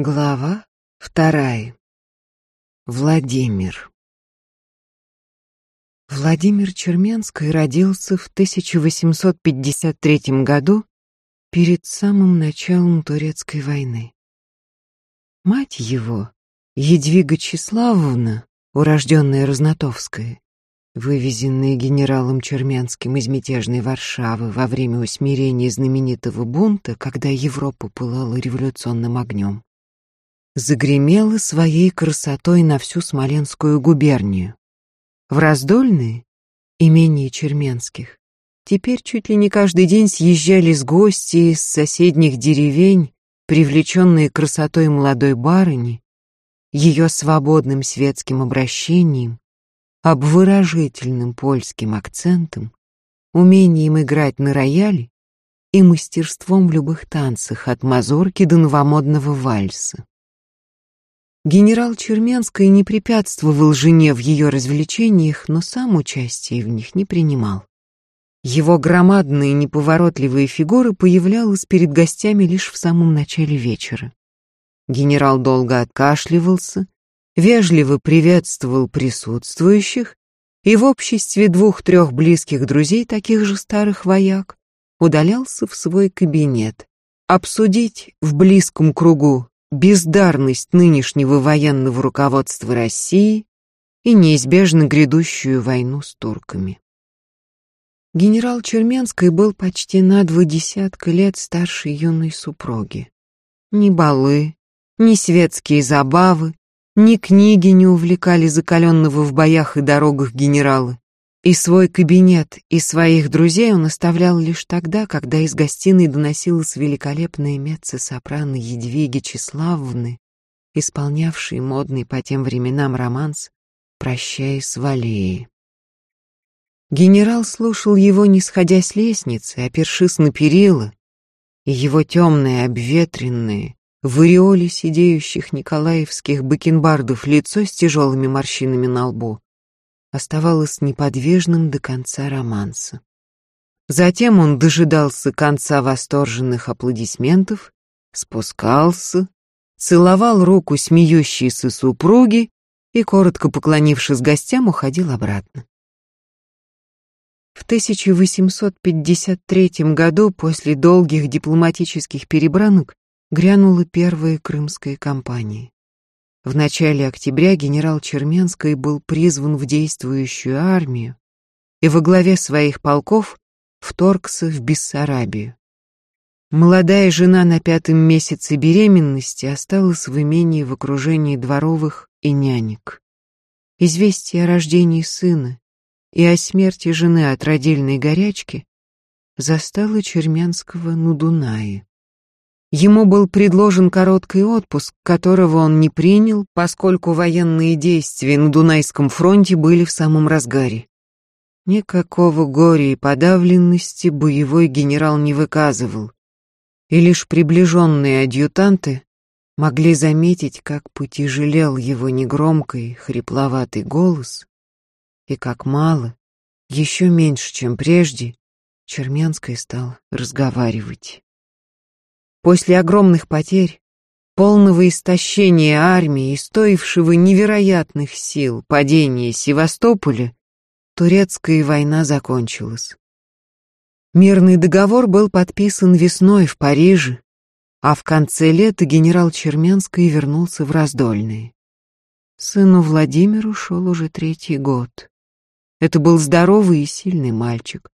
Глава вторая. Владимир. Владимир Черменский родился в 1853 году перед самым началом Турецкой войны. Мать его, Едвига Числавовна, урожденная Разнотовская, вывезенная генералом Черменским из мятежной Варшавы во время усмирения знаменитого бунта, когда Европа пылала революционным огнем, загремела своей красотой на всю Смоленскую губернию. В Раздольные, имение Черменских, теперь чуть ли не каждый день съезжались гости из соседних деревень, привлеченные красотой молодой барыни, ее свободным светским обращением, обворожительным польским акцентом, умением играть на рояле и мастерством в любых танцах от мазурки до новомодного вальса. Генерал Черменский не препятствовал жене в ее развлечениях, но сам участия в них не принимал. Его громадная неповоротливая фигура появлялась перед гостями лишь в самом начале вечера. Генерал долго откашливался, вежливо приветствовал присутствующих и в обществе двух-трех близких друзей таких же старых вояк удалялся в свой кабинет, обсудить в близком кругу бездарность нынешнего военного руководства России и неизбежно грядущую войну с турками. Генерал Черменский был почти на два десятка лет старше юной супруги. Ни балы, ни светские забавы, ни книги не увлекали закаленного в боях и дорогах генерала. И свой кабинет, и своих друзей он оставлял лишь тогда, когда из гостиной доносилась великолепная меццо-сопрано Едвиги Числавовны, исполнявшей модный по тем временам романс «Прощай с Валеей». Генерал слушал его, не сходя с лестницы, опершись на перила, и его темные, обветренные, в ореоле сидеющих николаевских бакенбардов лицо с тяжелыми морщинами на лбу оставалось неподвижным до конца романса. Затем он дожидался конца восторженных аплодисментов, спускался, целовал руку смеющейся супруги и, коротко поклонившись гостям, уходил обратно. В 1853 году, после долгих дипломатических перебранок, грянула первая крымская кампания. В начале октября генерал Черменский был призван в действующую армию и во главе своих полков вторгся в Бессарабию. Молодая жена на пятом месяце беременности осталась в имении в окружении дворовых и нянек. Известие о рождении сына и о смерти жены от родильной горячки застало Черменского на Дунае. Ему был предложен короткий отпуск, которого он не принял, поскольку военные действия на Дунайском фронте были в самом разгаре. Никакого горя и подавленности боевой генерал не выказывал, и лишь приближенные адъютанты могли заметить, как потяжелел его негромкий, хрипловатый голос, и как мало, еще меньше, чем прежде, Черменский стал разговаривать. После огромных потерь, полного истощения армии и стоившего невероятных сил падения Севастополя, турецкая война закончилась. Мирный договор был подписан весной в Париже, а в конце лета генерал Черменский вернулся в Раздольные. Сыну Владимиру шел уже третий год. Это был здоровый и сильный мальчик.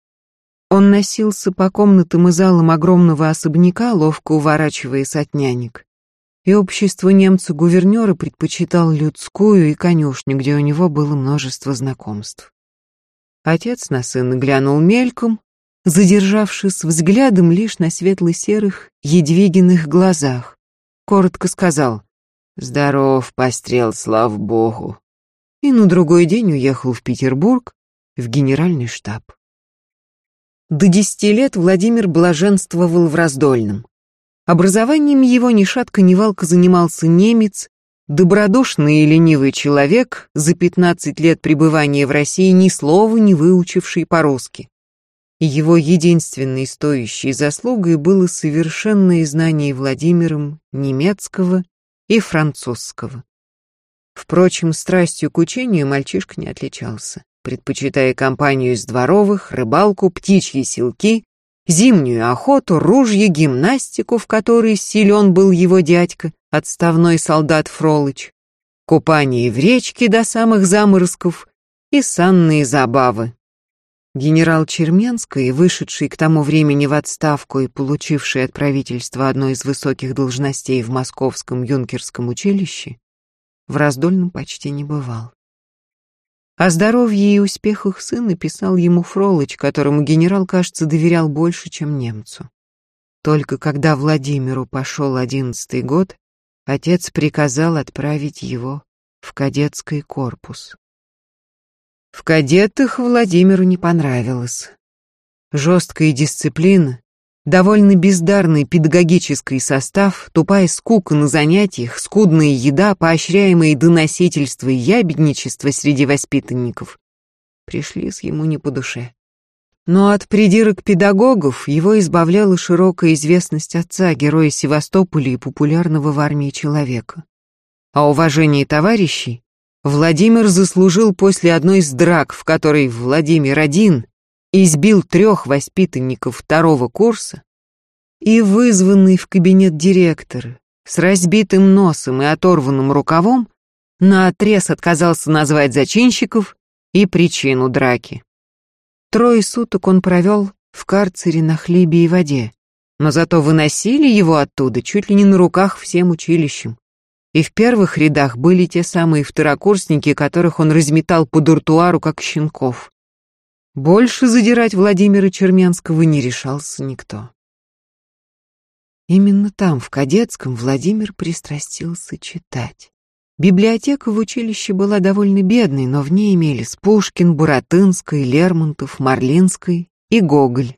Он носился по комнатам и залам огромного особняка, ловко уворачиваясь от нянек. И общество немца-гувернера предпочитал людскую и конюшню, где у него было множество знакомств. Отец на сына глянул мельком, задержавшись взглядом лишь на светло-серых, едвигиных глазах. Коротко сказал «Здоров, пострел, слава богу!» И на другой день уехал в Петербург, в генеральный штаб. До десяти лет Владимир блаженствовал в Раздольном. Образованием его ни шатка ни валка занимался немец, добродушный и ленивый человек, за пятнадцать лет пребывания в России ни слова не выучивший по-русски. Его единственной стоящей заслугой было совершенное знание Владимиром немецкого, и французского. Впрочем, страстью к учению мальчишка не отличался, предпочитая компанию из дворовых, рыбалку, птичьи селки, зимнюю охоту, ружье, гимнастику, в которой силен был его дядька, отставной солдат Фролыч, купание в речке до самых заморозков и санные забавы. Генерал Черменский, вышедший к тому времени в отставку и получивший от правительства одно из высоких должностей в Московском юнкерском училище, в раздольном почти не бывал. О здоровье и успехах сына писал ему Фролыч, которому генерал, кажется, доверял больше, чем немцу. Только когда Владимиру пошел одиннадцатый год, отец приказал отправить его в кадетский корпус. В кадетах Владимиру не понравилось. Жесткая дисциплина, довольно бездарный педагогический состав, тупая скука на занятиях, скудная еда, поощряемые доносительство и ябедничество среди воспитанников пришли с ему не по душе. Но от придирок педагогов его избавляла широкая известность отца, героя Севастополя и популярного в армии человека. А уважение товарищей Владимир заслужил после одной из драк, в которой Владимир один избил трех воспитанников второго курса и вызванный в кабинет директора с разбитым носом и оторванным рукавом наотрез отказался назвать зачинщиков и причину драки. Трое суток он провел в карцере на хлебе и воде, но зато выносили его оттуда чуть ли не на руках всем училищем, и в первых рядах были те самые второкурсники, которых он разметал по дуртуару, как щенков. Больше задирать Владимира Черменского не решался никто. Именно там, в кадетском, Владимир пристрастился читать. Библиотека в училище была довольно бедной, но в ней имелись Пушкин, Буратынский, Лермонтов, Марлинский и Гоголь.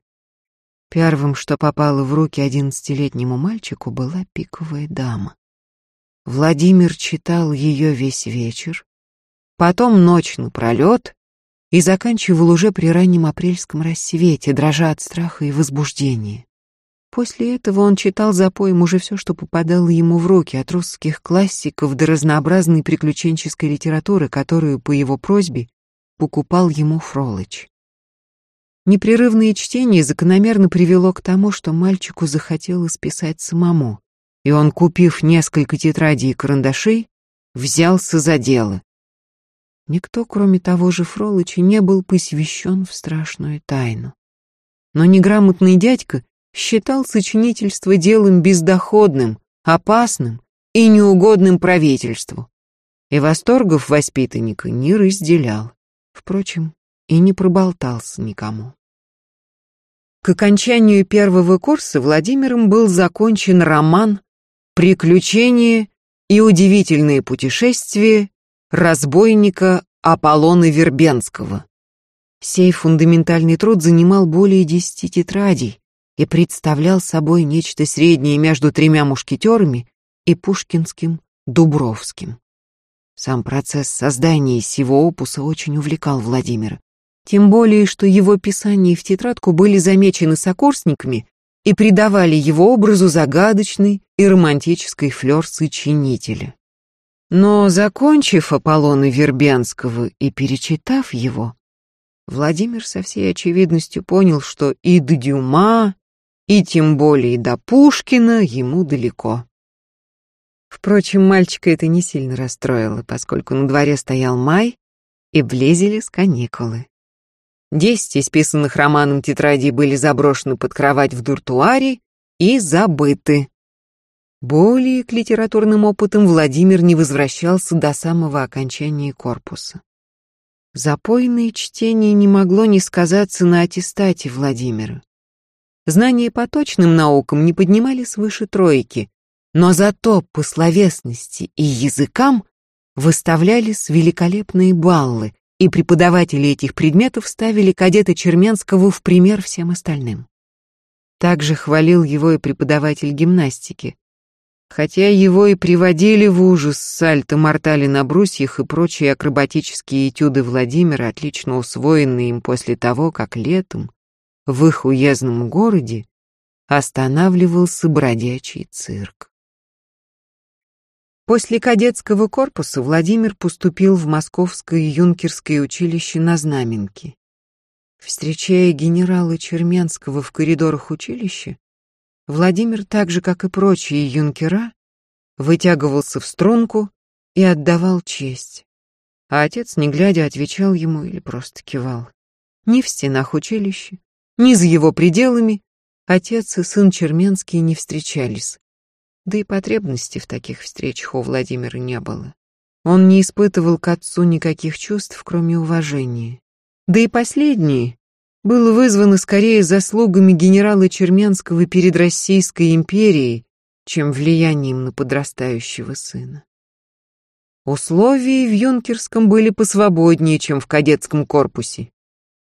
Первым, что попало в руки одиннадцатилетнему мальчику, была пиковая дама. Владимир читал ее весь вечер, потом ночь напролет и заканчивал уже при раннем апрельском рассвете, дрожа от страха и возбуждения. После этого он читал за поем уже все, что попадало ему в руки, от русских классиков до разнообразной приключенческой литературы, которую, по его просьбе, покупал ему Фролыч. Непрерывное чтение закономерно привело к тому, что мальчику захотелось писать самому и он, купив несколько тетрадей и карандашей, взялся за дело. Никто, кроме того же Фролыча, не был посвящен в страшную тайну. Но неграмотный дядька считал сочинительство делом бездоходным, опасным и неугодным правительству. И восторгов воспитанника не разделял. Впрочем, и не проболтался никому. К окончанию первого курса Владимиром был закончен роман Приключения и удивительные путешествия разбойника Аполлона Вербенского. Сей фундаментальный труд занимал более десяти тетрадей и представлял собой нечто среднее между тремя мушкетерами и пушкинским Дубровским. Сам процесс создания сего опуса очень увлекал Владимира. Тем более, что его писания в тетрадку были замечены сокурсниками и придавали его образу загадочный и романтический флёр сочинителя. Но, закончив Аполлона Вербенского и перечитав его, Владимир со всей очевидностью понял, что и до Дюма, и тем более до Пушкина ему далеко. Впрочем, мальчика это не сильно расстроило, поскольку на дворе стоял май и влезели с каникулы. Десять исписанных романом тетрадей были заброшены под кровать в дуртуаре и забыты. Более к литературным опытам Владимир не возвращался до самого окончания корпуса. Запойное чтение не могло не сказаться на аттестате Владимира. Знания по точным наукам не поднимались выше тройки, но зато по словесности и языкам выставлялись великолепные баллы, и преподаватели этих предметов ставили кадета Черменского в пример всем остальным. Также хвалил его и преподаватель гимнастики, хотя его и приводили в ужас сальто мортали на брусьях и прочие акробатические этюды Владимира, отлично усвоенные им после того, как летом в их уездном городе останавливался бродячий цирк. После кадетского корпуса Владимир поступил в Московское юнкерское училище на Знаменке. Встречая генерала Черменского в коридорах училища, Владимир, так же как и прочие юнкера, вытягивался в струнку и отдавал честь. А отец, не глядя, отвечал ему или просто кивал. Ни в стенах училища, ни за его пределами отец и сын Черменский не встречались. Да и потребности в таких встречах у Владимира не было. Он не испытывал к отцу никаких чувств, кроме уважения. Да и последнее было вызвано скорее заслугами генерала Черменского перед Российской империей, чем влиянием на подрастающего сына. Условия в юнкерском были посвободнее, чем в кадетском корпусе.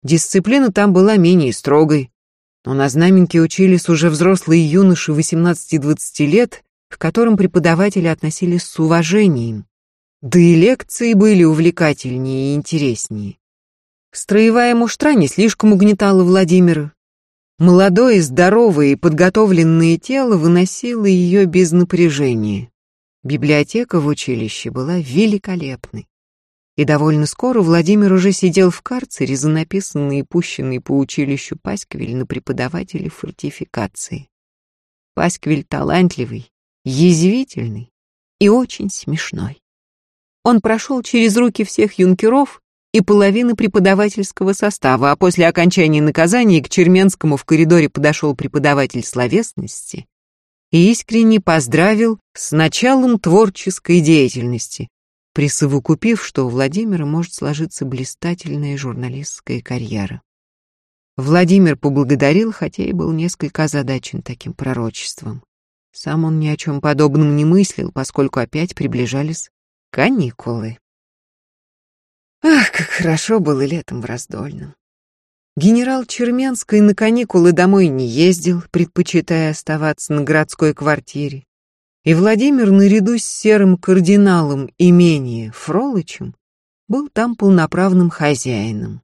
Дисциплина там была менее строгой, но на знаменке учились уже взрослые юноши 18-20 лет, к которым преподаватели относились с уважением. Да и лекции были увлекательнее и интереснее. Строевая муштра не слишком угнетала Владимира. Молодое, здоровое и подготовленное тело выносило ее без напряжения. Библиотека в училище была великолепной. И довольно скоро Владимир уже сидел в карцере за написанный и пущенный по училищу Пасквиль на преподавателя фортификации. Пасквиль талантливый, язвительный и очень смешной. Он прошел через руки всех юнкеров и половины преподавательского состава, а после окончания наказания к Черменскому в коридоре подошел преподаватель словесности и искренне поздравил с началом творческой деятельности, присовокупив, что у Владимира может сложиться блистательная журналистская карьера. Владимир поблагодарил, хотя и был несколько озадачен таким пророчеством. Сам он ни о чем подобном не мыслил, поскольку опять приближались каникулы. Ах, как хорошо было летом в Раздольном. Генерал Черменский на каникулы домой не ездил, предпочитая оставаться на городской квартире. И Владимир, наряду с серым кардиналом имения Фролычем, был там полноправным хозяином.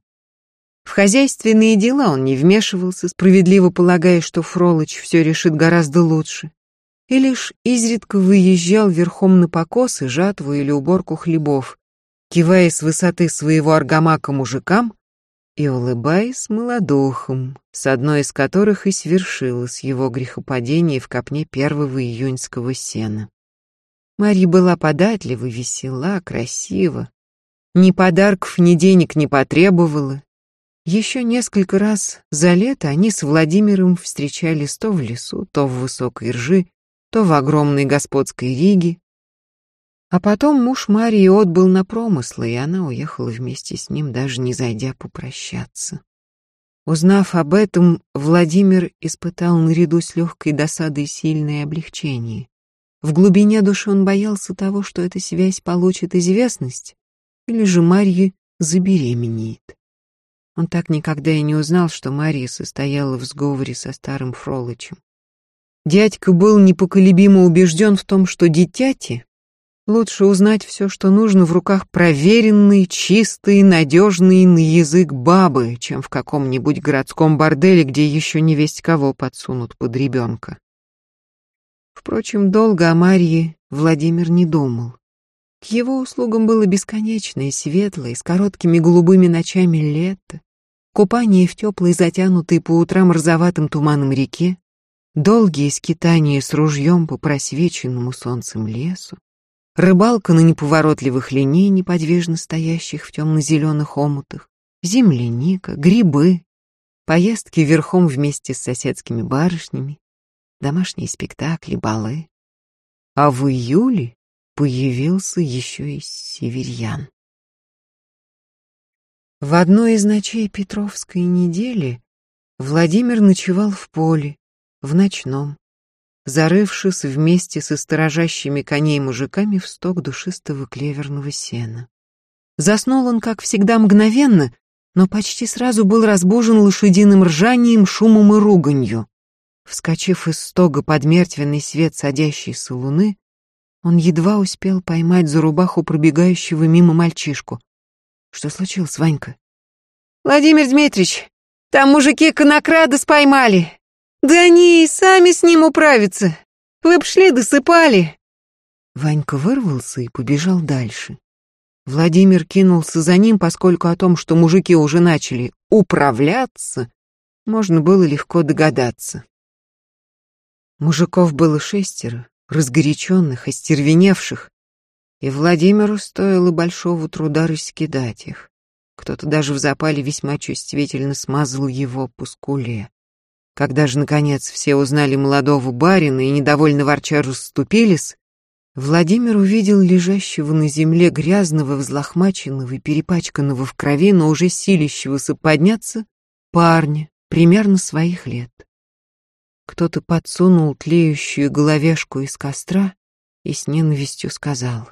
В хозяйственные дела он не вмешивался, справедливо полагая, что Фролыч все решит гораздо лучше и лишь изредка выезжал верхом на покосы, жатву или уборку хлебов, кивая с высоты своего аргамака мужикам и улыбаясь молодухам, с одной из которых и свершилось его грехопадение в копне первого июньского сена. Марья была податлива, весела, красива. Ни подарков, ни денег не потребовала. Еще несколько раз за лето они с Владимиром встречались то в лесу, то в высокой ржи, то в огромной господской Риге. А потом муж Марии отбыл на промыслы, и она уехала вместе с ним, даже не зайдя попрощаться. Узнав об этом, Владимир испытал наряду с легкой досадой сильное облегчение. В глубине души он боялся того, что эта связь получит известность, или же Марья забеременеет. Он так никогда и не узнал, что Мария состояла в сговоре со старым Фролычем. Дядька был непоколебимо убежден в том, что дитяти лучше узнать все, что нужно в руках проверенной, чистой, надежной на язык бабы, чем в каком-нибудь городском борделе, где еще не весть кого подсунут под ребенка. Впрочем, долго о Марье Владимир не думал. К его услугам было бесконечное, светлое, с короткими голубыми ночами лето, купание в теплой, затянутой по утрам розоватым туманом реке, долгие скитания с ружьем по просвеченному солнцем лесу, рыбалка на неповоротливых линий, неподвижно стоящих в темно-зеленых омутах, земляника, грибы, поездки верхом вместе с соседскими барышнями, домашние спектакли, балы. А в июле появился еще и северьян. В одной из ночей Петровской недели Владимир ночевал в поле, в ночном, зарывшись вместе со сторожащими коней мужиками в сток душистого клеверного сена. Заснул он, как всегда, мгновенно, но почти сразу был разбужен лошадиным ржанием, шумом и руганью. Вскочив из стога под мертвенный свет садящейся луны, он едва успел поймать за рубаху пробегающего мимо мальчишку. Что случилось, Ванька? «Владимир Дмитриевич, там мужики конокрада споймали. Да они и сами с ним управятся. Вы б шли досыпали. Ванька вырвался и побежал дальше. Владимир кинулся за ним, поскольку о том, что мужики уже начали управляться, можно было легко догадаться. Мужиков было шестеро, разгоряченных, остервеневших, и Владимиру стоило большого труда раскидать их. Кто-то даже в запале весьма чувствительно смазал его по скуле. Когда же, наконец, все узнали молодого барина и недовольно ворча расступились, Владимир увидел лежащего на земле грязного, взлохмаченного и перепачканного в крови, но уже силящегося подняться, парня, примерно своих лет. Кто-то подсунул тлеющую головешку из костра и с ненавистью сказал.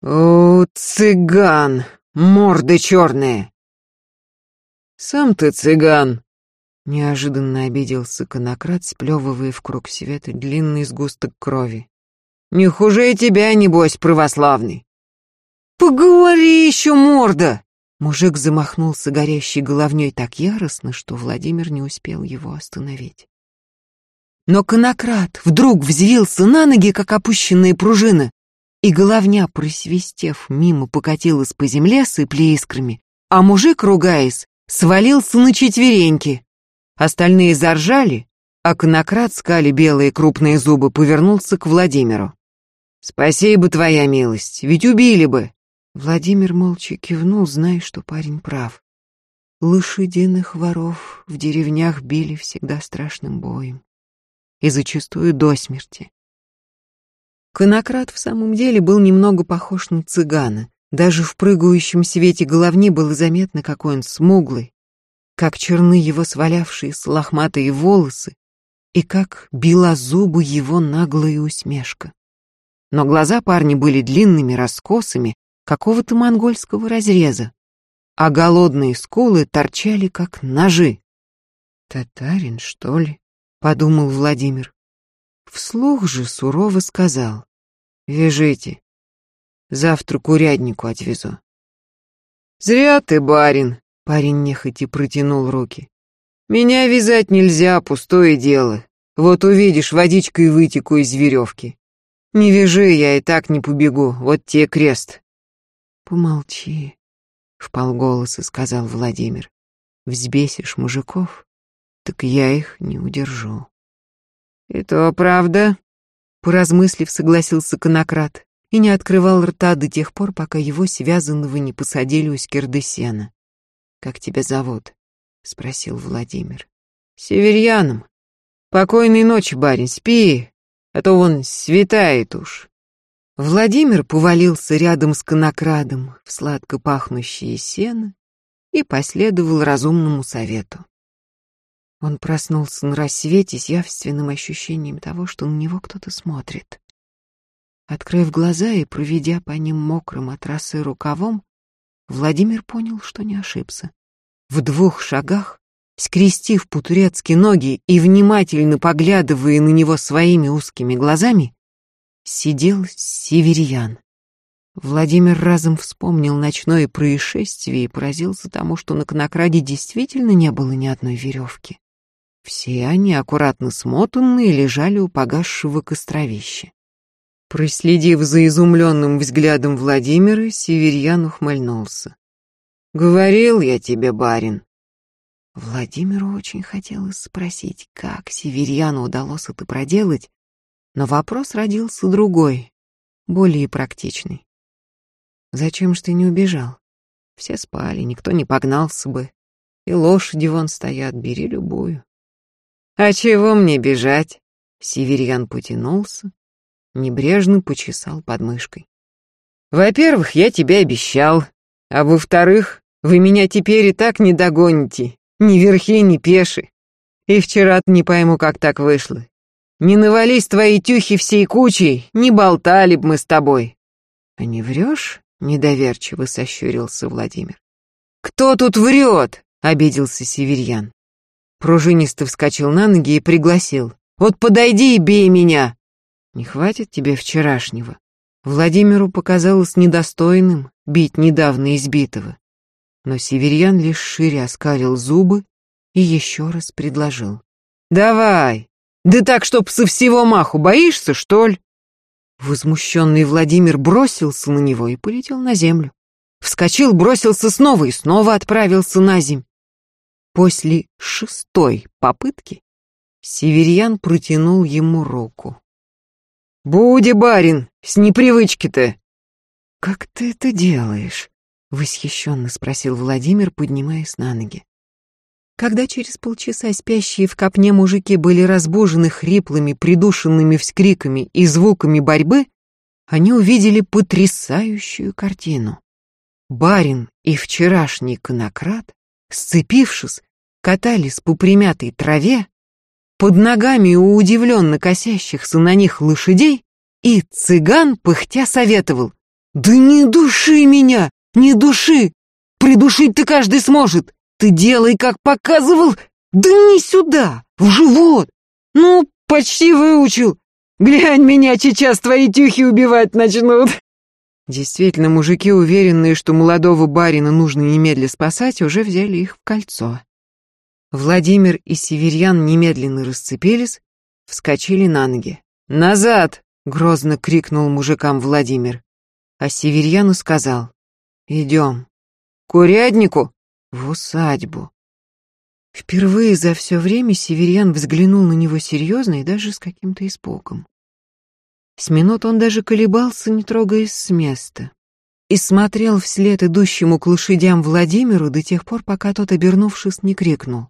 «О, цыган! Морды черные!» «Сам ты цыган!» Неожиданно обиделся конократ, сплевывая в круг света длинный сгусток крови. «Не хуже тебя, небось, православный!» «Поговори еще, морда!» Мужик замахнулся горящей головней так яростно, что Владимир не успел его остановить. Но конократ вдруг взвился на ноги, как опущенные пружины, и головня, просвистев мимо, покатилась по земле, сыпля искрами, а мужик, ругаясь, свалился на четвереньки. Остальные заржали, а конократ, скали белые крупные зубы, повернулся к Владимиру. «Спасибо, твоя милость, ведь убили бы!» Владимир молча кивнул, зная, что парень прав. Лошадиных воров в деревнях били всегда страшным боем и зачастую до смерти. Конократ в самом деле был немного похож на цыгана. Даже в прыгающем свете головни было заметно, какой он смуглый, как черны его свалявшиеся лохматые волосы и как била зубы его наглая усмешка. Но глаза парня были длинными, раскосыми, какого-то монгольского разреза, а голодные скулы торчали, как ножи. «Татарин, что ли?» — подумал Владимир. Вслух же сурово сказал. «Вяжите. Завтра к уряднику отвезу». «Зря ты, барин!» — парень нехотя протянул руки. «Меня вязать нельзя, пустое дело. Вот увидишь, водичкой вытеку из веревки. Не вяжи, я и так не побегу, вот тебе крест». «Помолчи», — вполголоса сказал Владимир. «Взбесишь мужиков, так я их не удержу. И то правда, поразмыслив, согласился конократ и не открывал рта до тех пор, пока его связанного не посадили у скирды сена. Как тебя зовут? спросил Владимир. Северьяном. Покойной ночи, барин, спи, а то он светает уж. Владимир повалился рядом с конокрадом в сладко пахнущее сено и последовал разумному совету. Он проснулся на рассвете с явственным ощущением того, что на него кто-то смотрит. Открыв глаза и проведя по ним мокрым от росы рукавом, Владимир понял, что не ошибся. В двух шагах, скрестив по-турецки ноги и внимательно поглядывая на него своими узкими глазами, сидел северьян. Владимир разом вспомнил ночное происшествие и поразился тому, что на конокраде действительно не было ни одной веревки. Все они, аккуратно смотанные, лежали у погасшего костровища. Проследив за изумленным взглядом Владимира, Северьян ухмыльнулся. «Говорил я тебе, барин». Владимиру очень хотелось спросить, как Северьяну удалось это проделать, но вопрос родился другой, более практичный. «Зачем ж ты не убежал? Все спали, никто не погнался бы, и лошади вон стоят, бери любую». «А чего мне бежать?» Северьян потянулся, небрежно почесал подмышкой. «Во-первых, я тебе обещал, а во-вторых, вы меня теперь и так не догоните, ни верхи, ни пеши. И вчера не пойму, как так вышло. Не навались твои тюхи всей кучей, не болтали б мы с тобой». «А не врешь?» — недоверчиво сощурился Владимир. «Кто тут врет?» — обиделся Северьян. Пружинисто вскочил на ноги и пригласил. «Вот подойди и бей меня!» «Не хватит тебе вчерашнего?» Владимиру показалось недостойным бить недавно избитого. Но Северьян лишь шире оскалил зубы и еще раз предложил. «Давай! Да так, чтоб со всего маху боишься, что ли?» Возмущенный Владимир бросился на него и полетел на землю. Вскочил, бросился снова и снова отправился на земь. После шестой попытки Северьян протянул ему руку. «Буди, барин, с непривычки-то!» «Как ты это делаешь?» — восхищенно спросил Владимир, поднимаясь на ноги. Когда через полчаса спящие в копне мужики были разбужены хриплыми, придушенными вскриками и звуками борьбы, они увидели потрясающую картину. Барин и вчерашний конократ, сцепившись, катались по примятой траве, под ногами у удивленно косящихся на них лошадей, и цыган пыхтя советовал. «Да не души меня, не души! Придушить-то каждый сможет! Ты делай, как показывал! Да не сюда, в живот! Ну, почти выучил! Глянь, меня сейчас твои тюхи убивать начнут!» Действительно, мужики, уверенные, что молодого барина нужно немедля спасать, уже взяли их в кольцо. Владимир и Северьян немедленно расцепились, вскочили на ноги. «Назад!» — грозно крикнул мужикам Владимир. А Северьяну сказал. «Идем». «К уряднику?» «В усадьбу». Впервые за все время Северьян взглянул на него серьезно и даже с каким-то испугом. С минут он даже колебался, не трогаясь с места, и смотрел вслед идущему к лошадям Владимиру до тех пор, пока тот, обернувшись, не крикнул.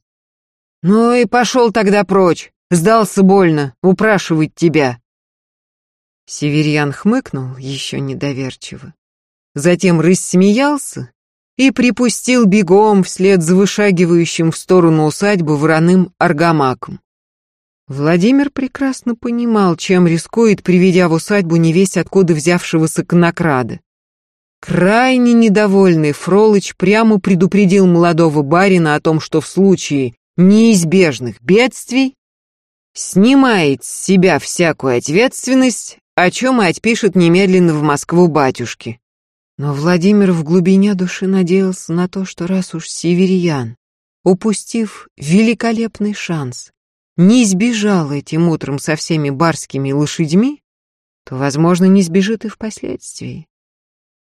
«Ну и пошел тогда прочь! Сдался больно, упрашивать тебя!» Северьян хмыкнул еще недоверчиво. Затем рассмеялся и припустил бегом вслед за вышагивающим в сторону усадьбы вороным аргамаком. Владимир прекрасно понимал, чем рискует, приведя в усадьбу невесть откуда взявшегося конокрада. Крайне недовольный Фролыч прямо предупредил молодого барина о том, что в случае неизбежных бедствий снимает с себя всякую ответственность, о чем и отпишет немедленно в Москву батюшке. Но Владимир в глубине души надеялся на то, что раз уж севериян, упустив великолепный шанс, не избежал этим утром со всеми барскими лошадьми, то, возможно, не сбежит и впоследствии.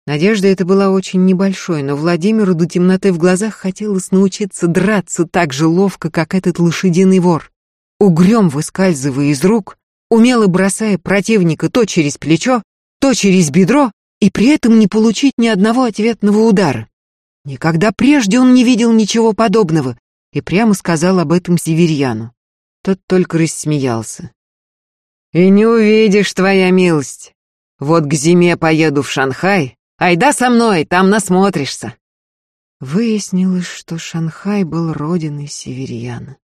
Надежда эта была очень небольшой, но Владимиру до темноты в глазах хотелось научиться драться так же ловко, как этот лошадиный вор. Угрём выскальзывая из рук, умело бросая противника то через плечо, то через бедро, и при этом не получить ни одного ответного удара. Никогда прежде он не видел ничего подобного и прямо сказал об этом Северьяну. Тот только рассмеялся. «И не увидишь, твоя милость. Вот к зиме поеду в Шанхай, Айда со мной, там насмотришься. Выяснилось, что Шанхай был родиной северьяна.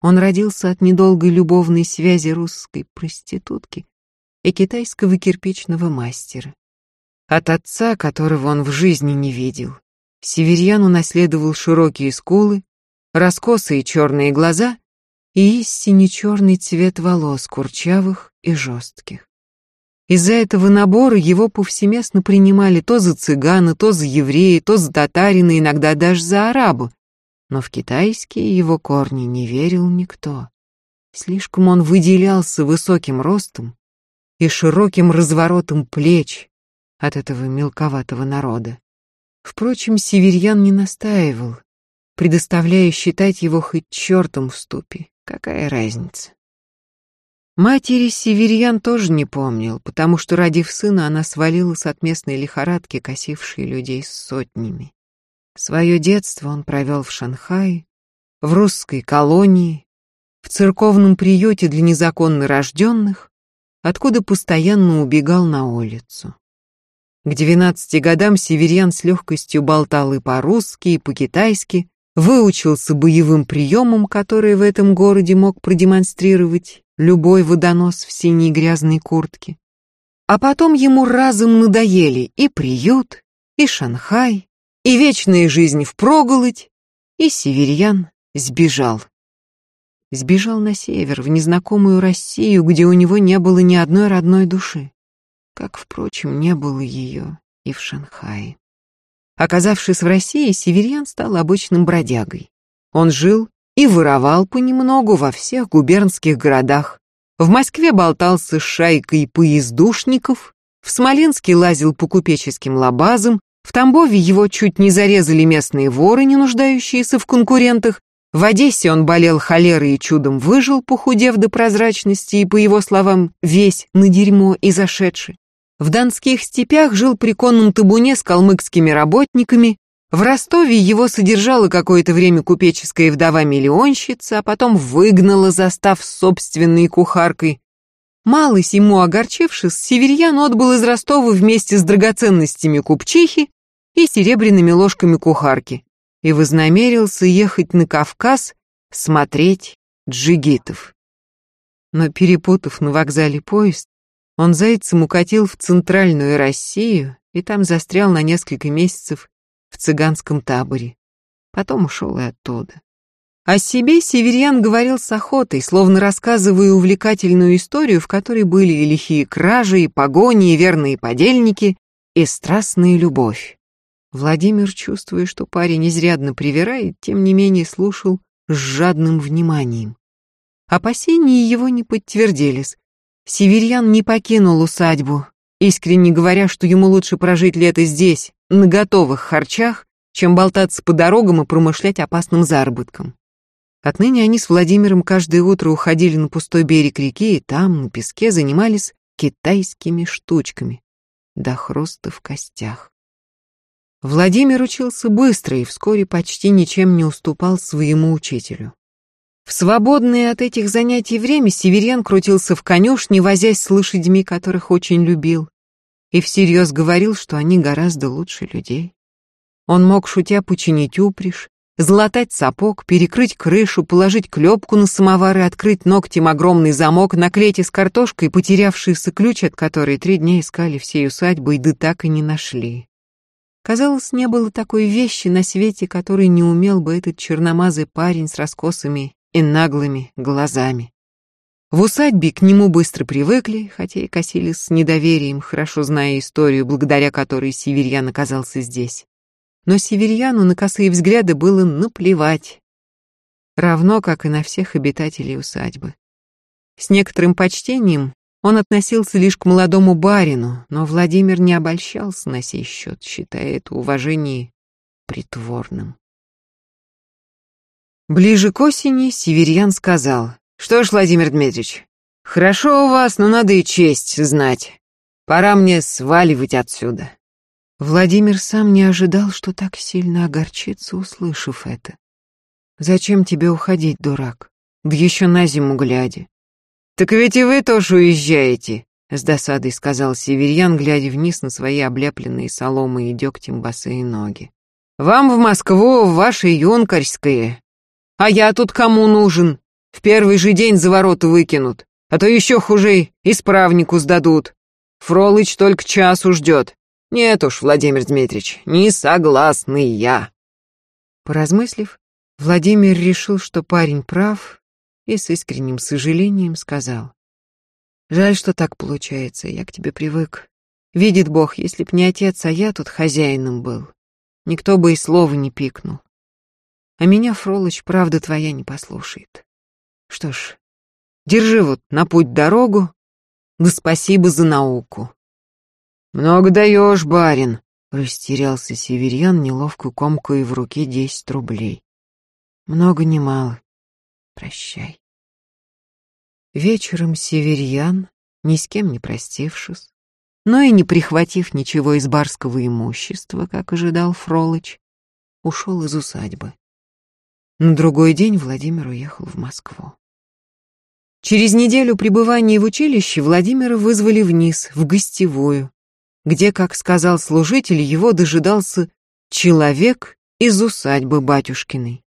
Он родился от недолгой любовной связи русской проститутки и китайского кирпичного мастера. От отца, которого он в жизни не видел, северьян унаследовал широкие скулы, раскосые черные глаза и истинно черный цвет волос, курчавых и жестких. Из-за этого набора его повсеместно принимали то за цыгана, то за еврея, то за татарина, иногда даже за араба. Но в китайские его корни не верил никто. Слишком он выделялся высоким ростом и широким разворотом плеч от этого мелковатого народа. Впрочем, северьян не настаивал, предоставляя считать его хоть чертом в ступе. Какая разница? Матери Северьян тоже не помнил, потому что, родив сына, она свалилась от местной лихорадки, косившей людей сотнями. Свое детство он провел в Шанхае, в русской колонии, в церковном приюте для незаконно рожденных, откуда постоянно убегал на улицу. К двенадцати годам Северьян с легкостью болтал и по-русски, и по-китайски, выучился боевым приемам, которые в этом городе мог продемонстрировать любой водонос в синей грязной куртке. А потом ему разом надоели и приют, и Шанхай, и вечная жизнь в проголодь, и северьян сбежал. Сбежал на север, в незнакомую Россию, где у него не было ни одной родной души. Как, впрочем, не было ее и в Шанхае. Оказавшись в России, северьян стал обычным бродягой. Он жил и воровал понемногу во всех губернских городах, В Москве болтался с шайкой поездушников, в Смоленске лазил по купеческим лабазам, в Тамбове его чуть не зарезали местные воры, не нуждающиеся в конкурентах, в Одессе он болел холерой и чудом выжил, похудев до прозрачности и, по его словам, весь на дерьмо и зашедший. В донских степях жил при конном табуне с калмыцкими работниками, в Ростове его содержала какое-то время купеческая вдова-миллионщица, а потом выгнала, застав собственной кухаркой. Малый ему огорчившись, северьян отбыл из Ростова вместе с драгоценностями купчихи и серебряными ложками кухарки и вознамерился ехать на Кавказ смотреть джигитов. Но перепутав на вокзале поезд, он зайцем укатил в центральную Россию и там застрял на несколько месяцев в цыганском таборе. Потом ушел и оттуда. О себе Северьян говорил с охотой, словно рассказывая увлекательную историю, в которой были и лихие кражи, и погони, и верные подельники, и страстная любовь. Владимир, чувствуя, что парень изрядно привирает, тем не менее слушал с жадным вниманием. Опасения его не подтвердились. Северьян не покинул усадьбу, искренне говоря, что ему лучше прожить лето здесь, на готовых харчах, чем болтаться по дорогам и промышлять опасным заработком. Отныне они с Владимиром каждое утро уходили на пустой берег реки и там, на песке, занимались китайскими штучками до хруста в костях. Владимир учился быстро и вскоре почти ничем не уступал своему учителю. В свободное от этих занятий время Северян крутился в конюшне, возясь с лошадьми, которых очень любил, и всерьез говорил, что они гораздо лучше людей. Он мог, шутя, починить упряжь, златать сапог, перекрыть крышу, положить клепку на самовар и открыть ногтем огромный замок, наклеить из картошкой потерявшийся ключ, от которой три дня искали всей усадьбой, да так и не нашли. Казалось, не было такой вещи на свете, которой не умел бы этот черномазый парень с раскосами и наглыми глазами. В усадьбе к нему быстро привыкли, хотя и косились с недоверием, хорошо зная историю, благодаря которой Северьян оказался здесь. Но Северьяну на косые взгляды было наплевать, равно как и на всех обитателей усадьбы. С некоторым почтением он относился лишь к молодому барину, но Владимир не обольщался на сей счет, считая это уважение притворным. Ближе к осени Северьян сказал, «Что ж, Владимир Дмитриевич, хорошо у вас, но надо и честь знать. Пора мне сваливать отсюда». Владимир сам не ожидал, что так сильно огорчится, услышав это. «Зачем тебе уходить, дурак? Да еще на зиму глядя. «Так ведь и вы тоже уезжаете», — с досадой сказал Северьян, глядя вниз на свои обляпленные соломой и дегтем босые ноги. «Вам в Москву, в ваше юнкарское, а я тут кому нужен? В первый же день за ворота выкинут, а то еще хуже исправнику сдадут. Фролыч только часу ждет. Нет уж, Владимир Дмитриевич, не согласный я. Поразмыслив, Владимир решил, что парень прав, и с искренним сожалением сказал. «Жаль, что так получается, я к тебе привык. Видит Бог, если б не отец, а я тут хозяином был, никто бы и слова не пикнул. А меня, Фролыч, правда твоя не послушает. Что ж, держи вот на путь дорогу, да спасибо за науку. Много даешь, барин, растерялся северян, неловко комкая в руке десять рублей. Много не мало. Прощай. Вечером северян, ни с кем не простившись, но и не прихватив ничего из барского имущества, как ожидал Фролыч, ушел из усадьбы. На другой день Владимир уехал в Москву. Через неделю пребывания в училище Владимира вызвали вниз, в гостевую, где, как сказал служитель, его дожидался человек из усадьбы батюшкиной.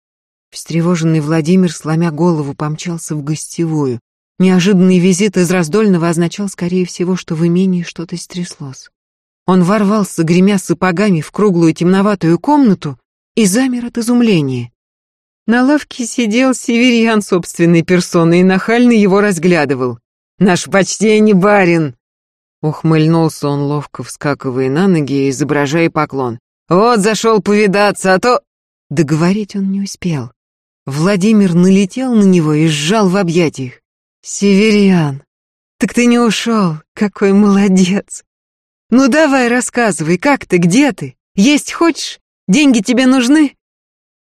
Встревоженный Владимир, сломя голову, помчался в гостевую. Неожиданный визит из Раздольного означал, скорее всего, что в имении что-то стряслось. Он ворвался, гремя сапогами, в круглую темноватую комнату и замер от изумления. На лавке сидел северьян собственной персоной и нахально его разглядывал. «Наш почтение, барин!» Ухмыльнулся он, ловко вскакивая на ноги и изображая поклон. «Вот зашел повидаться, а то...» Договорить он не успел. Владимир налетел на него и сжал в объятиях. Северян, так ты не ушел, какой молодец. Ну давай, рассказывай, как ты, где ты? Есть хочешь? Деньги тебе нужны?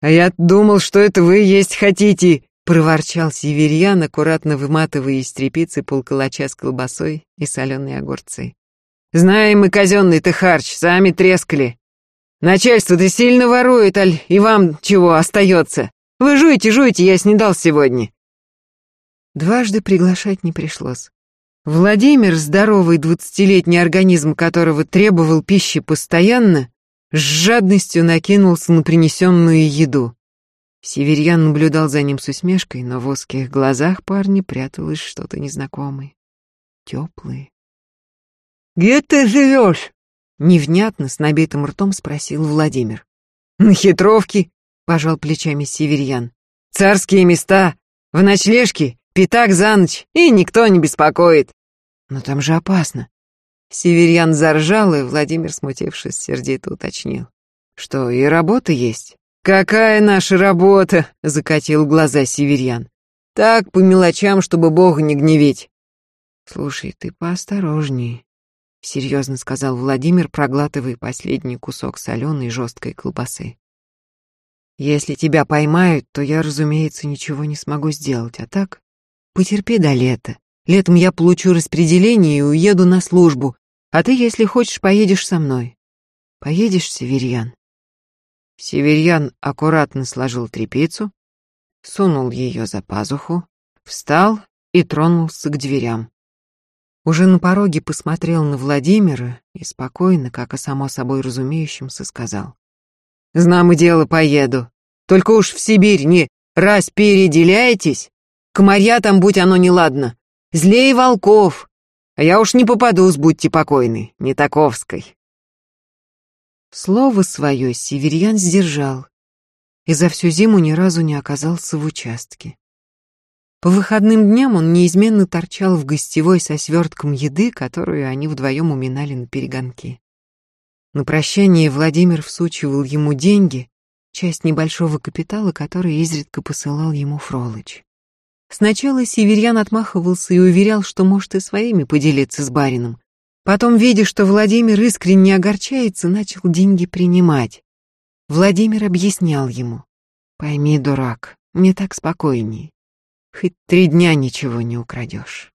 А я думал, что это вы есть хотите, проворчал Северьян, аккуратно выматывая из трепицы полкалача с колбасой и соленые огурцы. Знаем мы казенный ты харч, сами трескали. Начальство-то сильно ворует, аль, и вам чего остается? Вы жуете, жуете, я снедал сегодня. Дважды приглашать не пришлось. Владимир, здоровый двадцатилетний организм которого требовал пищи постоянно, с жадностью накинулся на принесенную еду. Северьян наблюдал за ним с усмешкой, но в узких глазах парня пряталось что-то незнакомое, теплое. «Где ты живешь?» — невнятно с набитым ртом спросил Владимир. «На хитровке», — пожал плечами Северьян. «Царские места, в ночлежке Пятак за ночь, и никто не беспокоит. Но там же опасно. Северян заржал, и Владимир, смутившись, сердито уточнил. Что, и работа есть? Какая наша работа? Закатил глаза Северян. Так, по мелочам, чтобы Бога не гневить. Слушай, ты поосторожнее, серьезно сказал Владимир, проглатывая последний кусок соленой жесткой колбасы. Если тебя поймают, то я, разумеется, ничего не смогу сделать, а так Потерпи до лета. Летом я получу распределение и уеду на службу, а ты, если хочешь, поедешь со мной. Поедешь, Северьян?» Северьян аккуратно сложил трепицу, сунул ее за пазуху, встал и тронулся к дверям. Уже на пороге посмотрел на Владимира и спокойно, как о само собой разумеющемся, сказал. «Знам и дело поеду. Только уж в Сибирь не раз переделяетесь, Комарья там, будь оно неладно. Злее волков. А я уж не попадусь, будьте покойны, не таковской. Слово свое Северьян сдержал и за всю зиму ни разу не оказался в участке. По выходным дням он неизменно торчал в гостевой со свертком еды, которую они вдвоем уминали на перегонки. На прощание Владимир всучивал ему деньги, часть небольшого капитала, который изредка посылал ему Фролыч. Сначала Северян отмахивался и уверял, что может и своими поделиться с барином. Потом, видя, что Владимир искренне огорчается, начал деньги принимать. Владимир объяснял ему. «Пойми, дурак, мне так спокойнее. Хоть три дня ничего не украдешь».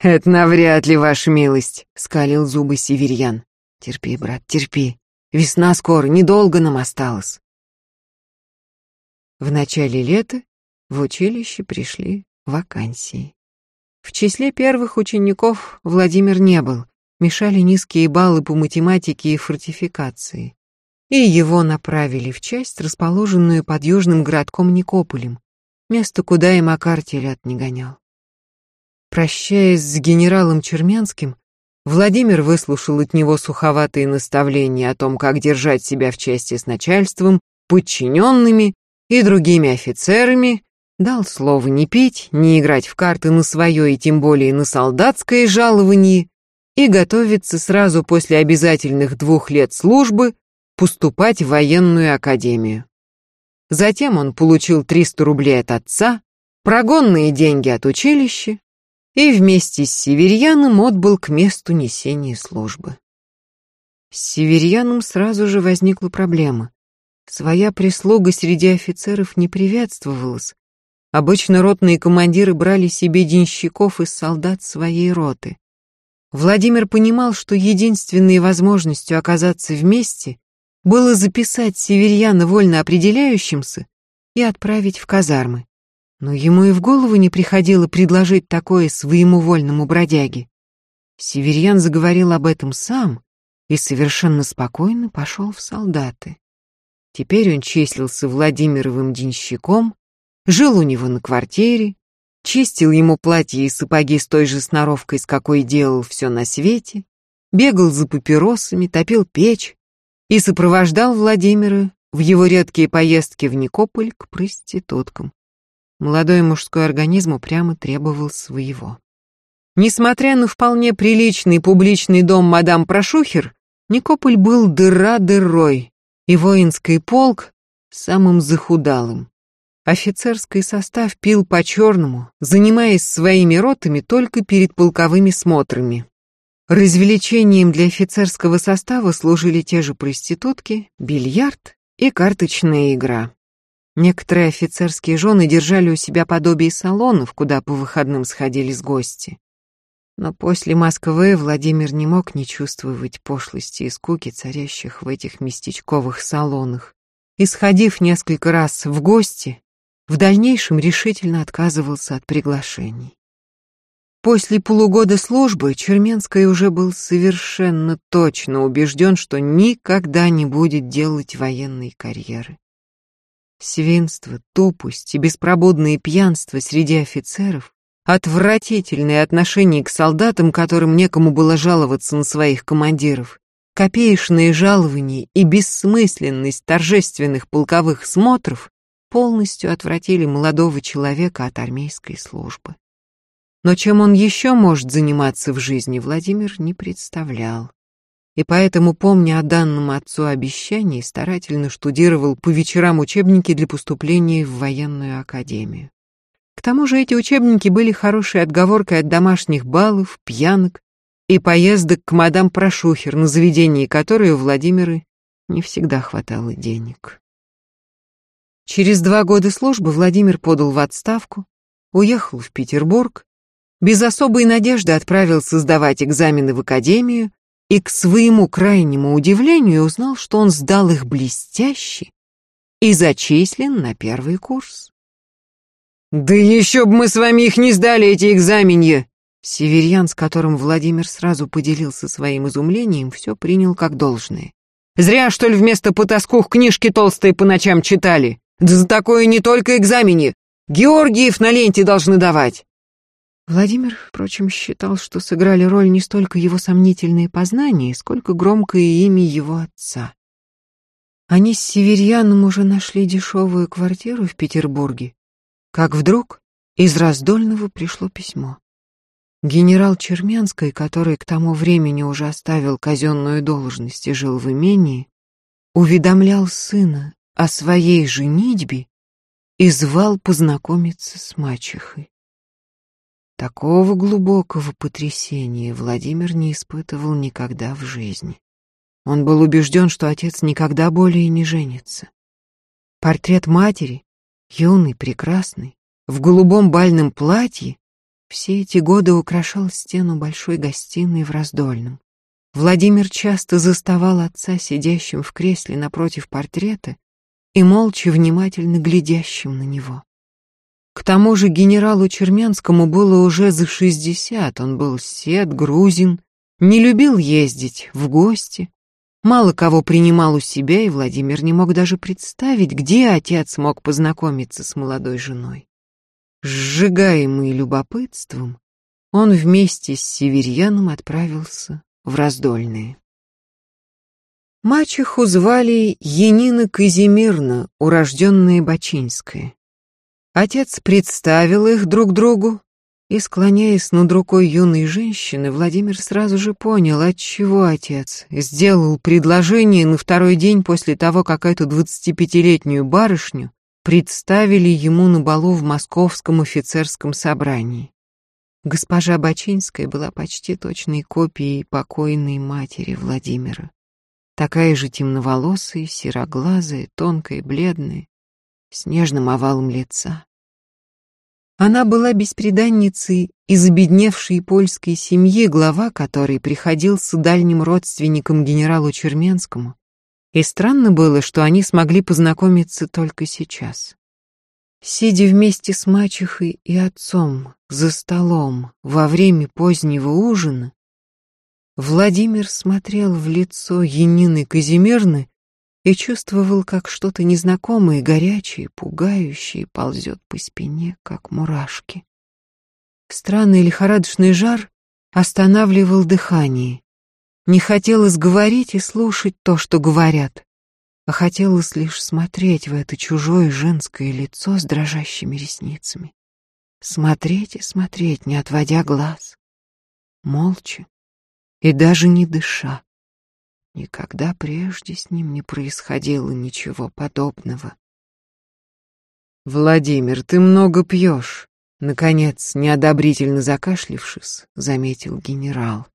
«Это навряд ли, ваша милость», — скалил зубы Северьян. «Терпи, брат, терпи. Весна скоро, недолго нам осталось». В начале лета в училище пришли вакансии. В числе первых учеников Владимир не был, мешали низкие баллы по математике и фортификации. И его направили в часть, расположенную под южным городком Никополем, место, куда и Макар телят не гонял. Прощаясь с генералом Чермянским, Владимир выслушал от него суховатые наставления о том, как держать себя в части с начальством, подчиненными и другими офицерами, Дал слово не пить, не играть в карты на свое и тем более на солдатское жалование и готовиться сразу после обязательных двух лет службы поступать в военную академию. Затем он получил 300 рублей от отца, прогонные деньги от училища и вместе с Северьяном отбыл к месту несения службы. С Северьяном сразу же возникла проблема. Своя прислуга среди офицеров не приветствовалась, Обычно ротные командиры брали себе денщиков из солдат своей роты. Владимир понимал, что единственной возможностью оказаться вместе было записать северьяна вольно определяющимся и отправить в казармы. Но ему и в голову не приходило предложить такое своему вольному бродяге. Северьян заговорил об этом сам и совершенно спокойно пошел в солдаты. Теперь он числился Владимировым денщиком, жил у него на квартире, чистил ему платье и сапоги с той же сноровкой, с какой делал все на свете, бегал за папиросами, топил печь и сопровождал Владимира в его редкие поездки в Никополь к проституткам. Молодой мужской организм упрямо требовал своего. Несмотря на вполне приличный публичный дом мадам Прошухер, Никополь был дыра дырой, и воинский полк самым захудалым. Офицерский состав пил по-черному, занимаясь своими ротами только перед полковыми смотрами. Развлечением для офицерского состава служили те же проститутки, бильярд и карточная игра. Некоторые офицерские жены держали у себя подобие салонов, куда по выходным сходились гости. Но после Москвы Владимир не мог не чувствовать пошлости и скуки, царящих в этих местечковых салонах. И, сходив несколько раз в гости, в дальнейшем решительно отказывался от приглашений. После полугода службы Черменский уже был совершенно точно убежден, что никогда не будет делать военной карьеры. Свинство, тупость и беспробудное пьянство среди офицеров, отвратительное отношение к солдатам, которым некому было жаловаться на своих командиров, копеечные жалования и бессмысленность торжественных полковых смотров полностью отвратили молодого человека от армейской службы. Но чем он еще может заниматься в жизни, Владимир не представлял. И поэтому, помня о данном отцу обещании, старательно штудировал по вечерам учебники для поступления в военную академию. К тому же эти учебники были хорошей отговоркой от домашних балов, пьянок и поездок к мадам Прошухер, на заведении которой у Владимира не всегда хватало денег. Через два года службы Владимир подал в отставку, уехал в Петербург без особой надежды отправился сдавать экзамены в академию и к своему крайнему удивлению узнал, что он сдал их блестяще и зачислен на первый курс. «Да еще бы мы с вами их не сдали, эти экзаменья!» Северьян, с которым Владимир сразу поделился своим изумлением, все принял как должное. «Зря, что ли, вместо потаскух книжки толстые по ночам читали? Да за такое не только экзамене. Георгиев на ленте должны давать. Владимир, впрочем, считал, что сыграли роль не столько его сомнительные познания, сколько громкое имя его отца. Они с Северьяном уже нашли дешевую квартиру в Петербурге, как вдруг из Раздольного пришло письмо. Генерал Черменский, который к тому времени уже оставил казенную должность и жил в имении, уведомлял сына о своей женитьбе и звал познакомиться с мачехой. Такого глубокого потрясения Владимир не испытывал никогда в жизни. Он был убежден, что отец никогда более не женится. Портрет матери, юный, прекрасный, в голубом бальном платье, все эти годы украшал стену большой гостиной в Раздольном. Владимир часто заставал отца сидящим в кресле напротив портрета и молча внимательно глядящим на него. К тому же генералу Чермянскому было уже за шестьдесят, он был сед, грузин, не любил ездить в гости, мало кого принимал у себя, и Владимир не мог даже представить, где отец мог познакомиться с молодой женой. Сжигаемый любопытством, он вместе с северьяном отправился в раздольные. Мачеху звали Енина Казимирна, урожденная Бачинская. Отец представил их друг другу, и, склоняясь над рукой юной женщины, Владимир сразу же понял, отчего отец сделал предложение на второй день после того, как эту двадцатипятилетнюю барышню представили ему на балу в московском офицерском собрании. Госпожа Бачинская была почти точной копией покойной матери Владимира. Такая же темноволосая, сероглазая, тонкая, бледная, с нежным овалом лица. Она была бесприданницей из обедневшей польской семьи, глава которой приходился дальним родственником генералу Черменскому. И странно было, что они смогли познакомиться только сейчас. Сидя вместе с мачехой и отцом за столом во время позднего ужина, Владимир смотрел в лицо Янины Казимирны и чувствовал, как что-то незнакомое, горячее, пугающее ползет по спине, как мурашки. Странный лихорадочный жар останавливал дыхание. Не хотелось говорить и слушать то, что говорят, а хотелось лишь смотреть в это чужое женское лицо с дрожащими ресницами. Смотреть и смотреть, не отводя глаз. Молча и даже не дыша. Никогда прежде с ним не происходило ничего подобного. «Владимир, ты много пьешь», — наконец, неодобрительно закашлившись, заметил генерал.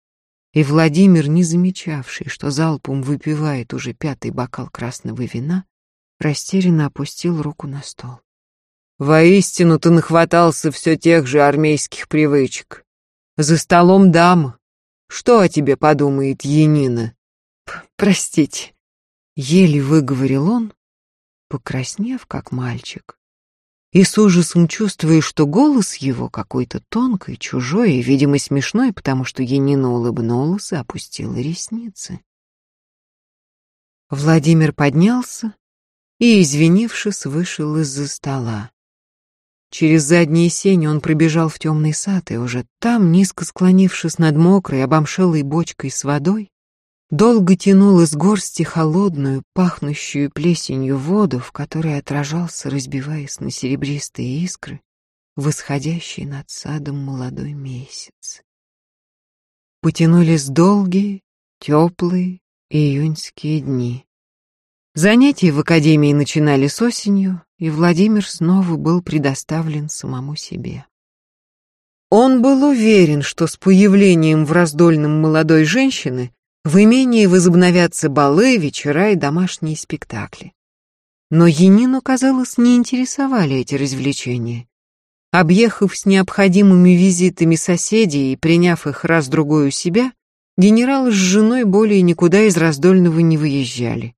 И Владимир, не замечавший, что залпом выпивает уже пятый бокал красного вина, растерянно опустил руку на стол. «Воистину ты нахватался все тех же армейских привычек. За столом дама. Что о тебе подумает Янина?» «Простите», — еле выговорил он, покраснев, как мальчик, и с ужасом чувствуя, что голос его какой-то тонкий, чужой и, видимо, смешной, потому что Янина улыбнулась и опустила ресницы. Владимир поднялся и, извинившись, вышел из-за стола. Через задние сени он пробежал в темный сад, и уже там, низко склонившись над мокрой, обомшелой бочкой с водой, долго тянул из горсти холодную, пахнущую плесенью воду, в которой отражался, разбиваясь на серебристые искры, восходящий над садом молодой месяц. Потянулись долгие, теплые июньские дни. Занятия в академии начинались осенью, и Владимир снова был предоставлен самому себе. Он был уверен, что с появлением в раздольном молодой женщины в имении возобновятся балы, вечера и домашние спектакли. Но Янину, казалось, не интересовали эти развлечения. Объехав с необходимыми визитами соседей и приняв их раз-другой у себя, генерал с женой более никуда из Раздольного не выезжали.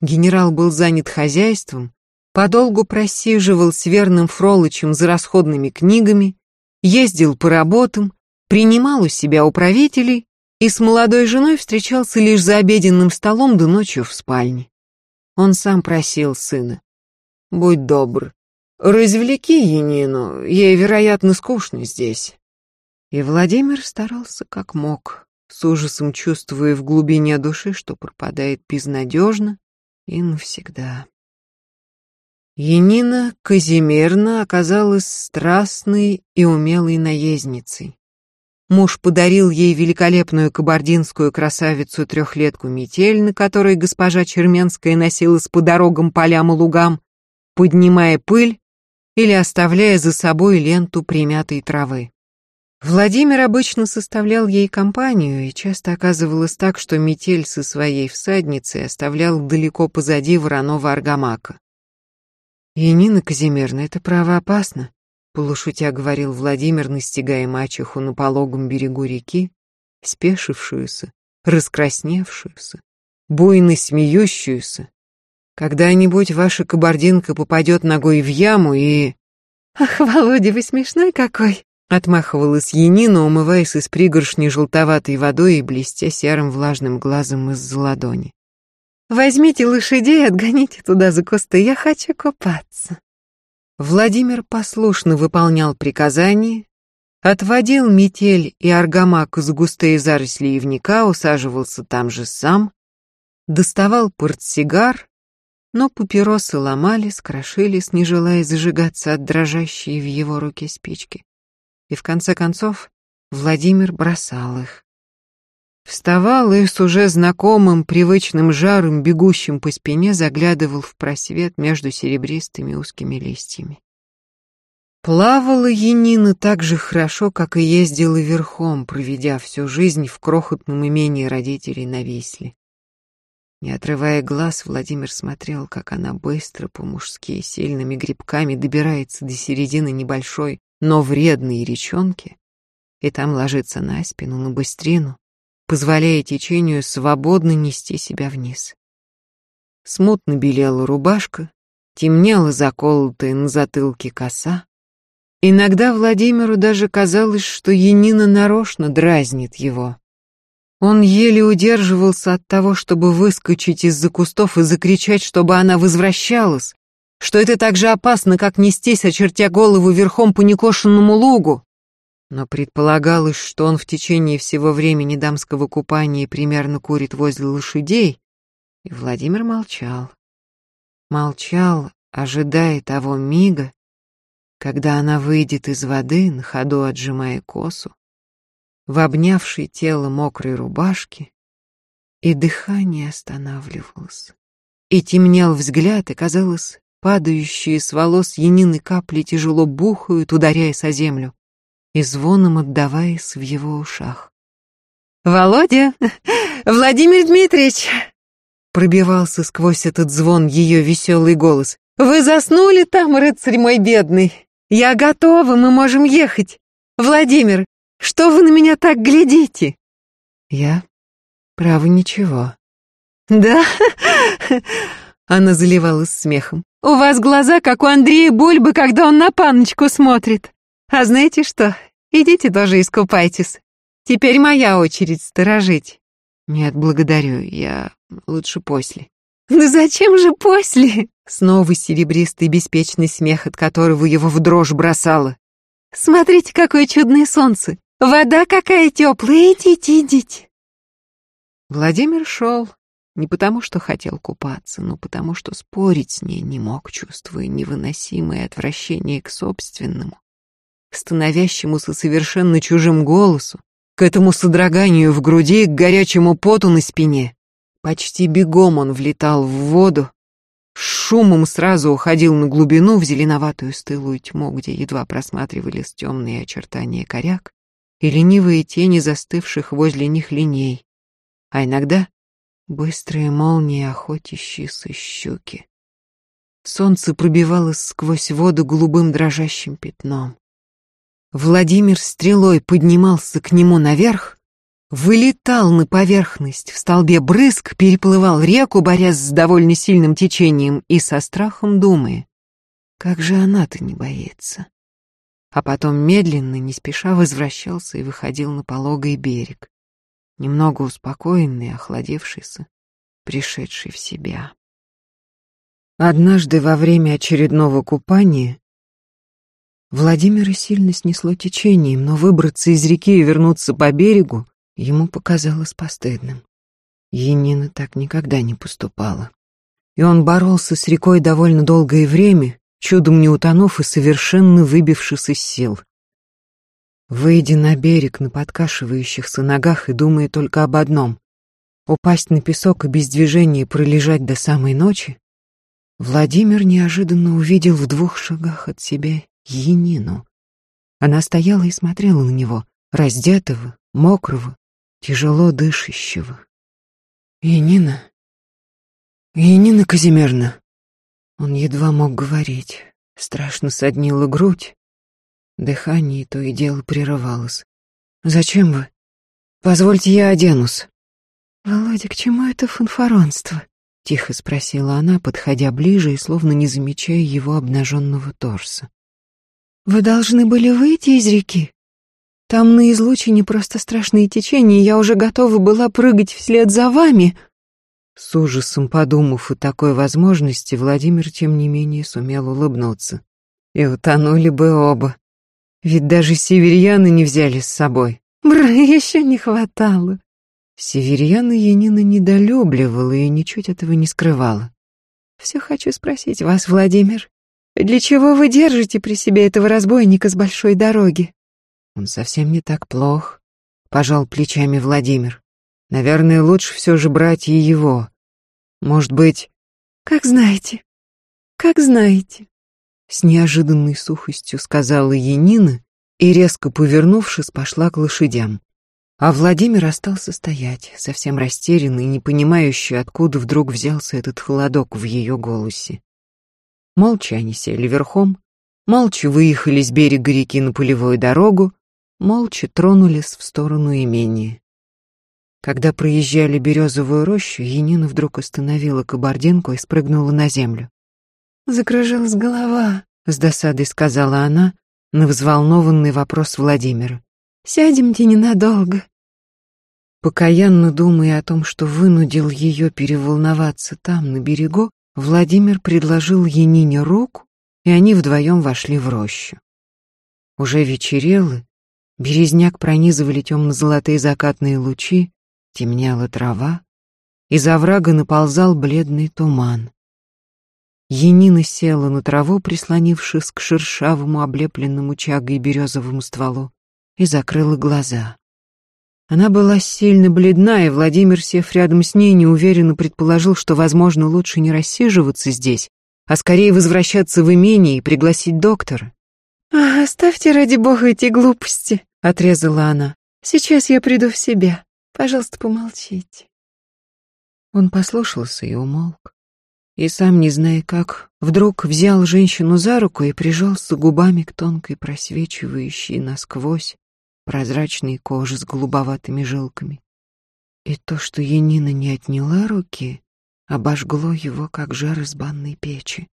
Генерал был занят хозяйством, подолгу просиживал с верным Фролычем за расходными книгами, ездил по работам, принимал у себя управителей и с молодой женой встречался лишь за обеденным столом да ночью в спальне. Он сам просил сына. «Будь добр, развлеки Енину, ей, вероятно, скучно здесь». И Владимир старался как мог, с ужасом чувствуя в глубине души, что пропадает безнадежно и навсегда. Енина Казимирна оказалась страстной и умелой наездницей. Муж подарил ей великолепную кабардинскую красавицу-трехлетку метель, на которой госпожа Черменская носилась по дорогам, полям и лугам, поднимая пыль или оставляя за собой ленту примятой травы. Владимир обычно составлял ей компанию, и часто оказывалось так, что метель со своей всадницей оставлял далеко позади вороного аргамака. И Нина Казимирна, это право опасно полушутя говорил Владимир, настигая мачеху на пологом берегу реки, спешившуюся, раскрасневшуюся, буйно смеющуюся. Когда-нибудь ваша кабардинка попадет ногой в яму и... «Ах, Володя, вы смешной какой!» Отмахивалась Янина, умываясь из пригоршни желтоватой водой и блестя серым влажным глазом из-за ладони. «Возьмите лошадей, отгоните туда за кусты, я хочу купаться». Владимир послушно выполнял приказания, отводил метель и аргамак за густые заросли ивника, усаживался там же сам, доставал портсигар, но папиросы ломались, крошились, не желая зажигаться от дрожащей в его руке спички. И в конце концов Владимир бросал их. Вставал и с уже знакомым привычным жаром, бегущим по спине, заглядывал в просвет между серебристыми узкими листьями. Плавала Енина так же хорошо, как и ездила верхом, проведя всю жизнь в крохотном имении родителей на Висле. Не отрывая глаз, Владимир смотрел, как она быстро, по-мужски, сильными грибками добирается до середины небольшой, но вредной речонки, и там ложится на спину, на быстрину, позволяя течению свободно нести себя вниз. Смутно белела рубашка, темнела заколотая на затылке коса. Иногда Владимиру даже казалось, что Янина нарочно дразнит его. Он еле удерживался от того, чтобы выскочить из-за кустов и закричать, чтобы она возвращалась, что это так же опасно, как нестись, очертя голову верхом по некошенному лугу. Но предполагалось, что он в течение всего времени дамского купания примерно курит возле лошадей, и Владимир молчал. Молчал, ожидая того мига, когда она выйдет из воды, на ходу отжимая косу, в обнявшей тело мокрой рубашки, и дыхание останавливалось, и темнел взгляд, и, казалось, Падающие с волос Янины капли тяжело бухают, ударяясь о землю, и звоном отдаваясь в его ушах. «Володя! Владимир Дмитриевич!» Пробивался сквозь этот звон ее веселый голос. «Вы заснули там, рыцарь мой бедный? Я готова, мы можем ехать. Владимир, что вы на меня так глядите?» «Я? Право, ничего». «Да?» Она заливалась смехом. «У вас глаза, как у Андрея Бульбы, когда он на паночку смотрит. А знаете что? Идите тоже искупайтесь. Теперь моя очередь сторожить». «Нет, благодарю, я лучше после». «Ну зачем же после?» Снова серебристый беспечный смех, от которого его в дрожь бросало. «Смотрите, какое чудное солнце! Вода какая теплая! Идите, идите!» Владимир шел не потому, что хотел купаться, но потому, что спорить с ней не мог, чувствуя невыносимое отвращение к собственному, становящемуся совершенно чужим голосу, к этому содроганию в груди, к горячему поту на спине. Почти бегом он влетал в воду, шумом сразу уходил на глубину в зеленоватую стылую тьму, где едва просматривались темные очертания коряк и ленивые тени застывших возле них линей, а иногда быстрые молнии, охотящиеся щуки. Солнце пробивалось сквозь воду голубым дрожащим пятном. Владимир стрелой поднимался к нему наверх, вылетал на поверхность в столбе брызг, переплывал реку, борясь с довольно сильным течением и со страхом думая, как же она-то не боится. А потом медленно, не спеша возвращался и выходил на пологий берег, немного успокоенный, охладевшийся, пришедший в себя. Однажды во время очередного купания Владимира сильно снесло течением, но выбраться из реки и вернуться по берегу ему показалось постыдным. Енина так никогда не поступала. И он боролся с рекой довольно долгое время, чудом не утонув и совершенно выбившись из сил. Выйдя на берег на подкашивающихся ногах и думая только об одном — упасть на песок и без движения пролежать до самой ночи, Владимир неожиданно увидел в двух шагах от себя Енину. Она стояла и смотрела на него, раздетого, мокрого, тяжело дышащего. «Енина? Енина Казимирна!» Он едва мог говорить. Страшно соднила грудь. Дыхание то и дело прерывалось. «Зачем вы? Позвольте, я оденусь». «Володя, к чему это фанфаронство?» — тихо спросила она, подходя ближе и словно не замечая его обнаженного торса. Вы должны были выйти из реки. Там на излучине просто страшные течения, я уже готова была прыгать вслед за вами. С ужасом подумав о такой возможности, Владимир, тем не менее, сумел улыбнуться. И утонули бы оба. Ведь даже северьяны не взяли с собой. Бр, еще не хватало. Северьяна Янина недолюбливала и ничуть этого не скрывала. Все хочу спросить вас, Владимир. Для чего вы держите при себе этого разбойника с большой дороги? Он совсем не так плох, пожал плечами Владимир. Наверное, лучше все же брать и его. Может быть... Как знаете, как знаете. С неожиданной сухостью сказала Янина и, резко повернувшись, пошла к лошадям. А Владимир остался стоять, совсем растерянный не понимающий, откуда вдруг взялся этот холодок в ее голосе. Молча они сели верхом, молча выехали с берега реки на полевую дорогу, молча тронулись в сторону имения. Когда проезжали березовую рощу, Енина вдруг остановила кабардинку и спрыгнула на землю. «Закрыжилась голова», — с досадой сказала она на взволнованный вопрос Владимира. «Сядемте ненадолго». Покаянно думая о том, что вынудил ее переволноваться там, на берегу, Владимир предложил Янине руку, и они вдвоем вошли в рощу. Уже вечерело, березняк пронизывали темно-золотые закатные лучи, темнела трава, из оврага наползал бледный туман. Янина села на траву, прислонившись к шершавому, облепленному чагой березовому стволу, и закрыла глаза. Она была сильно бледна, и Владимир, сев рядом с ней, неуверенно предположил, что, возможно, лучше не рассиживаться здесь, а скорее возвращаться в имение и пригласить доктора. «А, оставьте ради бога эти глупости», — отрезала она. «Сейчас я приду в себя. Пожалуйста, помолчите». Он послушался и умолк. И сам, не зная как, вдруг взял женщину за руку и прижался губами к тонкой просвечивающей насквозь прозрачной коже с голубоватыми жилками. И то, что Янина не отняла руки, обожгло его, как жар из банной печи.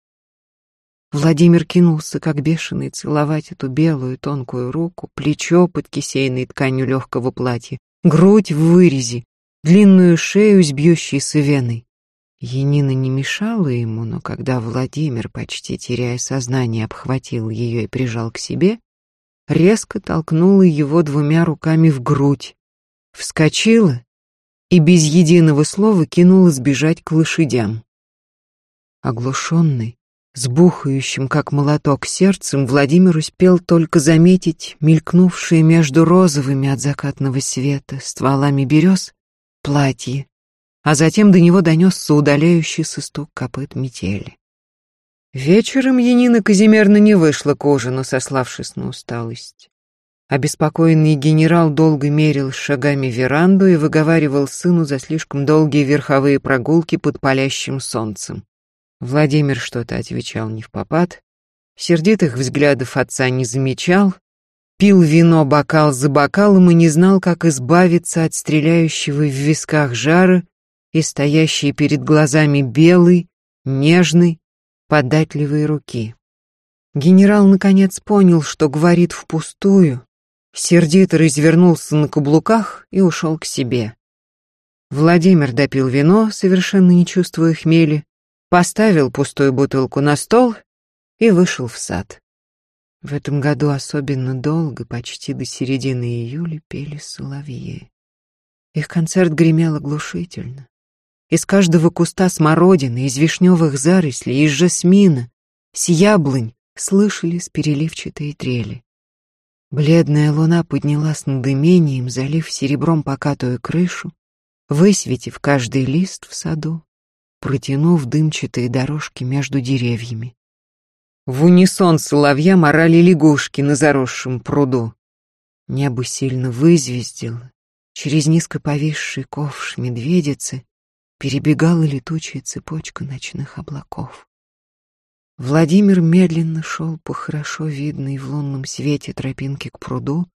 Владимир кинулся, как бешеный, целовать эту белую тонкую руку, плечо под кисейной тканью легкого платья, грудь в вырезе, длинную шею с бьющейся веной. Янина не мешала ему, но когда Владимир, почти теряя сознание, обхватил ее и прижал к себе, резко толкнула его двумя руками в грудь, вскочила и без единого слова кинулась бежать к лошадям. Оглушенный, с бухающим, как молоток, сердцем Владимир успел только заметить мелькнувшие между розовыми от закатного света стволами берез платье, а затем до него донесся удаляющийся стук копыт метели. Вечером Янина Казимерна не вышла к ужину, сославшись на усталость. Обеспокоенный генерал долго мерил шагами веранду и выговаривал сыну за слишком долгие верховые прогулки под палящим солнцем. Владимир что-то отвечал не в попад, сердитых взглядов отца не замечал, пил вино бокал за бокалом и не знал, как избавиться от стреляющего в висках жара и стоящей перед глазами белой, нежной, податливой руки. Генерал наконец понял, что говорит впустую, сердито развернулся на каблуках и ушел к себе. Владимир допил вино, совершенно не чувствуя хмели, поставил пустую бутылку на стол и вышел в сад. В этом году особенно долго, почти до середины июля, пели соловьи. Их концерт гремел оглушительно. Из каждого куста смородины, из вишневых зарослей, из жасмина, с яблонь слышались переливчатые трели. Бледная луна поднялась над имением, залив серебром покатую крышу, высветив каждый лист в саду, протянув дымчатые дорожки между деревьями. В унисон соловья морали лягушки на заросшем пруду. Небо сильно вызвездило. Через низко повисший ковш медведицы перебегала летучая цепочка ночных облаков. Владимир медленно шел по хорошо видной в лунном свете тропинке к пруду,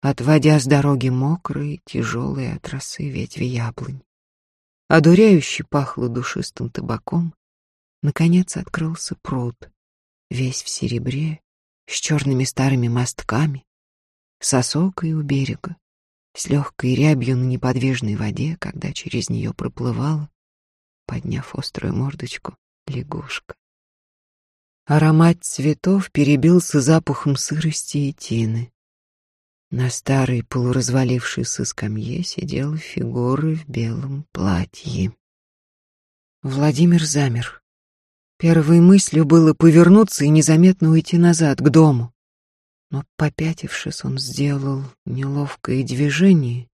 отводя с дороги мокрые, тяжелые от росы ветви яблонь. Одуряюще пахло душистым табаком. Наконец открылся пруд, весь в серебре, с черными старыми мостками, с осокой у берега, с легкой рябью на неподвижной воде, когда через нее проплывала, подняв острую мордочку, лягушка. Аромат цветов перебился запахом сырости и тины. На старой полуразвалившейся скамье сидела фигура в белом платье. Владимир замер. Первой мыслью было повернуться и незаметно уйти назад, к дому. Но, попятившись, он сделал неловкое движение,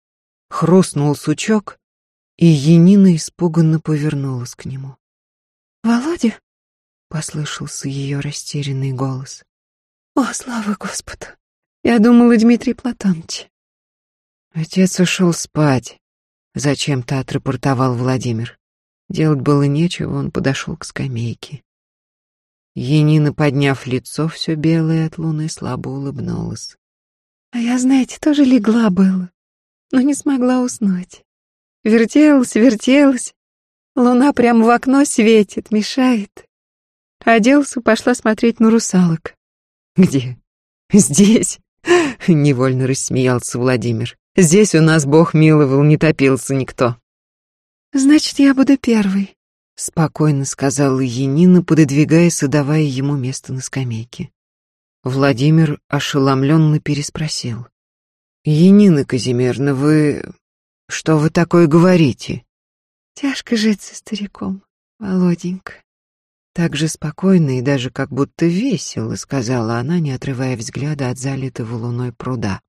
хрустнул сучок, и Енина испуганно повернулась к нему. «Володя?» — послышался ее растерянный голос. «О, слава Господу! Я думала, Дмитрий Платонович. Отец ушел спать. Зачем-то отрапортовал Владимир. Делать было нечего, он подошел к скамейке. Енина, подняв лицо все белое от луны, слабо улыбнулась. А я, знаете, тоже легла было, но не смогла уснуть. Вертелась, вертелась. Луна прямо в окно светит, мешает. Оделась и пошла смотреть на русалок. Где? Здесь? Невольно рассмеялся Владимир. Здесь у нас Бог миловал, не топился никто. Значит, я буду первый, спокойно сказала Енина, пододвигаясь и давая ему место на скамейке. Владимир ошеломленно переспросил. «Енина Казимирна, вы... что вы такое говорите?» «Тяжко жить со стариком, Володенька», так же спокойно и даже как будто весело, сказала она, не отрывая взгляда от залитого луной пруда.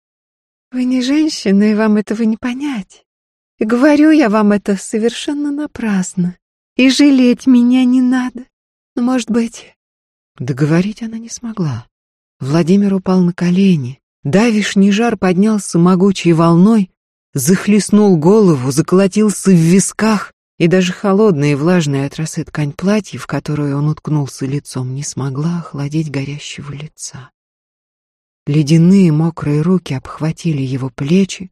Вы не женщина, и вам этого не понять. И говорю я вам это совершенно напрасно. И жалеть меня не надо. Ну, может быть...» Договорить она не смогла. Владимир упал на колени. Давишний жар поднялся могучей волной, захлестнул голову, заколотился в висках, и даже холодная и влажная от росы ткань платья, в которую он уткнулся лицом, не смогла охладить горящего лица. Ледяные мокрые руки обхватили его плечи.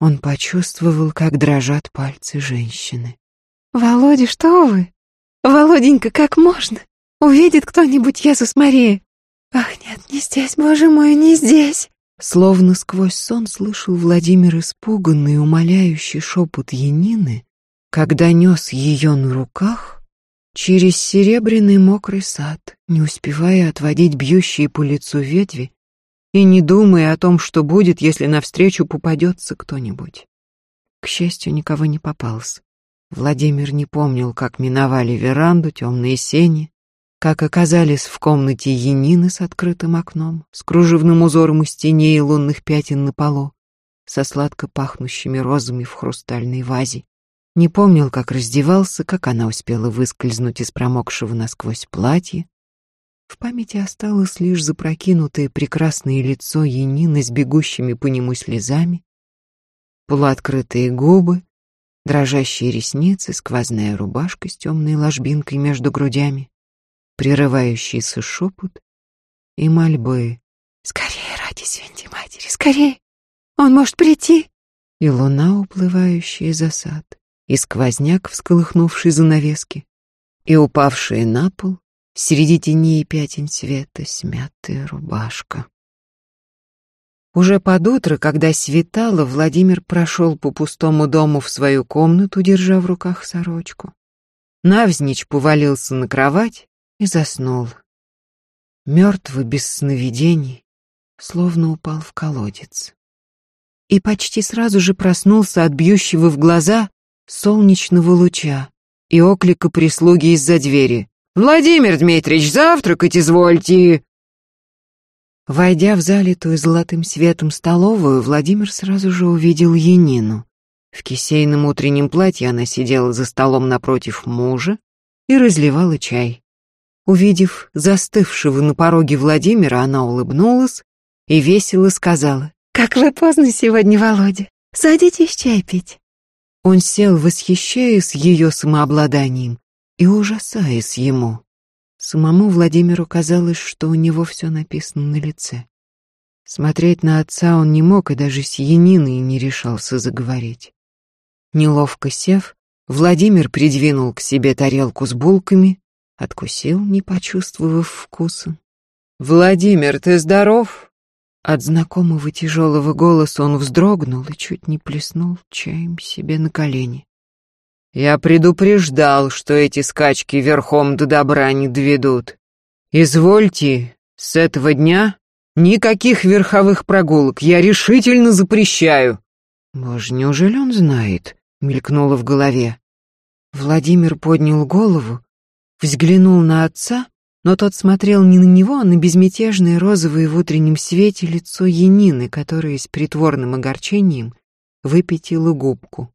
Он почувствовал, как дрожат пальцы женщины. «Володя, что вы? Володенька, как можно? Увидит кто-нибудь Иисус Мария? Ах, нет, не здесь, боже мой, не здесь!» Словно сквозь сон слышал Владимир испуганный, умоляющий шепот Янины, когда нес ее на руках через серебряный мокрый сад, не успевая отводить бьющие по лицу ветви и не думая о том, что будет, если навстречу попадется кто-нибудь. К счастью, никого не попался. Владимир не помнил, как миновали веранду, темные сени, как оказались в комнате Янины с открытым окном, с кружевным узором из теней и лунных пятен на полу, со сладко пахнущими розами в хрустальной вазе. Не помнил, как раздевался, как она успела выскользнуть из промокшего насквозь платья, в памяти осталось лишь запрокинутое прекрасное лицо Янины с бегущими по нему слезами, полуоткрытые губы, дрожащие ресницы, сквозная рубашка с темной ложбинкой между грудями, прерывающийся шепот и мольбы. «Скорее, ради святой матери, скорее! Он может прийти!» И луна, уплывающая за сад, и сквозняк, всколыхнувший занавески, и упавшие на пол Среди теней пятен света смятая рубашка. Уже под утро, когда светало, Владимир прошел по пустому дому в свою комнату, держа в руках сорочку. Навзничь повалился на кровать и заснул. Мертвый, без сновидений, словно упал в колодец. И почти сразу же проснулся от бьющего в глаза солнечного луча и оклика прислуги из-за двери. «Владимир Дмитриевич, завтракать извольте!» Войдя в залитую золотым светом столовую, Владимир сразу же увидел Янину. В кисейном утреннем платье она сидела за столом напротив мужа и разливала чай. Увидев застывшего на пороге Владимира, она улыбнулась и весело сказала. «Как вы поздно сегодня, Володя. Садитесь чай пить». Он сел, восхищаясь ее самообладанием, и ужасаясь ему. Самому Владимиру казалось, что у него все написано на лице. Смотреть на отца он не мог и даже с Яниной не решался заговорить. Неловко сев, Владимир придвинул к себе тарелку с булками, откусил, не почувствовав вкуса. «Владимир, ты здоров?» От знакомого тяжелого голоса он вздрогнул и чуть не плеснул чаем себе на колени. Я предупреждал, что эти скачки верхом до добра не доведут. Извольте, с этого дня никаких верховых прогулок я решительно запрещаю. Боже, неужели он знает? Мелькнуло в голове. Владимир поднял голову, взглянул на отца, но тот смотрел не на него, а на безмятежное розовое в утреннем свете лицо Янины, которая с притворным огорчением выпятила губку.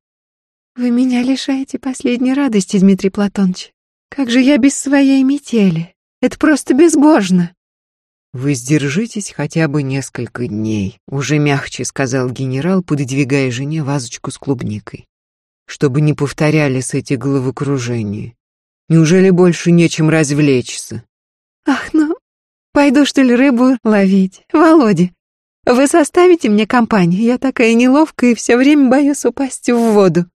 Вы меня лишаете последней радости, Дмитрий Платонович. Как же я без своей метели? Это просто безбожно. Вы сдержитесь хотя бы несколько дней, уже мягче сказал генерал, пододвигая жене вазочку с клубникой. Чтобы не повторялись эти головокружения. Неужели больше нечем развлечься? Ах, ну, пойду что ли рыбу ловить. Володя, вы составите мне компанию? Я такая неловкая и все время боюсь упасть в воду.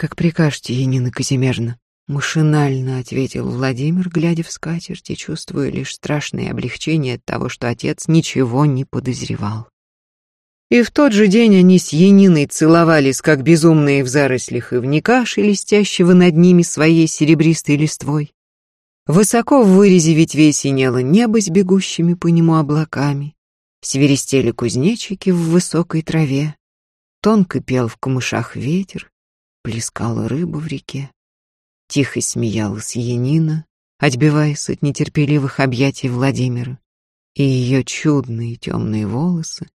«Как прикажете, Енина Казимирна», — машинально ответил Владимир, глядя в скатерть и чувствуя лишь страшное облегчение от того, что отец ничего не подозревал. И в тот же день они с Яниной целовались, как безумные в зарослях ивника, шелестящего над ними своей серебристой листвой. Высоко в вырезе ветвей синело небо с бегущими по нему облаками, свиристели кузнечики в высокой траве, тонко пел в камышах ветер, плескала рыба в реке. Тихо смеялась Янина, отбиваясь от нетерпеливых объятий Владимира, и ее чудные темные волосы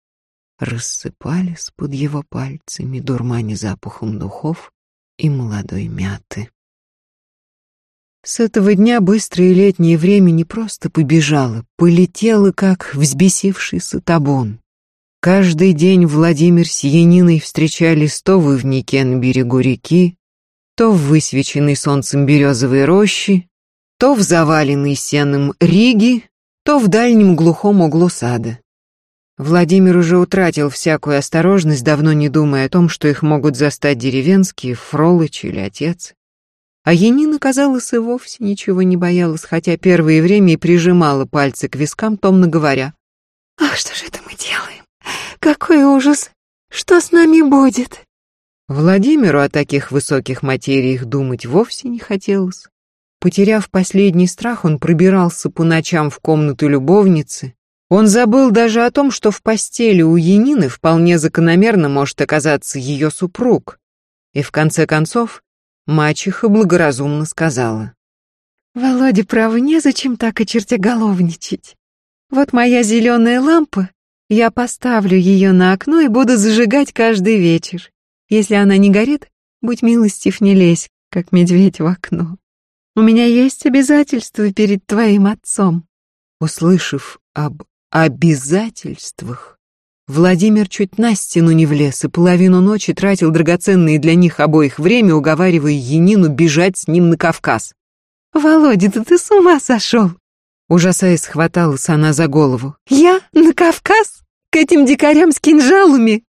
рассыпались под его пальцами, дурманя запахом духов и молодой мяты. С этого дня быстрое летнее время не просто побежало, полетело, как взбесившийся табун. Каждый день Владимир с Яниной встречались то в Ивнике на берегу реки, то в высвеченной солнцем березовой рощи, то в заваленной сеном Риге, то в дальнем глухом углу сада. Владимир уже утратил всякую осторожность, давно не думая о том, что их могут застать деревенские, Фролыч или отец. А Енина, казалось, и вовсе ничего не боялась, хотя первое время и прижимала пальцы к вискам, томно говоря. «Ах, что же это мы делаем? Какой ужас! Что с нами будет?» Владимиру о таких высоких материях думать вовсе не хотелось. Потеряв последний страх, он пробирался по ночам в комнату любовницы. Он забыл даже о том, что в постели у Янины вполне закономерно может оказаться ее супруг. И в конце концов Мачеха благоразумно сказала. «Володя, право, незачем так и чертеголовничать. Вот моя зеленая лампа, я поставлю ее на окно и буду зажигать каждый вечер. Если она не горит, будь милостив, не лезь, как медведь в окно. У меня есть обязательства перед твоим отцом». Услышав об обязательствах, Владимир чуть на стену не влез и половину ночи тратил драгоценное для них обоих время, уговаривая Янину бежать с ним на Кавказ. «Володя, да ты с ума сошел!» Ужасаясь, хваталась она за голову. «Я? На Кавказ? К этим дикарям с кинжалами?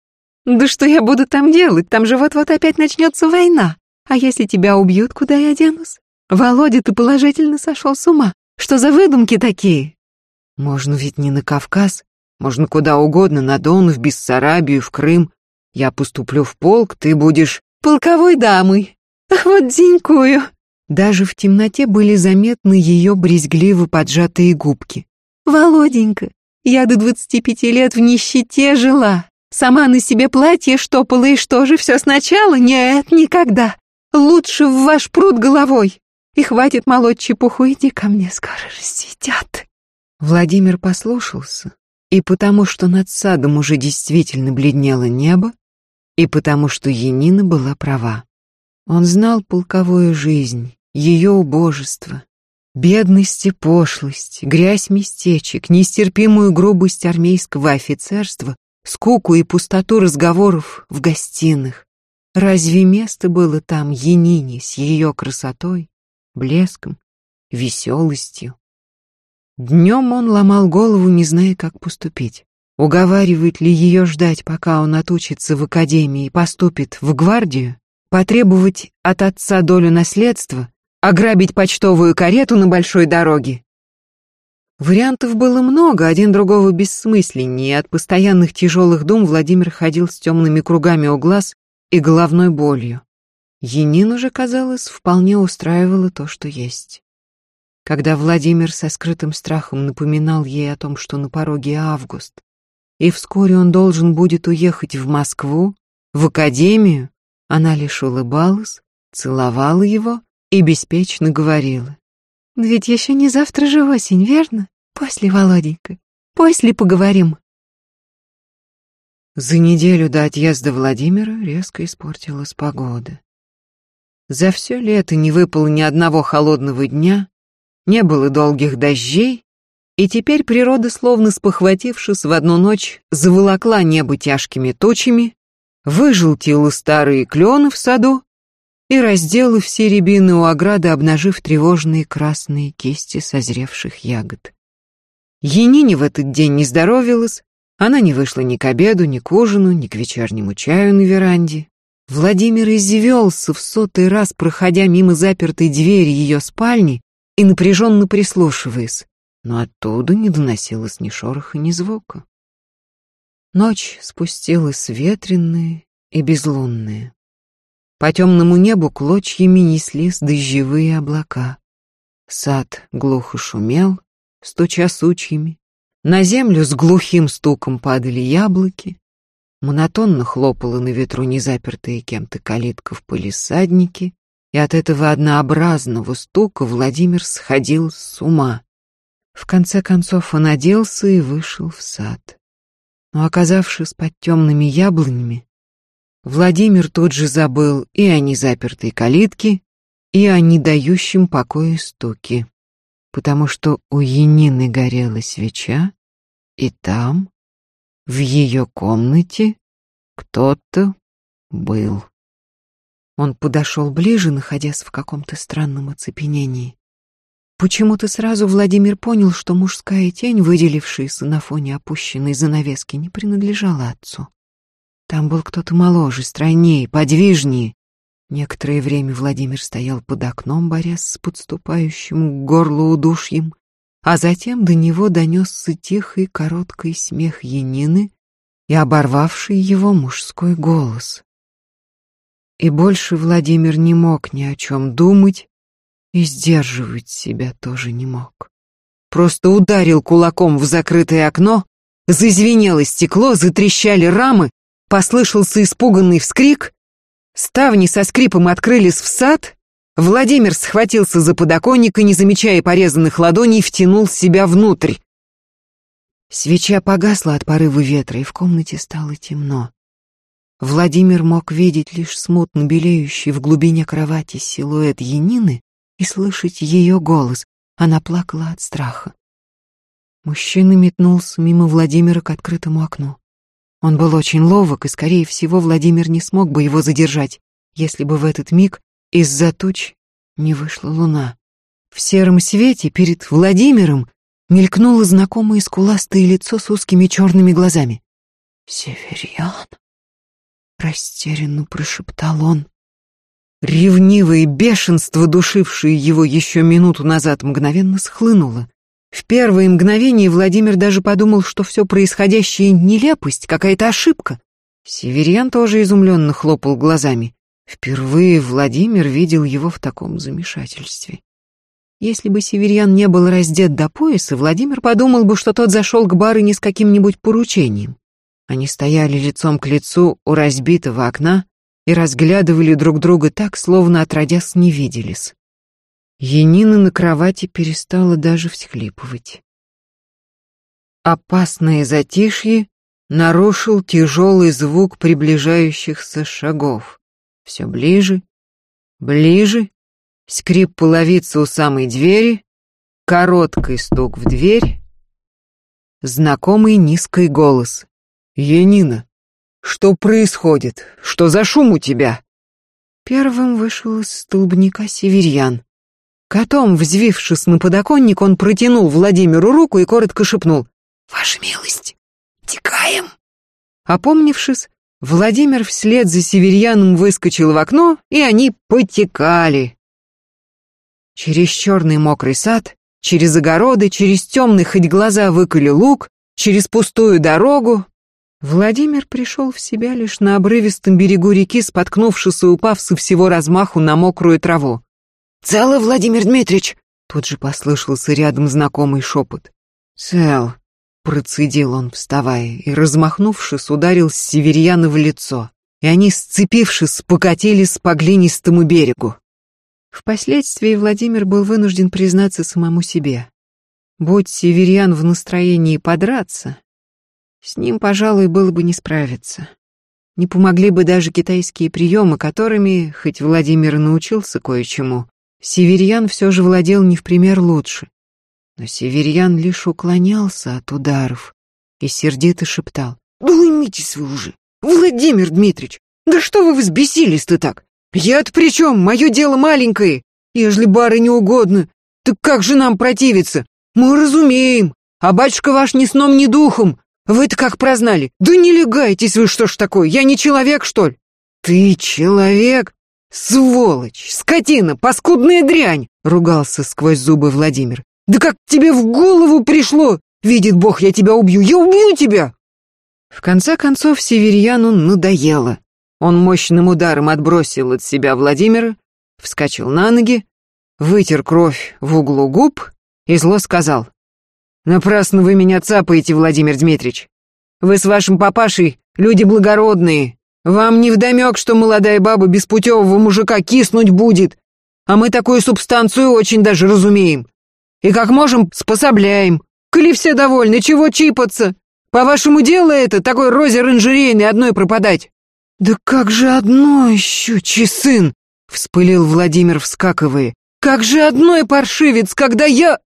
Да что я буду там делать? Там же вот-вот опять начнется война. А если тебя убьют, куда я денусь? Володя, ты положительно сошел с ума. Что за выдумки такие?» «Можно ведь не на Кавказ, можно куда угодно, на Дон, в Бессарабию, в Крым. Я поступлю в полк, ты будешь полковой дамой. Вот денькую. Даже в темноте были заметны ее брезгливо поджатые губки. Володенька, я до двадцати пяти лет в нищете жила. Сама на себе платье штопала, и что же, все сначала? Нет, никогда. Лучше в ваш пруд головой. И хватит молоть чепуху, иди ко мне, скоро рассветят. Владимир послушался, и потому, что над садом уже действительно бледнело небо, и потому, что Енина была права. Он знал полковую жизнь, ее убожество, бедность и пошлость, грязь местечек, нестерпимую грубость армейского офицерства, скуку и пустоту разговоров в гостиных. Разве место было там Енине с ее красотой, блеском, веселостью? Днем он ломал голову, не зная, как поступить. Уговаривать ли ее ждать, пока он отучится в академии и поступит в гвардию? Потребовать от отца долю наследства? Ограбить почтовую карету на большой дороге? Вариантов было много, один другого бессмысленнее, от постоянных тяжелых дум Владимир ходил с темными кругами у глаз и головной болью. Енин уже, казалось, вполне устраивало то, что есть. Когда Владимир со скрытым страхом напоминал ей о том, что на пороге август, и вскоре он должен будет уехать в Москву, в академию, она лишь улыбалась, целовала его и беспечно говорила. «Ведь еще не завтра же осень, верно? После, Володенька, после поговорим». За неделю до отъезда Владимира резко испортилась погода. За все лето не выпало ни одного холодного дня, не было долгих дождей, и теперь природа, словно спохватившись в одну ночь, заволокла небо тяжкими тучами, выжелтила старые клены в саду и раздела все рябины у ограды, обнажив тревожные красные кисти созревших ягод. Енине в этот день не здоровилась, она не вышла ни к обеду, ни к ужину, ни к вечернему чаю на веранде. Владимир извелся в сотый раз, проходя мимо запертой двери ее спальни и напряженно прислушиваясь, но оттуда не доносилось ни шороха, ни звука. Ночь спустилась ветреная и безлунная. По темному небу клочьями неслись дождевые облака. Сад глухо шумел, стуча сучьями. На землю с глухим стуком падали яблоки. Монотонно хлопала на ветру незапертая кем-то калитка в полисаднике и от этого однообразного стука Владимир сходил с ума. В конце концов он оделся и вышел в сад. Но оказавшись под темными яблонями, Владимир тут же забыл и о незапертой калитке, и о недающем покоя стуке, потому что у Янины горела свеча, и там, в ее комнате, кто-то был. Он подошел ближе, находясь в каком-то странном оцепенении. Почему-то сразу Владимир понял, что мужская тень, выделившаяся на фоне опущенной занавески, не принадлежала отцу. Там был кто-то моложе, стройнее, подвижнее. Некоторое время Владимир стоял под окном, борясь с подступающим к горлу удушьем, а затем до него донесся тихий короткий смех Янины и оборвавший его мужской голос. И больше Владимир не мог ни о чем думать и сдерживать себя тоже не мог. Просто ударил кулаком в закрытое окно, зазвенело стекло, затрещали рамы, послышался испуганный вскрик, ставни со скрипом открылись в сад, Владимир схватился за подоконник и, не замечая порезанных ладоней, втянул себя внутрь. Свеча погасла от порыва ветра, и в комнате стало темно. Владимир мог видеть лишь смутно белеющий в глубине кровати силуэт Янины и слышать ее голос. Она плакала от страха. Мужчина метнулся мимо Владимира к открытому окну. Он был очень ловок, и, скорее всего, Владимир не смог бы его задержать, если бы в этот миг из-за туч не вышла луна. В сером свете перед Владимиром мелькнуло знакомое скуластое лицо с узкими черными глазами. «Северян!» Растерянно прошептал он. Ревнивое бешенство, душившее его еще минуту назад, мгновенно схлынуло. В первое мгновение Владимир даже подумал, что все происходящее — нелепость, какая-то ошибка. Северян тоже изумленно хлопал глазами. Впервые Владимир видел его в таком замешательстве. Если бы Северян не был раздет до пояса, Владимир подумал бы, что тот зашел к барыне с каким-нибудь поручением. Они стояли лицом к лицу у разбитого окна и разглядывали друг друга так, словно отродясь не виделись. Енина на кровати перестала даже всхлипывать. Опасное затишье нарушил тяжелый звук приближающихся шагов. Все ближе, ближе, скрип половицы у самой двери, короткий стук в дверь, знакомый низкий голос. «Енина, что происходит? Что за шум у тебя?» Первым вышел из столбняка северьян. Котом, взвившись на подоконник, он протянул Владимиру руку и коротко шепнул. «Ваша милость, текаем!» Опомнившись, Владимир вслед за северьяном выскочил в окно, и они потекали. Через черный мокрый сад, через огороды, через темный хоть глаза выколи луг, через пустую дорогу, Владимир пришел в себя лишь на обрывистом берегу реки, споткнувшись и упав со всего размаху на мокрую траву. «Цело, Владимир Дмитриевич?» Тут же послышался рядом знакомый шепот. «Цел», — процедил он, вставая, и, размахнувшись, ударил Северьяна в лицо, и они, сцепившись, покатились по глинистому берегу. Впоследствии Владимир был вынужден признаться самому себе. Будь Северьян в настроении подраться, с ним, пожалуй, было бы не справиться. Не помогли бы даже китайские приемы, которыми, хоть Владимир научился кое-чему, Северьян все же владел не в пример лучше. Но Северьян лишь уклонялся от ударов и сердито шептал. «Да уймитесь вы уже, Владимир Дмитриевич! Да что вы взбесились-то так? Я-то при чем? Мое дело маленькое. Ежели бары не угодно, так как же нам противиться? Мы разумеем, а батюшка ваш ни сном, ни духом. Вы-то как прознали? Да не легайтесь вы, что ж такое? Я не человек, что ли? Ты человек? Сволочь, скотина, паскудная дрянь, ругался сквозь зубы Владимир. Да как тебе в голову пришло? Видит Бог, я тебя убью, я убью тебя! В конце концов Северьяну надоело. Он мощным ударом отбросил от себя Владимира, вскочил на ноги, вытер кровь в углу губ и зло сказал. Напрасно вы меня цапаете, Владимир Дмитриевич. Вы с вашим папашей люди благородные. Вам не вдомек, что молодая баба без путевого мужика киснуть будет. А мы такую субстанцию очень даже разумеем. И как можем, способляем. Коли все довольны, чего чипаться? По-вашему, дело это, такой розе оранжерейной одной пропадать? Да как же одно еще, сын? вспылил Владимир, вскакивая. «Как же одной паршивец, когда я...»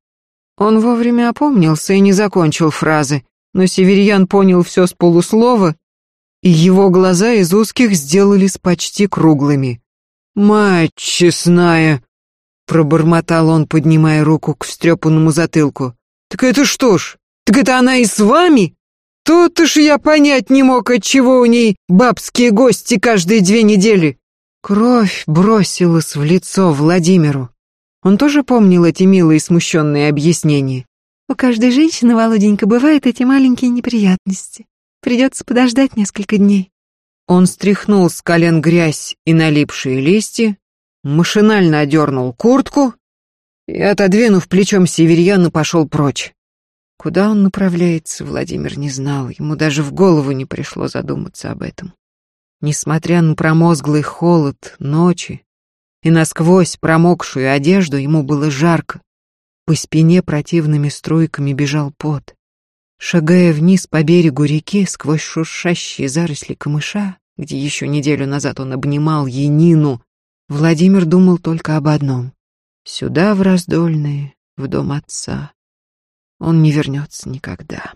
Он вовремя опомнился и не закончил фразы, но Северьян понял все с полуслова, и его глаза из узких сделались почти круглыми. «Мать честная!» — пробормотал он, поднимая руку к встрепанному затылку. «Так это что ж, так это она и с вами? Тут уж я понять не мог, отчего у ней бабские гости каждые две недели». Кровь бросилась в лицо Владимиру. Он тоже помнил эти милые смущенные объяснения. «У каждой женщины, Володенька, бывают эти маленькие неприятности. Придется подождать несколько дней». Он стряхнул с колен грязь и налипшие листья, машинально одернул куртку и, отодвинув плечом северьяна, пошел прочь. Куда он направляется, Владимир не знал, ему даже в голову не пришло задуматься об этом. Несмотря на промозглый холод ночи и насквозь промокшую одежду, ему было жарко. По спине противными струйками бежал пот. Шагая вниз по берегу реки, сквозь шуршащие заросли камыша, где еще неделю назад он обнимал Енину, Владимир думал только об одном. Сюда, в раздольные, в дом отца. Он не вернется никогда.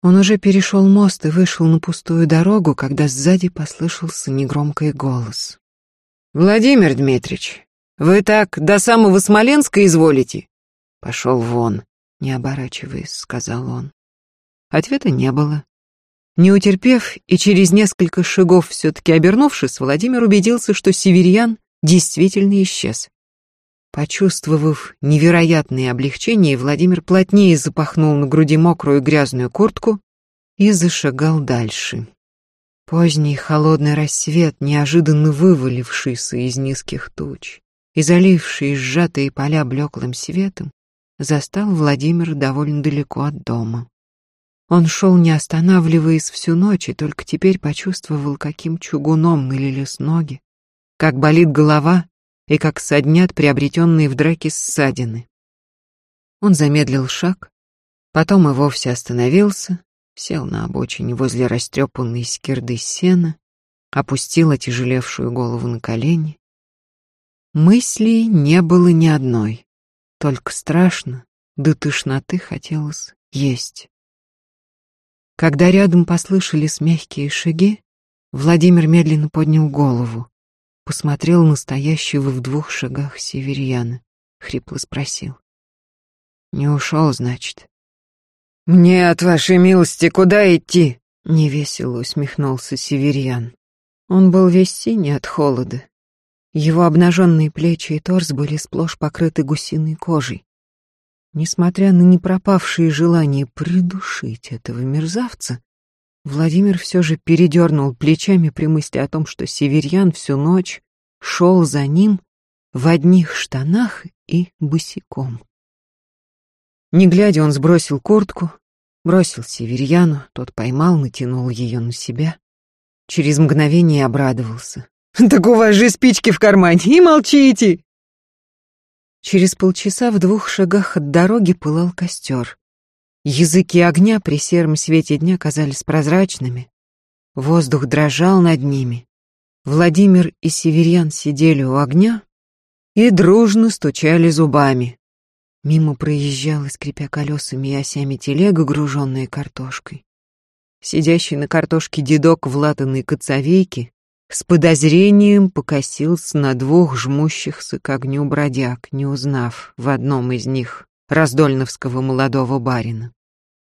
Он уже перешел мост и вышел на пустую дорогу, когда сзади послышался негромкий голос. «Владимир Дмитриевич, вы так до самого Смоленска изволите?» «Пошел вон», — не оборачиваясь, сказал он. Ответа не было. Не утерпев и через несколько шагов все-таки обернувшись, Владимир убедился, что северьян действительно исчез. Почувствовав невероятное облегчение, Владимир плотнее запахнул на груди мокрую грязную куртку и зашагал дальше. Поздний холодный рассвет, неожиданно вывалившийся из низких туч и заливший сжатые поля блеклым светом, застал Владимира довольно далеко от дома. Он шел, не останавливаясь всю ночь, и только теперь почувствовал, каким чугуном налились ноги, как болит голова и как соднят приобретенные в драке ссадины. Он замедлил шаг, потом и вовсе остановился, сел на обочине возле растрепанной скирды сена, опустил отяжелевшую голову на колени. Мыслей не было ни одной, только страшно, до тошноты хотелось есть. Когда рядом послышались мягкие шаги, Владимир медленно поднял голову, посмотрел на стоящего в двух шагах северяна, хрипло спросил. «Не ушел, значит?» «Мне от вашей милости куда идти?» — невесело усмехнулся северян. Он был весь синий от холода. Его обнаженные плечи и торс были сплошь покрыты гусиной кожей. Несмотря на непропавшие желания придушить этого мерзавца, Владимир все же передернул плечами при мысли о том, что северян всю ночь шел за ним в одних штанах и босиком. Не глядя, он сбросил куртку, бросил северьяну, тот поймал, натянул ее на себя. Через мгновение обрадовался. «Так у вас же спички в кармане, и молчите!» Через полчаса в двух шагах от дороги пылал костер. Языки огня при сером свете дня казались прозрачными. Воздух дрожал над ними. Владимир и Северян сидели у огня и дружно стучали зубами. Мимо проезжала, скрипя колесами и осями телега, груженная картошкой. Сидящий на картошке дедок в латаной коцовейке с подозрением покосился на двух жмущихся к огню бродяг, не узнав в одном из них раздольновского молодого барина.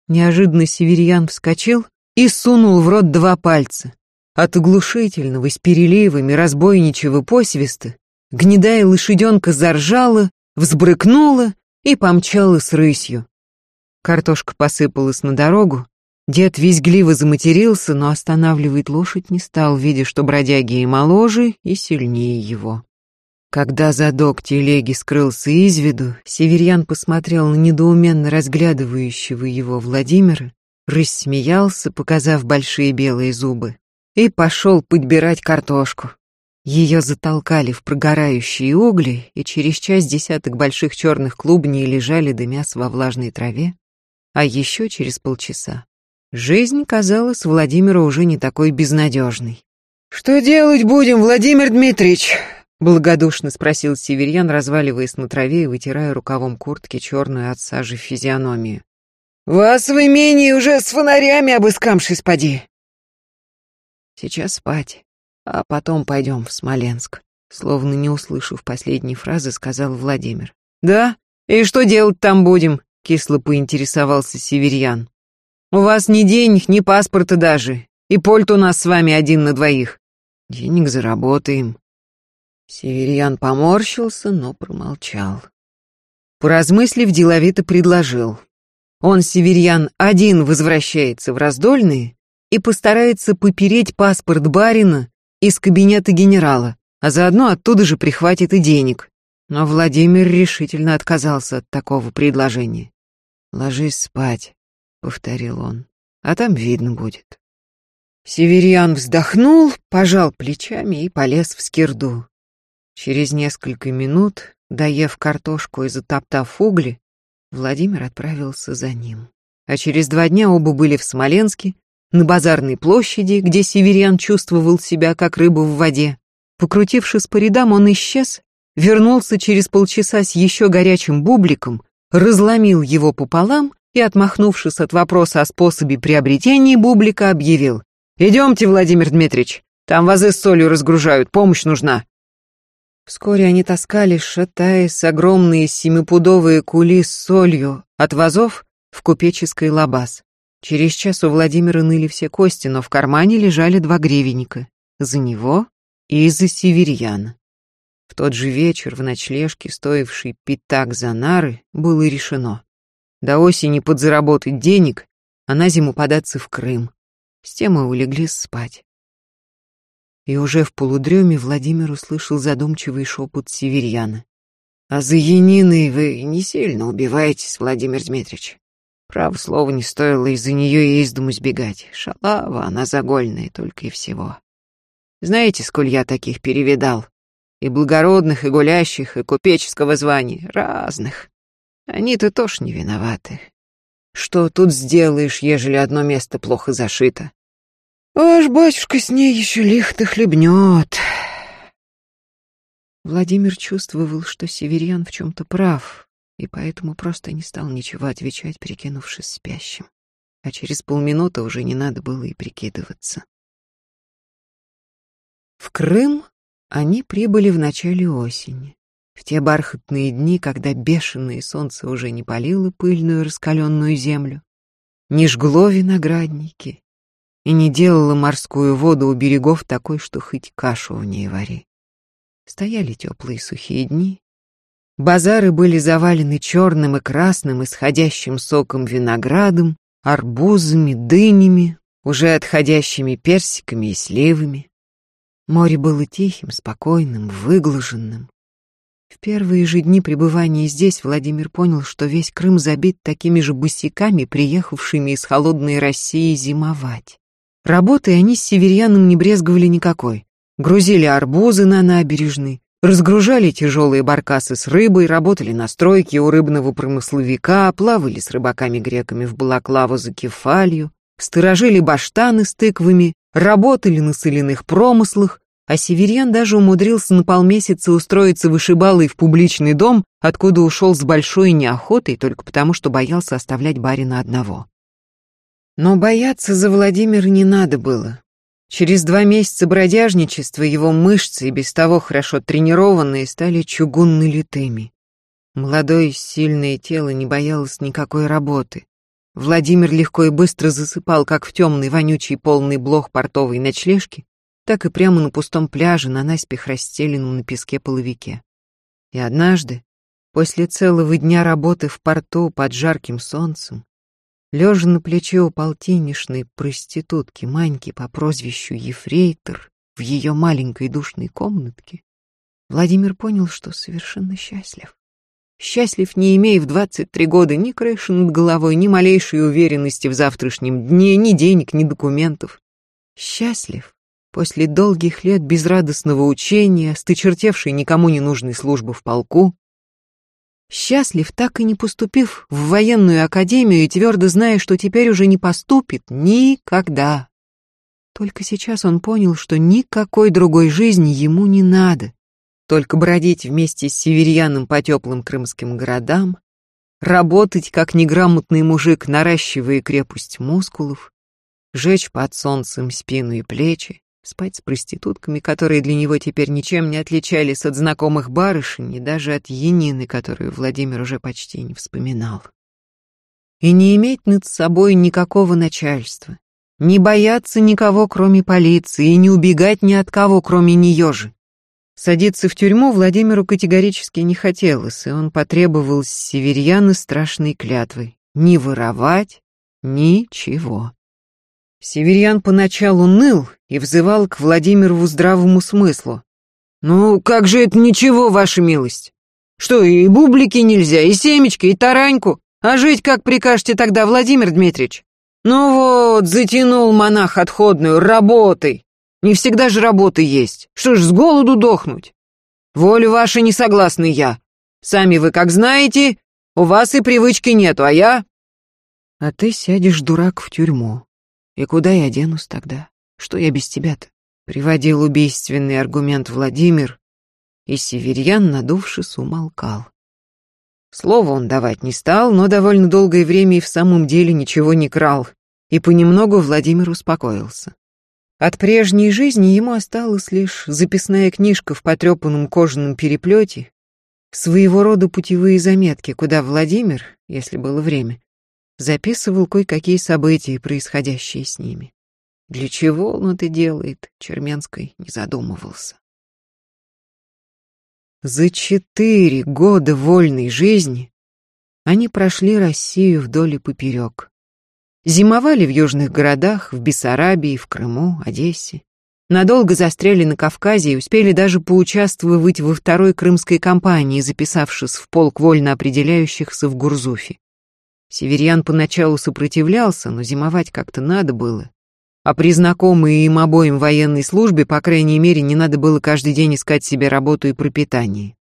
Неожиданно северьян вскочил и сунул в рот два пальца. От оглушительного, с переливами разбойничьего посвиста гнедая лошаденка заржала, взбрыкнула и помчала с рысью. Картошка посыпалась на дорогу, дед визгливо заматерился, но останавливать лошадь не стал, видя, что бродяги и моложе, и сильнее его. Когда задок телеги скрылся из виду, Северян посмотрел на недоуменно разглядывающего его Владимира, рассмеялся, показав большие белые зубы, и пошел подбирать картошку. Ее затолкали в прогорающие угли, и через час десяток больших черных клубней лежали дымясь во влажной траве, а еще через полчаса жизнь казалась Владимиру уже не такой безнадежной. «Что делать будем, Владимир Дмитриевич?» — благодушно спросил Северьян, разваливаясь на траве и вытирая рукавом куртки черную от сажи физиономию. «Вас в имении уже с фонарями обыскамшись поди!» «Сейчас спать, а потом пойдем в Смоленск», — словно не услышав последней фразы, сказал Владимир. «Да? И что делать там будем?» — кисло поинтересовался Северьян. «У вас ни денег, ни паспорта даже, и польт у нас с вами один на двоих. Денег заработаем, Северьян поморщился, но промолчал. Поразмыслив, деловито предложил. Он, Северьян, один возвращается в раздольные и постарается попереть паспорт барина из кабинета генерала, а заодно оттуда же прихватит и денег. Но Владимир решительно отказался от такого предложения. «Ложись спать», — повторил он, — «а там видно будет». Северьян вздохнул, пожал плечами и полез в скирду. Через несколько минут, доев картошку и затоптав угли, Владимир отправился за ним. А через два дня оба были в Смоленске, на базарной площади, где северян чувствовал себя как рыба в воде. Покрутившись по рядам, он исчез, вернулся через полчаса с еще горячим бубликом, разломил его пополам и, отмахнувшись от вопроса о способе приобретения бублика, объявил. «Идемте, Владимир Дмитриевич, там вазы с солью разгружают, помощь нужна». Вскоре они таскали, шатаясь, огромные семипудовые кули с солью от вазов в купеческий лабаз. Через час у Владимира ныли все кости, но в кармане лежали два гривенника. За него и за северьяна. В тот же вечер в ночлежке, стоивший пятак за нары, было решено. До осени подзаработать денег, а на зиму податься в Крым. С тем и улеглись спать и уже в полудреме Владимир услышал задумчивый шепот северьяна. «А за Яниной вы не сильно убиваетесь, Владимир Дмитриевич. Право слово не стоило из-за нее и из дому сбегать. Шалава, она загольная только и всего. Знаете, сколь я таких перевидал? И благородных, и гулящих, и купеческого звания, разных. Они-то тоже не виноваты. Что тут сделаешь, ежели одно место плохо зашито? Ваш батюшка с ней еще лихо хлебнет. Владимир чувствовал, что Северян в чем-то прав, и поэтому просто не стал ничего отвечать, прикинувшись спящим. А через полминуты уже не надо было и прикидываться. В Крым они прибыли в начале осени, в те бархатные дни, когда бешеное солнце уже не палило пыльную раскаленную землю, не жгло виноградники, и не делала морскую воду у берегов такой, что хоть кашу в ней вари. Стояли теплые сухие дни. Базары были завалены черным и красным, исходящим соком виноградом, арбузами, дынями, уже отходящими персиками и сливами. Море было тихим, спокойным, выглаженным. В первые же дни пребывания здесь Владимир понял, что весь Крым забит такими же босиками, приехавшими из холодной России зимовать. Работы они с северяном не брезговали никакой. Грузили арбузы на набережной, разгружали тяжелые баркасы с рыбой, работали на стройке у рыбного промысловика, плавали с рыбаками-греками в балаклаву за кефалью, сторожили баштаны с тыквами, работали на соляных промыслах, а Северян даже умудрился на полмесяца устроиться вышибалой в публичный дом, откуда ушел с большой неохотой только потому, что боялся оставлять барина одного. Но бояться за Владимира не надо было. Через два месяца бродяжничества его мышцы, и без того хорошо тренированные, стали чугунно-литыми. Молодое сильное тело не боялось никакой работы. Владимир легко и быстро засыпал как в темный, вонючий, полный блох портовой ночлежки, так и прямо на пустом пляже на наспех расстеленном на песке половике. И однажды, после целого дня работы в порту под жарким солнцем, Лежа на плече у полтиннишной проститутки Маньки по прозвищу Ефрейтор в ее маленькой душной комнатке, Владимир понял, что совершенно счастлив. Счастлив, не имея в 23 года ни крыши над головой, ни малейшей уверенности в завтрашнем дне, ни денег, ни документов. Счастлив после долгих лет безрадостного учения, стычертевшей никому не нужной службы в полку, Счастлив, так и не поступив в военную академию и твердо зная, что теперь уже не поступит никогда. Только сейчас он понял, что никакой другой жизни ему не надо. Только бродить вместе с северяном по теплым крымским городам, работать как неграмотный мужик, наращивая крепость мускулов, жечь под солнцем спину и плечи, спать с проститутками, которые для него теперь ничем не отличались от знакомых барышень и даже от Янины, которую Владимир уже почти не вспоминал. И не иметь над собой никакого начальства, не бояться никого, кроме полиции, и не убегать ни от кого, кроме нее же. Садиться в тюрьму Владимиру категорически не хотелось, и он потребовал с северьяна страшной клятвы — не воровать ничего. Северьян поначалу ныл и взывал к Владимирову здравому смыслу. «Ну, как же это ничего, ваша милость? Что, и бублики нельзя, и семечки, и тараньку? А жить как прикажете тогда, Владимир Дмитриевич? Ну вот, затянул монах отходную, работой. Не всегда же работы есть. Что ж, с голоду дохнуть? Волю ваша не согласны я. Сами вы как знаете, у вас и привычки нету, а я... А ты сядешь, дурак, в тюрьму. И куда я денусь тогда? Что я без тебя-то? Приводил убийственный аргумент Владимир, и Северьян, надувшись, умолкал. Слово он давать не стал, но довольно долгое время и в самом деле ничего не крал, и понемногу Владимир успокоился. От прежней жизни ему осталась лишь записная книжка в потрепанном кожаном переплете, своего рода путевые заметки, куда Владимир, если было время, записывал кое-какие события, происходящие с ними. Для чего он это делает, Черменской не задумывался. За четыре года вольной жизни они прошли Россию вдоль и поперек. Зимовали в южных городах, в Бессарабии, в Крыму, Одессе. Надолго застряли на Кавказе и успели даже поучаствовать во второй крымской кампании, записавшись в полк вольно определяющихся в Гурзуфе. Северян поначалу сопротивлялся, но зимовать как-то надо было. А при знакомой им обоим военной службе, по крайней мере, не надо было каждый день искать себе работу и пропитание.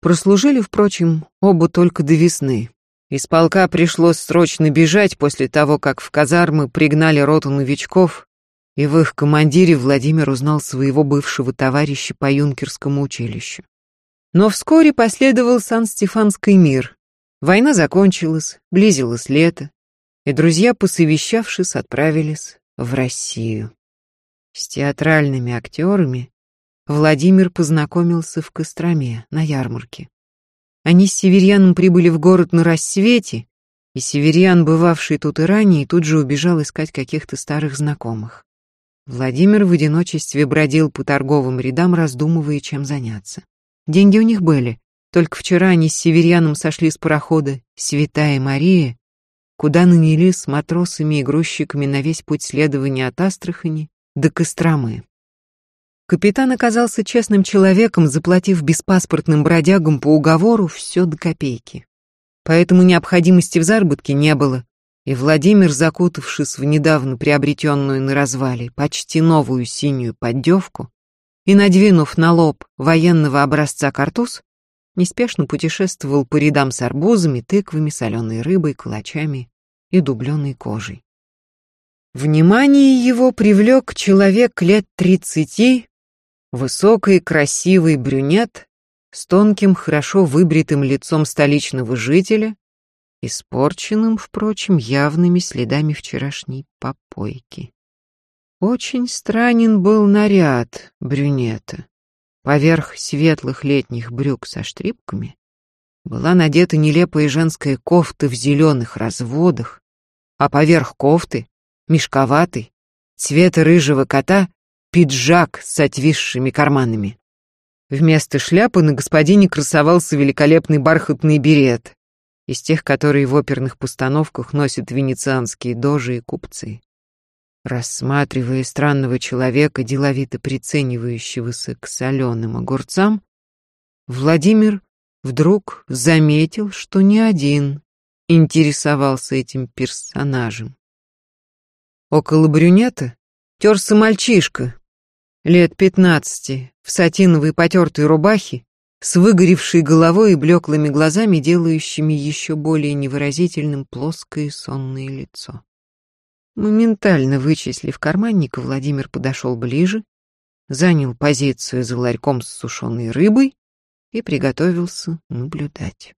Прослужили, впрочем, оба только до весны. Из полка пришлось срочно бежать после того, как в казармы пригнали роту новичков, и в их командире Владимир узнал своего бывшего товарища по юнкерскому училищу. Но вскоре последовал Сан-Стефанский мир. Война закончилась, близилось лето, и друзья, посовещавшись, отправились в Россию. С театральными актерами Владимир познакомился в Костроме на ярмарке. Они с Северьяном прибыли в город на рассвете, и Северьян, бывавший тут и ранее, тут же убежал искать каких-то старых знакомых. Владимир в одиночестве бродил по торговым рядам, раздумывая, чем заняться. Деньги у них были, только вчера они с Северьяном сошли с парохода «Святая Мария», куда нанялись с матросами и грузчиками на весь путь следования от Астрахани до Костромы. Капитан оказался честным человеком, заплатив беспаспортным бродягам по уговору все до копейки. Поэтому необходимости в заработке не было, и Владимир, закутавшись в недавно приобретенную на развале почти новую синюю поддевку и надвинув на лоб военного образца картуз, неспешно путешествовал по рядам с арбузами, тыквами, соленой рыбой, калачами и дубленой кожей. Внимание его привлек человек лет тридцати Высокий, красивый брюнет с тонким, хорошо выбритым лицом столичного жителя, испорченным, впрочем, явными следами вчерашней попойки. Очень странен был наряд брюнета. Поверх светлых летних брюк со штрипками была надета нелепая женская кофта в зеленых разводах, а поверх кофты — мешковатый, цвета рыжего кота пиджак с отвисшими карманами. Вместо шляпы на господине красовался великолепный бархатный берет, из тех, которые в оперных постановках носят венецианские дожи и купцы. Рассматривая странного человека, деловито приценивающегося к соленым огурцам, Владимир вдруг заметил, что не один интересовался этим персонажем. Около брюнета терся мальчишка, лет пятнадцати, в сатиновой потертой рубахе, с выгоревшей головой и блеклыми глазами, делающими еще более невыразительным плоское сонное лицо. Моментально вычислив карманника, Владимир подошел ближе, занял позицию за ларьком с сушеной рыбой и приготовился наблюдать.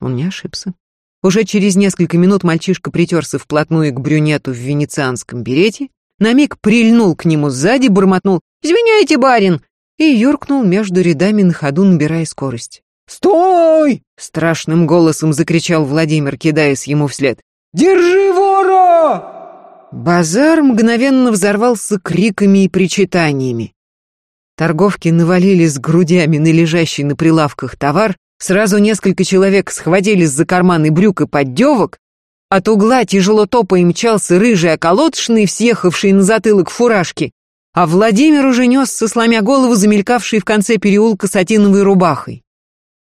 Он не ошибся. Уже через несколько минут мальчишка притерся вплотную к брюнету в венецианском берете, на миг прильнул к нему сзади, бормотнул «Извиняйте, барин!» и юркнул между рядами на ходу, набирая скорость. «Стой!» — страшным голосом закричал Владимир, кидаясь ему вслед. «Держи вора!» Базар мгновенно взорвался криками и причитаниями. Торговки навалились грудями на лежащий на прилавках товар, сразу несколько человек схватились за карманы брюк и поддевок, от угла тяжело топая мчался рыжий околотшный, съехавший на затылок фуражки, а Владимир уже несся, сломя голову, замелькавший в конце переулка сатиновой рубахой.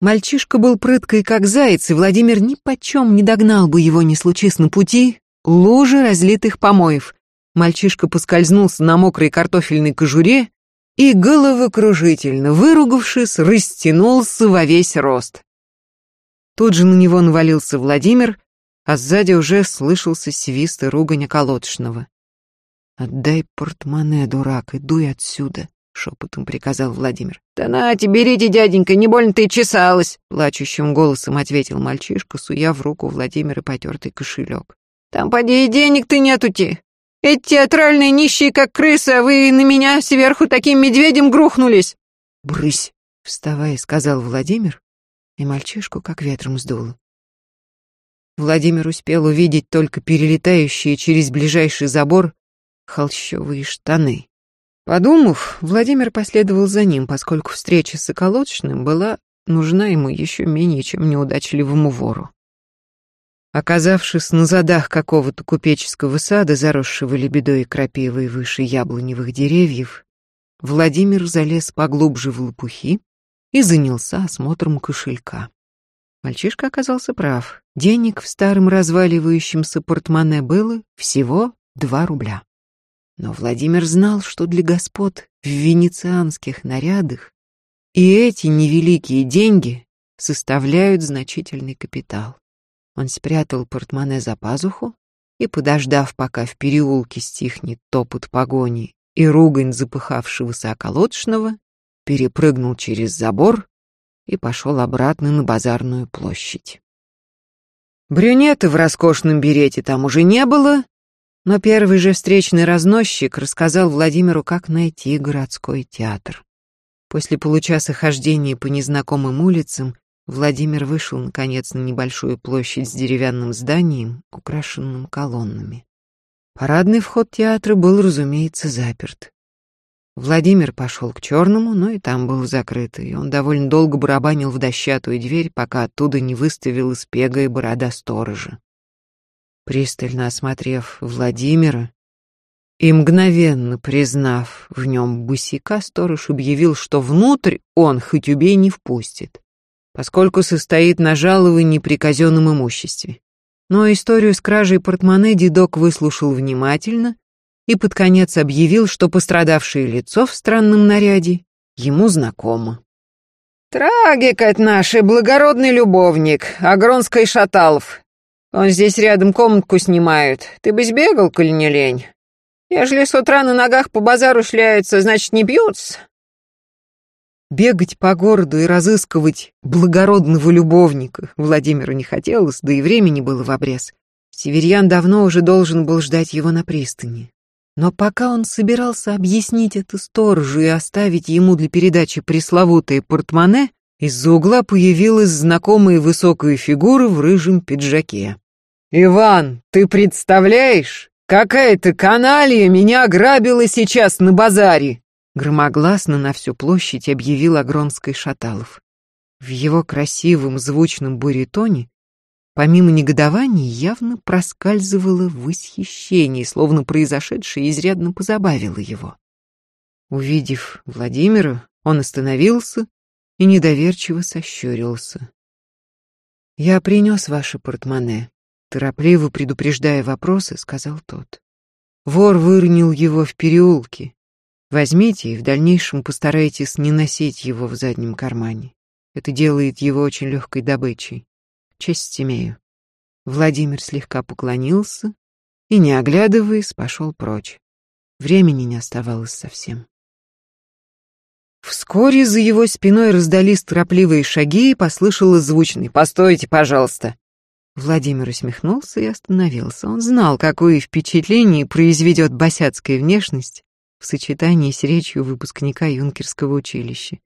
Мальчишка был прыткой, как заяц, и Владимир ни почем не догнал бы его, не случись на пути, лужи разлитых помоев. Мальчишка поскользнулся на мокрой картофельной кожуре, и головокружительно, выругавшись, растянулся во весь рост. Тут же на него навалился Владимир, а сзади уже слышался свист и ругань околоточного. «Отдай портмоне, дурак, и дуй отсюда», — шепотом приказал Владимир. «Да нате, берите, дяденька, не больно ты чесалась», — плачущим голосом ответил мальчишка, суя в руку Владимира потертый кошелек. «Там, поди, и денег-то нету-те. Эти театральные нищие, как крысы, а вы на меня сверху таким медведем грухнулись. Брысь, вставай, сказал Владимир, и мальчишку как ветром сдуло. Владимир успел увидеть только перелетающие через ближайший забор холщовые штаны. Подумав, Владимир последовал за ним, поскольку встреча с околоточным была нужна ему еще менее, чем неудачливому вору. Оказавшись на задах какого-то купеческого сада, заросшего лебедой и крапивой выше яблоневых деревьев, Владимир залез поглубже в лопухи и занялся осмотром кошелька. Мальчишка оказался прав. Денег в старом разваливающемся портмоне было всего два рубля. Но Владимир знал, что для господ в венецианских нарядах и эти невеликие деньги составляют значительный капитал. Он спрятал портмоне за пазуху и, подождав, пока в переулке стихнет топот погони и ругань запыхавшегося околоточного, перепрыгнул через забор и пошел обратно на базарную площадь. Брюнета в роскошном берете там уже не было, но первый же встречный разносчик рассказал Владимиру, как найти городской театр. После получаса хождения по незнакомым улицам Владимир вышел, наконец, на небольшую площадь с деревянным зданием, украшенным колоннами. Парадный вход театра был, разумеется, заперт. Владимир пошел к черному, но и там был закрыт, и он довольно долго барабанил в дощатую дверь, пока оттуда не выставил из пега и борода сторожа. Пристально осмотрев Владимира и мгновенно признав в нем бусика, сторож объявил, что внутрь он хоть убей не впустит поскольку состоит на жаловании при казенном имуществе. Но историю с кражей портмоне дедок выслушал внимательно и под конец объявил, что пострадавшее лицо в странном наряде ему знакомо. «Трагик это наш и благородный любовник, Агронский Шаталов. Он здесь рядом комнатку снимает. Ты бы сбегал, коль не лень. Ежели с утра на ногах по базару шляются, значит, не бьются. Бегать по городу и разыскивать благородного любовника Владимиру не хотелось, да и времени было в обрез. Северьян давно уже должен был ждать его на пристани. Но пока он собирался объяснить это сторожу и оставить ему для передачи пресловутое портмоне, из-за угла появилась знакомая высокая фигура в рыжем пиджаке. «Иван, ты представляешь? Какая-то каналья меня ограбила сейчас на базаре!» Громогласно на всю площадь объявил Агронский Шаталов. В его красивом звучном буритоне, помимо негодования, явно проскальзывало восхищение, словно произошедшее изрядно позабавило его. Увидев Владимира, он остановился и недоверчиво сощурился. «Я принес ваше портмоне», — торопливо предупреждая вопросы, сказал тот. «Вор выронил его в переулке. Возьмите и в дальнейшем постарайтесь не носить его в заднем кармане. Это делает его очень легкой добычей. Честь имею. Владимир слегка поклонился и, не оглядываясь, пошел прочь. Времени не оставалось совсем. Вскоре за его спиной раздались торопливые шаги и послышалось звучный «Постойте, пожалуйста!». Владимир усмехнулся и остановился. Он знал, какое впечатление произведет босяцкая внешность в сочетании с речью выпускника юнкерского училища.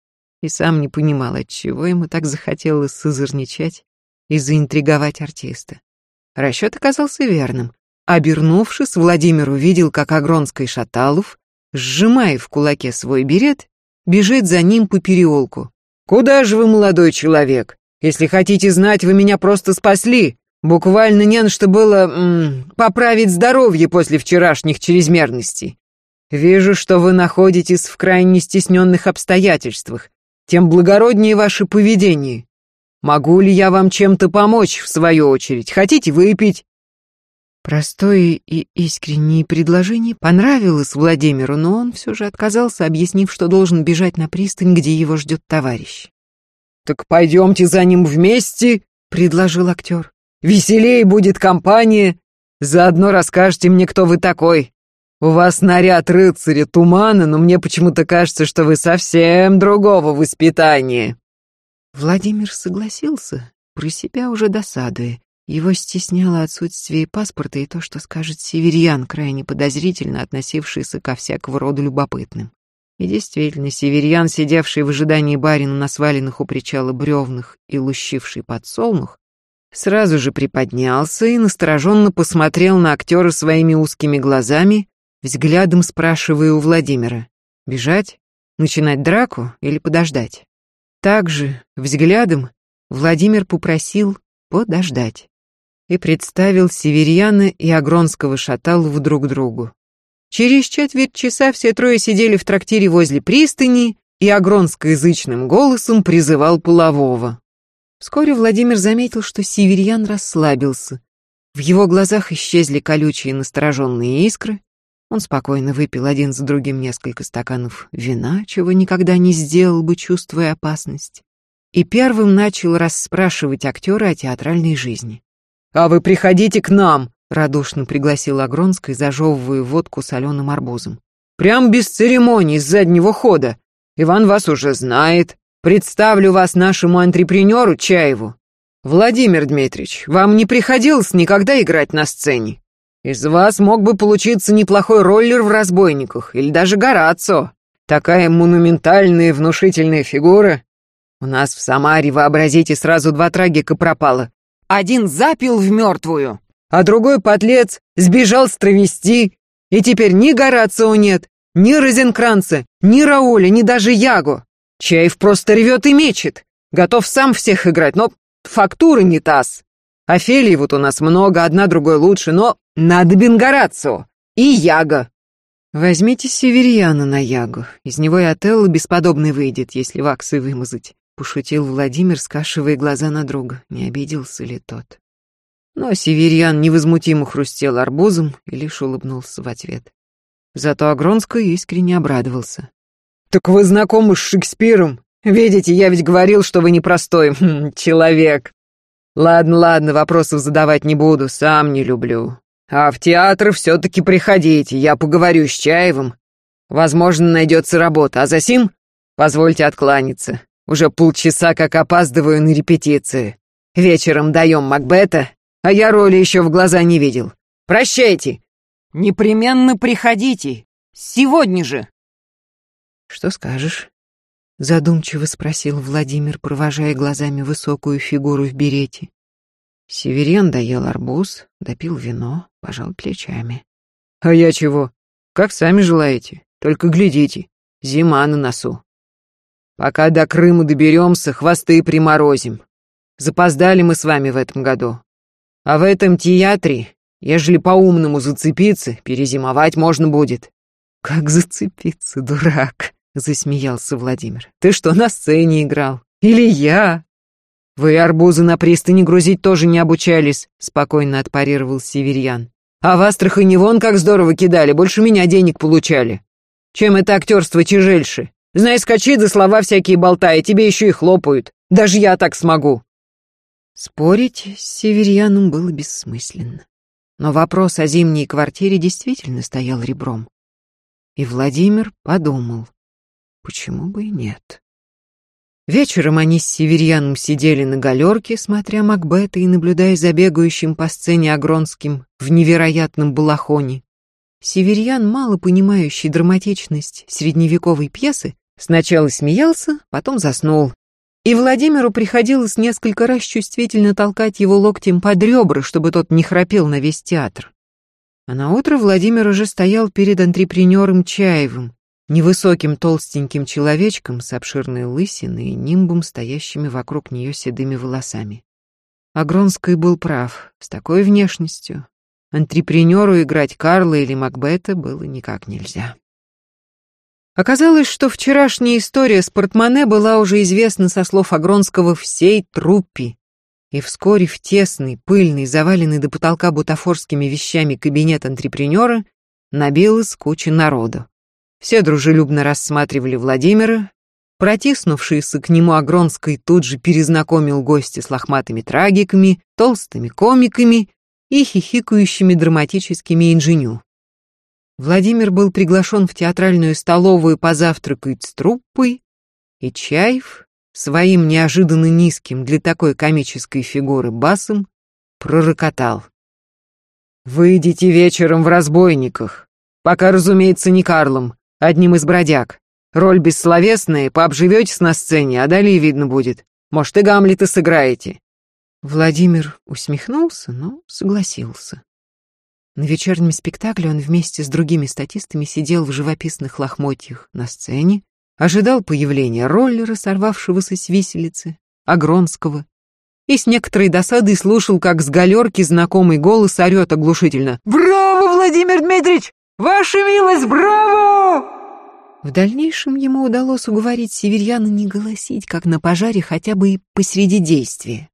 И сам не понимал, отчего ему так захотелось созерничать и заинтриговать артиста. Расчет оказался верным. Обернувшись, Владимир увидел, как Агронский Шаталов, сжимая в кулаке свой берет, бежит за ним по переулку. «Куда же вы, молодой человек? Если хотите знать, вы меня просто спасли. Буквально не на что было м -м, поправить здоровье после вчерашних чрезмерностей. Вижу, что вы находитесь в крайне стесненных обстоятельствах. Тем благороднее ваше поведение. Могу ли я вам чем-то помочь, в свою очередь? Хотите выпить?» Простое и искреннее предложение понравилось Владимиру, но он все же отказался, объяснив, что должен бежать на пристань, где его ждет товарищ. «Так пойдемте за ним вместе», — предложил актер. «Веселее будет компания. Заодно расскажете мне, кто вы такой. У вас наряд рыцаря тумана, но мне почему-то кажется, что вы совсем другого воспитания». Владимир согласился, про себя уже досадуя. Его стесняло отсутствие паспорта и то, что скажет северьян, крайне подозрительно относившийся ко всякого рода любопытным. И действительно, северьян, сидевший в ожидании барина на сваленных у причала бревнах и лущивший подсолнух, сразу же приподнялся и настороженно посмотрел на актера своими узкими глазами, взглядом спрашивая у Владимира, бежать, начинать драку или подождать. Также, взглядом, Владимир попросил подождать и представил Северьяна и Агронского Шаталову друг другу. Через четверть часа все трое сидели в трактире возле пристани, и Агронско язычным голосом призывал полового. Вскоре Владимир заметил, что Северьян расслабился. В его глазах исчезли колючие настороженные искры. Он спокойно выпил один за другим несколько стаканов вина, чего никогда не сделал бы, чувствуя опасность. И первым начал расспрашивать актера о театральной жизни. «А вы приходите к нам!» — радушно пригласил Агронский, зажевывая водку соленым арбузом. «Прям без церемоний, с заднего хода. Иван вас уже знает. Представлю вас нашему антрепренеру Чаеву. Владимир Дмитриевич, вам не приходилось никогда играть на сцене? Из вас мог бы получиться неплохой роллер в «Разбойниках» или даже Горацио. Такая монументальная внушительная фигура. У нас в Самаре, вообразите, сразу два трагика пропало. Один запил в мертвую, а другой подлец сбежал с травести, и теперь ни Горацио нет, ни Розенкранца, ни Рауля, ни даже Яго. Чаев просто ревет и мечет, готов сам всех играть, но фактуры не таз. Офелий вот у нас много, одна другой лучше, но надо Горацио и Яго. Возьмите Северьяна на Ягу, из него и Отелло бесподобный выйдет, если ваксы вымазать. Пошутил Владимир, скашивая глаза на друга. Не обиделся ли тот? Но Северьян невозмутимо хрустел арбузом и лишь улыбнулся в ответ. Зато Агронский искренне обрадовался. «Так вы знакомы с Шекспиром? Видите, я ведь говорил, что вы непростой хм, человек. Ладно, ладно, вопросов задавать не буду, сам не люблю. А в театр все-таки приходите, я поговорю с Чаевым. Возможно, найдется работа, а за сим позвольте откланяться. Уже полчаса как опаздываю на репетиции. Вечером даем Макбета, а я роли еще в глаза не видел. Прощайте. Непременно приходите. Сегодня же. Что скажешь? Задумчиво спросил Владимир, провожая глазами высокую фигуру в берете. Северен доел арбуз, допил вино, пожал плечами. А я чего? Как сами желаете. Только глядите, зима на носу. Пока до Крыма доберемся, хвосты приморозим. Запоздали мы с вами в этом году. А в этом театре, ежели по-умному зацепиться, перезимовать можно будет». «Как зацепиться, дурак?» — засмеялся Владимир. «Ты что, на сцене играл? Или я?» «Вы арбузы на пристани грузить тоже не обучались», — спокойно отпарировал Северьян. «А в Астрахани вон как здорово кидали, больше меня денег получали. Чем это актерство тяжельше? Знай, скачи, да слова всякие болтай, тебе еще и хлопают. Даже я так смогу. Спорить с северьяном было бессмысленно. Но вопрос о зимней квартире действительно стоял ребром. И Владимир подумал, почему бы и нет. Вечером они с Северьяном сидели на галерке, смотря Макбета и наблюдая за бегающим по сцене Агронским в невероятном балахоне. Северьян, мало понимающий драматичность средневековой пьесы, сначала смеялся, потом заснул. И Владимиру приходилось несколько раз чувствительно толкать его локтем под ребра, чтобы тот не храпел на весь театр. А на утро Владимир уже стоял перед антрепренером Чаевым, невысоким толстеньким человечком с обширной лысиной и нимбом, стоящими вокруг нее седыми волосами. Агронский был прав, с такой внешностью Антрепренеру играть Карла или Макбета было никак нельзя. Оказалось, что вчерашняя история с портмоне была уже известна со слов Агронского всей труппе, и вскоре в тесный, пыльный, заваленный до потолка бутафорскими вещами кабинет антрепренера набилась куча народу. Все дружелюбно рассматривали Владимира, протиснувшийся к нему Агронской тут же перезнакомил гостя с лохматыми трагиками, толстыми комиками и хихикающими драматическими инженю. Владимир был приглашен в театральную столовую позавтракать с труппой, и Чаев своим неожиданно низким для такой комической фигуры басом пророкотал. «Выйдите вечером в разбойниках, пока, разумеется, не Карлом, одним из бродяг. Роль бессловесная, пообживетесь на сцене, а далее видно будет. Может, и Гамлета сыграете. Владимир усмехнулся, но согласился. На вечернем спектакле он вместе с другими статистами сидел в живописных лохмотьях на сцене, ожидал появления роллера, сорвавшегося с виселицы, Агронского, и с некоторой досадой слушал, как с галерки знакомый голос орет оглушительно «Браво, Владимир Дмитриевич! Ваша милость, браво!» В дальнейшем ему удалось уговорить северяна не голосить, как на пожаре, хотя бы и посреди действия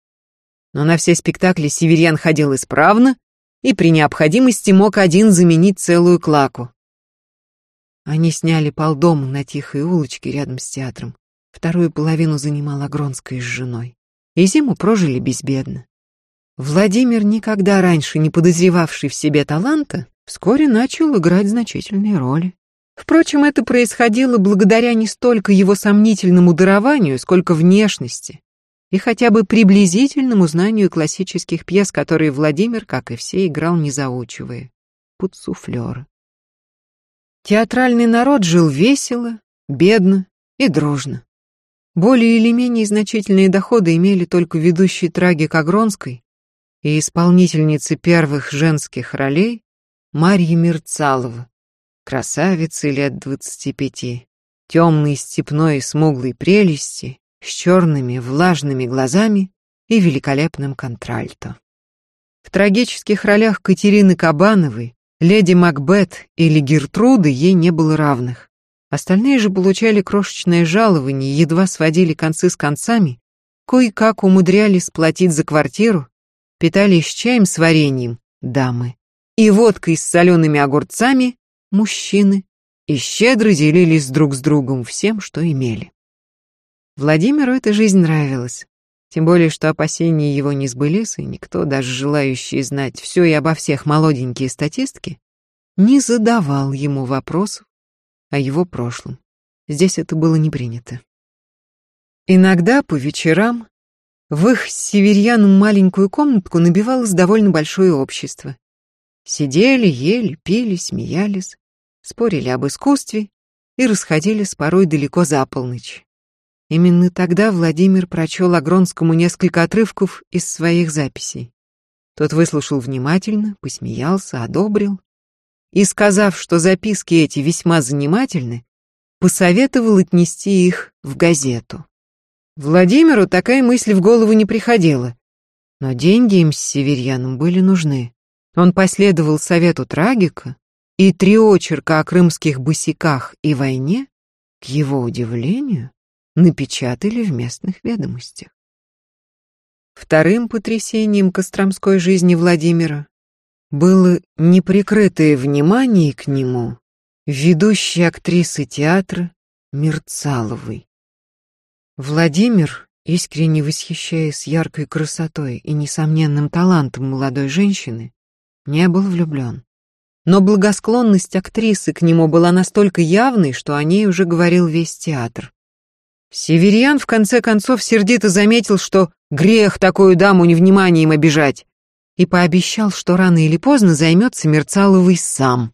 но на все спектакли Северян ходил исправно и при необходимости мог один заменить целую клаку. Они сняли полдом на тихой улочке рядом с театром. Вторую половину занимала Гронская с женой. И зиму прожили безбедно. Владимир, никогда раньше не подозревавший в себе таланта, вскоре начал играть значительные роли. Впрочем, это происходило благодаря не столько его сомнительному дарованию, сколько внешности, и хотя бы приблизительному знанию классических пьес, которые Владимир, как и все, играл не заучивая, под суфлера. Театральный народ жил весело, бедно и дружно. Более или менее значительные доходы имели только ведущий трагик Агронской и исполнительницы первых женских ролей Марья Мирцалова, красавицы лет двадцати пяти, темной степной смуглой прелести, с черными влажными глазами и великолепным контральто. В трагических ролях Катерины Кабановой, леди Макбет или Гертруды ей не было равных. Остальные же получали крошечное жалование, едва сводили концы с концами, кое-как умудрялись сплотить за квартиру, питались чаем с вареньем дамы и водкой с солеными огурцами мужчины и щедро делились друг с другом всем, что имели. Владимиру эта жизнь нравилась. Тем более, что опасения его не сбылись, и никто, даже желающий знать все и обо всех молоденькие статистки, не задавал ему вопросов о его прошлом. Здесь это было не принято. Иногда по вечерам в их с северьяном маленькую комнатку набивалось довольно большое общество. Сидели, ели, пили, смеялись, спорили об искусстве и расходились порой далеко за полночь. Именно тогда Владимир прочел Агронскому несколько отрывков из своих записей. Тот выслушал внимательно, посмеялся, одобрил и, сказав, что записки эти весьма занимательны, посоветовал отнести их в газету. Владимиру такая мысль в голову не приходила, но деньги им с Северьяном были нужны. Он последовал совету трагика, и три очерка о крымских босиках и войне, к его удивлению, напечатали в местных ведомостях. Вторым потрясением костромской жизни Владимира было неприкрытое внимание к нему ведущей актрисы театра Мерцаловой. Владимир, искренне восхищаясь яркой красотой и несомненным талантом молодой женщины, не был влюблен. Но благосклонность актрисы к нему была настолько явной, что о ней уже говорил весь театр. Северьян в конце концов сердито заметил, что грех такую даму невниманием обижать, и пообещал, что рано или поздно займется Мерцаловой сам.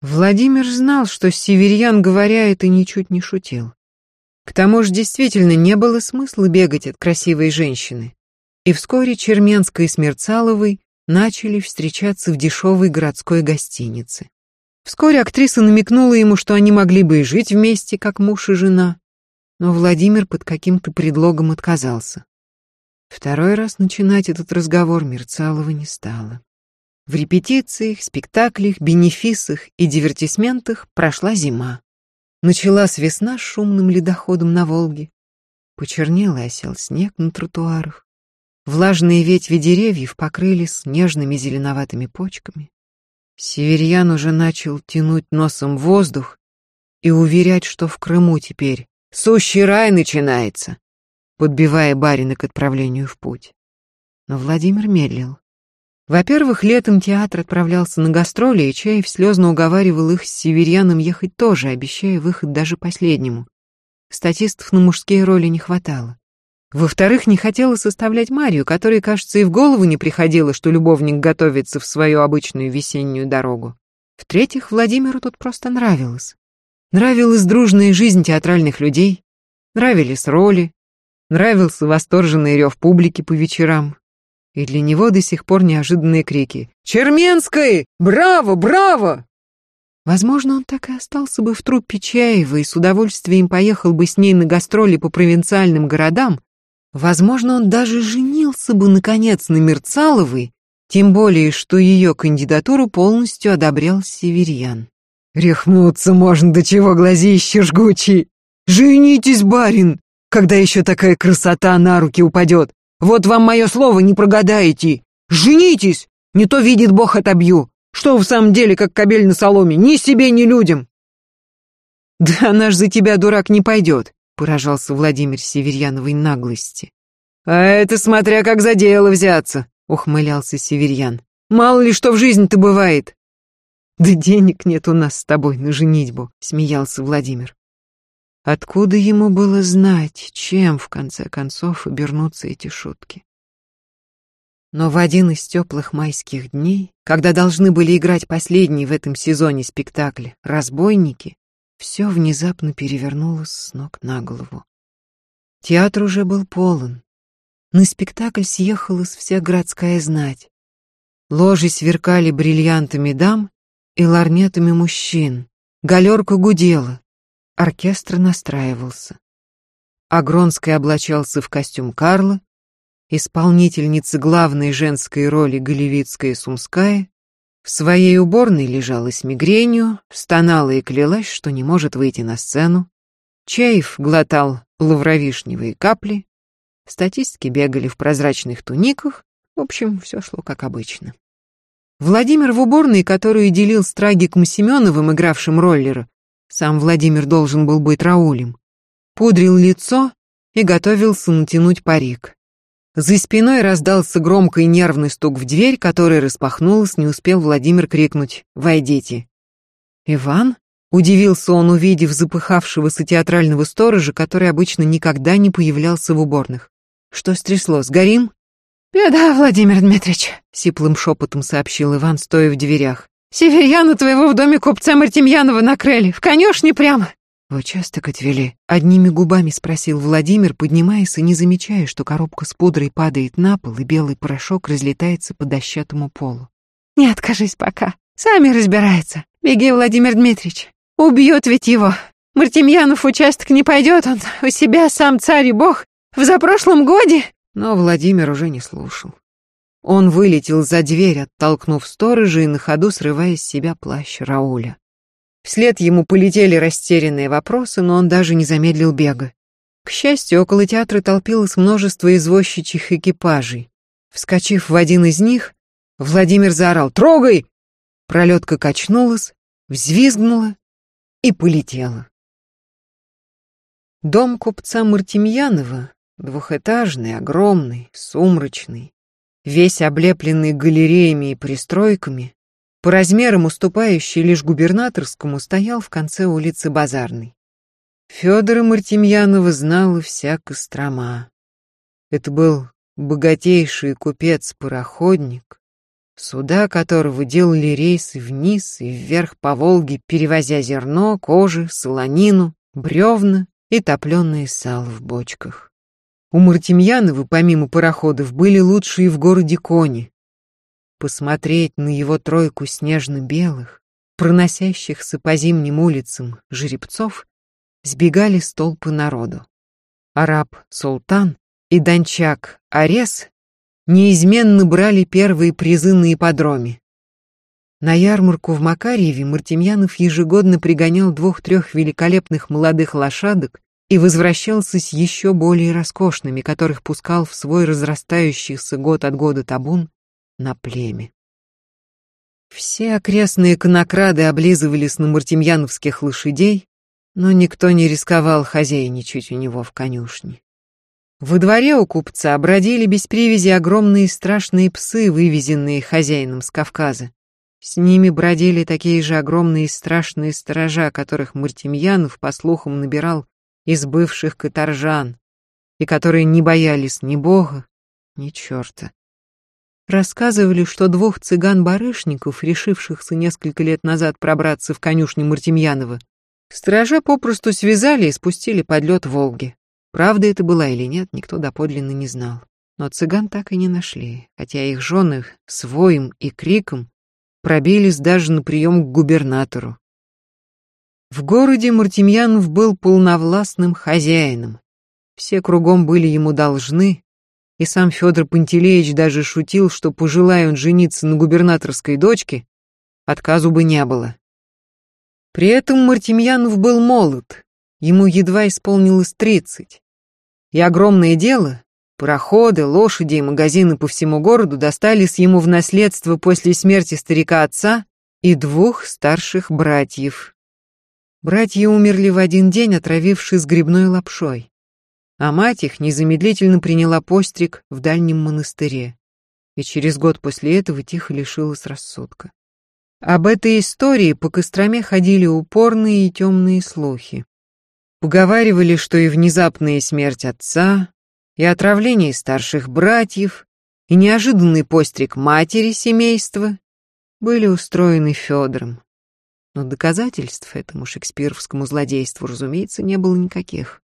Владимир знал, что Северьян, говоря это, ничуть не шутил. К тому же действительно не было смысла бегать от красивой женщины. И вскоре Черменской с Мерцаловой начали встречаться в дешевой городской гостинице. Вскоре актриса намекнула ему, что они могли бы и жить вместе, как муж и жена, но Владимир под каким-то предлогом отказался. Второй раз начинать этот разговор Мерцалова не стала. В репетициях, спектаклях, бенефисах и дивертисментах прошла зима. Началась весна с шумным ледоходом на Волге. Почернел и осел снег на тротуарах. Влажные ветви деревьев покрылись нежными зеленоватыми почками. Северьян уже начал тянуть носом воздух и уверять, что в Крыму теперь сущий рай начинается, подбивая барина к отправлению в путь. Но Владимир медлил. Во-первых, летом театр отправлялся на гастроли, и Чаев слезно уговаривал их с Северьяном ехать тоже, обещая выход даже последнему. Статистов на мужские роли не хватало. Во-вторых, не хотела составлять Марию, которой, кажется, и в голову не приходило, что любовник готовится в свою обычную весеннюю дорогу. В-третьих, Владимиру тут просто нравилось. Нравилась дружная жизнь театральных людей, нравились роли, нравился восторженный рев публики по вечерам. И для него до сих пор неожиданные крики «Черменской! Браво! Браво!» Возможно, он так и остался бы в труппе Чаева и с удовольствием поехал бы с ней на гастроли по провинциальным городам, Возможно, он даже женился бы, наконец, на Мерцаловой, тем более, что ее кандидатуру полностью одобрял Северьян. «Рехнуться можно, до чего глазище жгучий! Женитесь, барин, когда еще такая красота на руки упадет! Вот вам мое слово, не прогадаете! Женитесь! Не то видит Бог отобью! Что в самом деле, как кобель на соломе, ни себе, ни людям!» «Да она ж за тебя, дурак, не пойдет!» Поражался Владимир Северьяновой наглости. «А это смотря как за дело взяться», — ухмылялся Северьян. «Мало ли что в жизни-то бывает». «Да денег нет у нас с тобой на женитьбу», — смеялся Владимир. Откуда ему было знать, чем, в конце концов, обернутся эти шутки? Но в один из теплых майских дней, когда должны были играть последний в этом сезоне спектакль «Разбойники», все внезапно перевернулось с ног на голову. Театр уже был полон. На спектакль съехалась вся городская знать. Ложи сверкали бриллиантами дам и ларнетами мужчин. Галерка гудела. Оркестр настраивался. Агронский облачался в костюм Карла, исполнительница главной женской роли Голевицкая Сумская в своей уборной лежала с мигренью, стонала и клялась, что не может выйти на сцену. Чаев глотал лавровишневые капли, статистки бегали в прозрачных туниках, в общем, все шло как обычно. Владимир в уборной, которую делил с трагиком Семеновым, игравшим роллера, сам Владимир должен был быть Раулем, пудрил лицо и готовился натянуть парик. За спиной раздался громкий нервный стук в дверь, которая распахнулась, не успел Владимир крикнуть «Войдите». «Иван?» — удивился он, увидев запыхавшегося театрального сторожа, который обычно никогда не появлялся в уборных. «Что стряслось, горим?» «Беда, Владимир Дмитриевич», — сиплым шепотом сообщил Иван, стоя в дверях. «Северьяна твоего в доме купца Мартемьянова накрыли, в конюшне прямо. «В участок отвели?» — одними губами спросил Владимир, поднимаясь и не замечая, что коробка с пудрой падает на пол, и белый порошок разлетается по дощатому полу. «Не откажись пока. Сами разбираются. Беги, Владимир Дмитриевич. Убьет ведь его. Мартемьянов участок не пойдет, он у себя сам царь и бог. В запрошлом годе...» Но Владимир уже не слушал. Он вылетел за дверь, оттолкнув сторожа и на ходу срывая с себя плащ Рауля. Вслед ему полетели растерянные вопросы, но он даже не замедлил бега. К счастью, около театра толпилось множество извозчичьих экипажей. Вскочив в один из них, Владимир заорал «Трогай!». Пролетка качнулась, взвизгнула и полетела. Дом купца Мартемьянова, двухэтажный, огромный, сумрачный, весь облепленный галереями и пристройками, по размерам уступающий лишь губернаторскому, стоял в конце улицы Базарной. Федора Мартемьянова знала вся Кострома. Это был богатейший купец-пароходник, суда которого делали рейсы вниз и вверх по Волге, перевозя зерно, кожи, солонину, бревна и топленое сало в бочках. У Мартемьянова, помимо пароходов, были лучшие в городе кони. Посмотреть на его тройку снежно-белых, проносящихся по зимним улицам жеребцов, сбегали столпы народу. Араб Султан и Дончак Арес неизменно брали первые призы на ипподроме. На ярмарку в Макарьеве Мартемьянов ежегодно пригонял двух-трех великолепных молодых лошадок и возвращался с еще более роскошными, которых пускал в свой разрастающийся год от года табун на племя. Все окрестные конокрады облизывались на мартемьяновских лошадей, но никто не рисковал хозяйничать у него в конюшне. Во дворе у купца бродили без привязи огромные страшные псы, вывезенные хозяином с Кавказа. С ними бродили такие же огромные страшные сторожа, которых Мартемьянов, по слухам, набирал из бывших каторжан, и которые не боялись ни бога, ни черта. Рассказывали, что двух цыган-барышников, решившихся несколько лет назад пробраться в конюшню Мартемьянова, сторожа попросту связали и спустили под лед Волги. Правда это была или нет, никто доподлинно не знал. Но цыган так и не нашли, хотя их жены с воем и криком пробились даже на прием к губернатору. В городе Мартемьянов был полновластным хозяином. Все кругом были ему должны, и сам Федор Пантелеич даже шутил, что, пожелая он жениться на губернаторской дочке, отказу бы не было. При этом Мартемьянов был молод, ему едва исполнилось тридцать. И огромное дело, Пароходы, лошади и магазины по всему городу достались ему в наследство после смерти старика отца и двух старших братьев. Братья умерли в один день, отравившись грибной лапшой, а мать их незамедлительно приняла постриг в дальнем монастыре и через год после этого тихо лишилась рассудка. Об этой истории по Костроме ходили упорные и темные слухи. Поговаривали, что и внезапная смерть отца, и отравление старших братьев, и неожиданный постриг матери семейства были устроены Федором. Но доказательств этому шекспировскому злодейству, разумеется, не было никаких.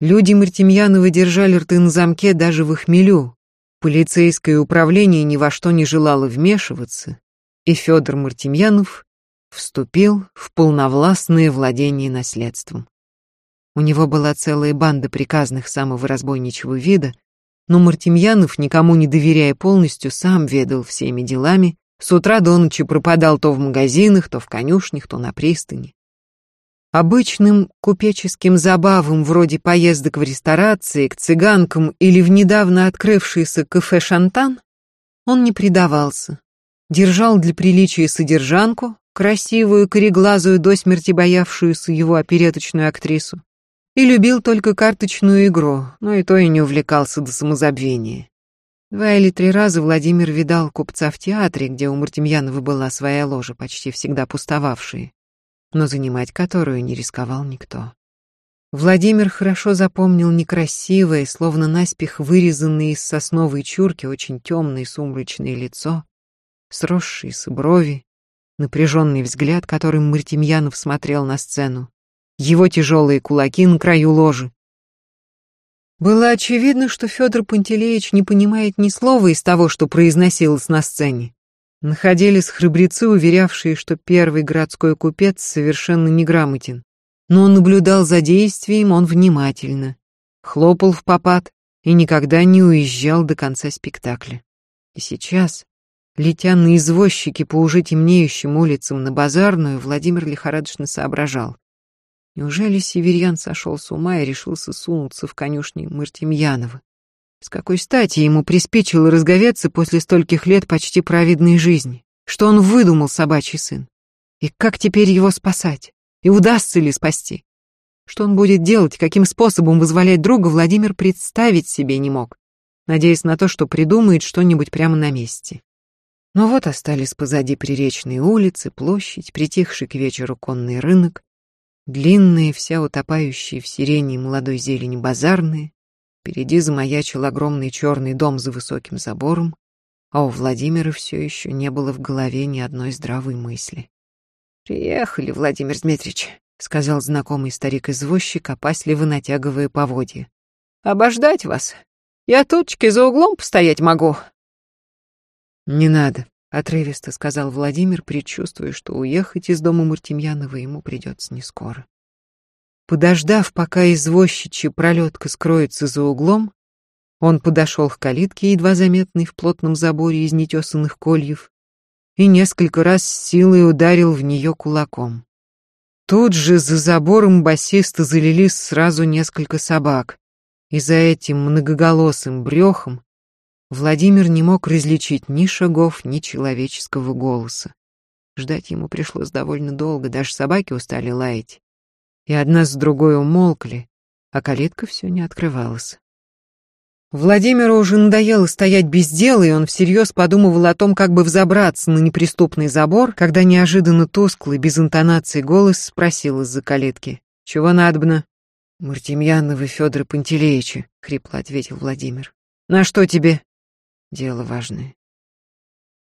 Люди Мартемьянова держали рты на замке даже в хмелю. Полицейское управление ни во что не желало вмешиваться, и Федор Мартемьянов вступил в полновластное владение наследством. У него была целая банда приказных самого разбойничего вида, но Мартемьянов, никому не доверяя полностью, сам ведал всеми делами, с утра до ночи пропадал то в магазинах, то в конюшнях, то на пристани. Обычным купеческим забавам вроде поездок в ресторации, к цыганкам или в недавно открывшийся кафе «Шантан» он не предавался. Держал для приличия содержанку, красивую, кореглазую, до смерти боявшуюся его опереточную актрису, и любил только карточную игру, но и то и не увлекался до самозабвения. Два или три раза Владимир видал купца в театре, где у Мартемьянова была своя ложа, почти всегда пустовавшая, но занимать которую не рисковал никто. Владимир хорошо запомнил некрасивое, словно наспех вырезанное из сосновой чурки, очень темное сумрачное лицо, сросшиеся брови, напряженный взгляд, которым Мартемьянов смотрел на сцену, его тяжелые кулаки на краю ложи. Было очевидно, что Федор Пантелеич не понимает ни слова из того, что произносилось на сцене. Находились храбрецы, уверявшие, что первый городской купец совершенно неграмотен. Но он наблюдал за действием, он внимательно, хлопал в попад и никогда не уезжал до конца спектакля. И сейчас, летя на извозчике по уже темнеющим улицам на базарную, Владимир лихорадочно соображал. Неужели северян сошел с ума и решился сунуться в конюшни Мартемьянова? С какой стати ему приспичило разговеться после стольких лет почти праведной жизни? Что он выдумал, собачий сын? И как теперь его спасать? И удастся ли спасти? Что он будет делать, каким способом вызволять друга, Владимир представить себе не мог. надеясь на то, что придумает что-нибудь прямо на месте. Но вот остались позади приречные улицы, площадь, притихший к вечеру конный рынок, длинные, вся утопающие в сирени молодой зелени базарные, впереди замаячил огромный черный дом за высоким забором, а у Владимира все еще не было в голове ни одной здравой мысли. «Приехали, Владимир Дмитриевич», — сказал знакомый старик-извозчик, опасливо натягивая поводья. «Обождать вас. Я тутчки за углом постоять могу, «Не надо», — отрывисто сказал Владимир, предчувствуя, что уехать из дома Мартемьянова ему придется не скоро. Подождав, пока извозчичья пролетка скроется за углом, он подошел к калитке, едва заметной в плотном заборе из нетесанных кольев, и несколько раз с силой ударил в нее кулаком. Тут же за забором басиста залились сразу несколько собак, и за этим многоголосым брехом Владимир не мог различить ни шагов, ни человеческого голоса. Ждать ему пришлось довольно долго, даже собаки устали лаять. И одна с другой умолкли, а калитка все не открывалась. Владимиру уже надоело стоять без дела, и он всерьез подумывал о том, как бы взобраться на неприступный забор, когда неожиданно тусклый, без интонации голос спросил из-за калитки. «Чего надобно?» «Мартемьянова Федора Пантелеича», — хрипло ответил Владимир. «На что тебе?» Дело важное.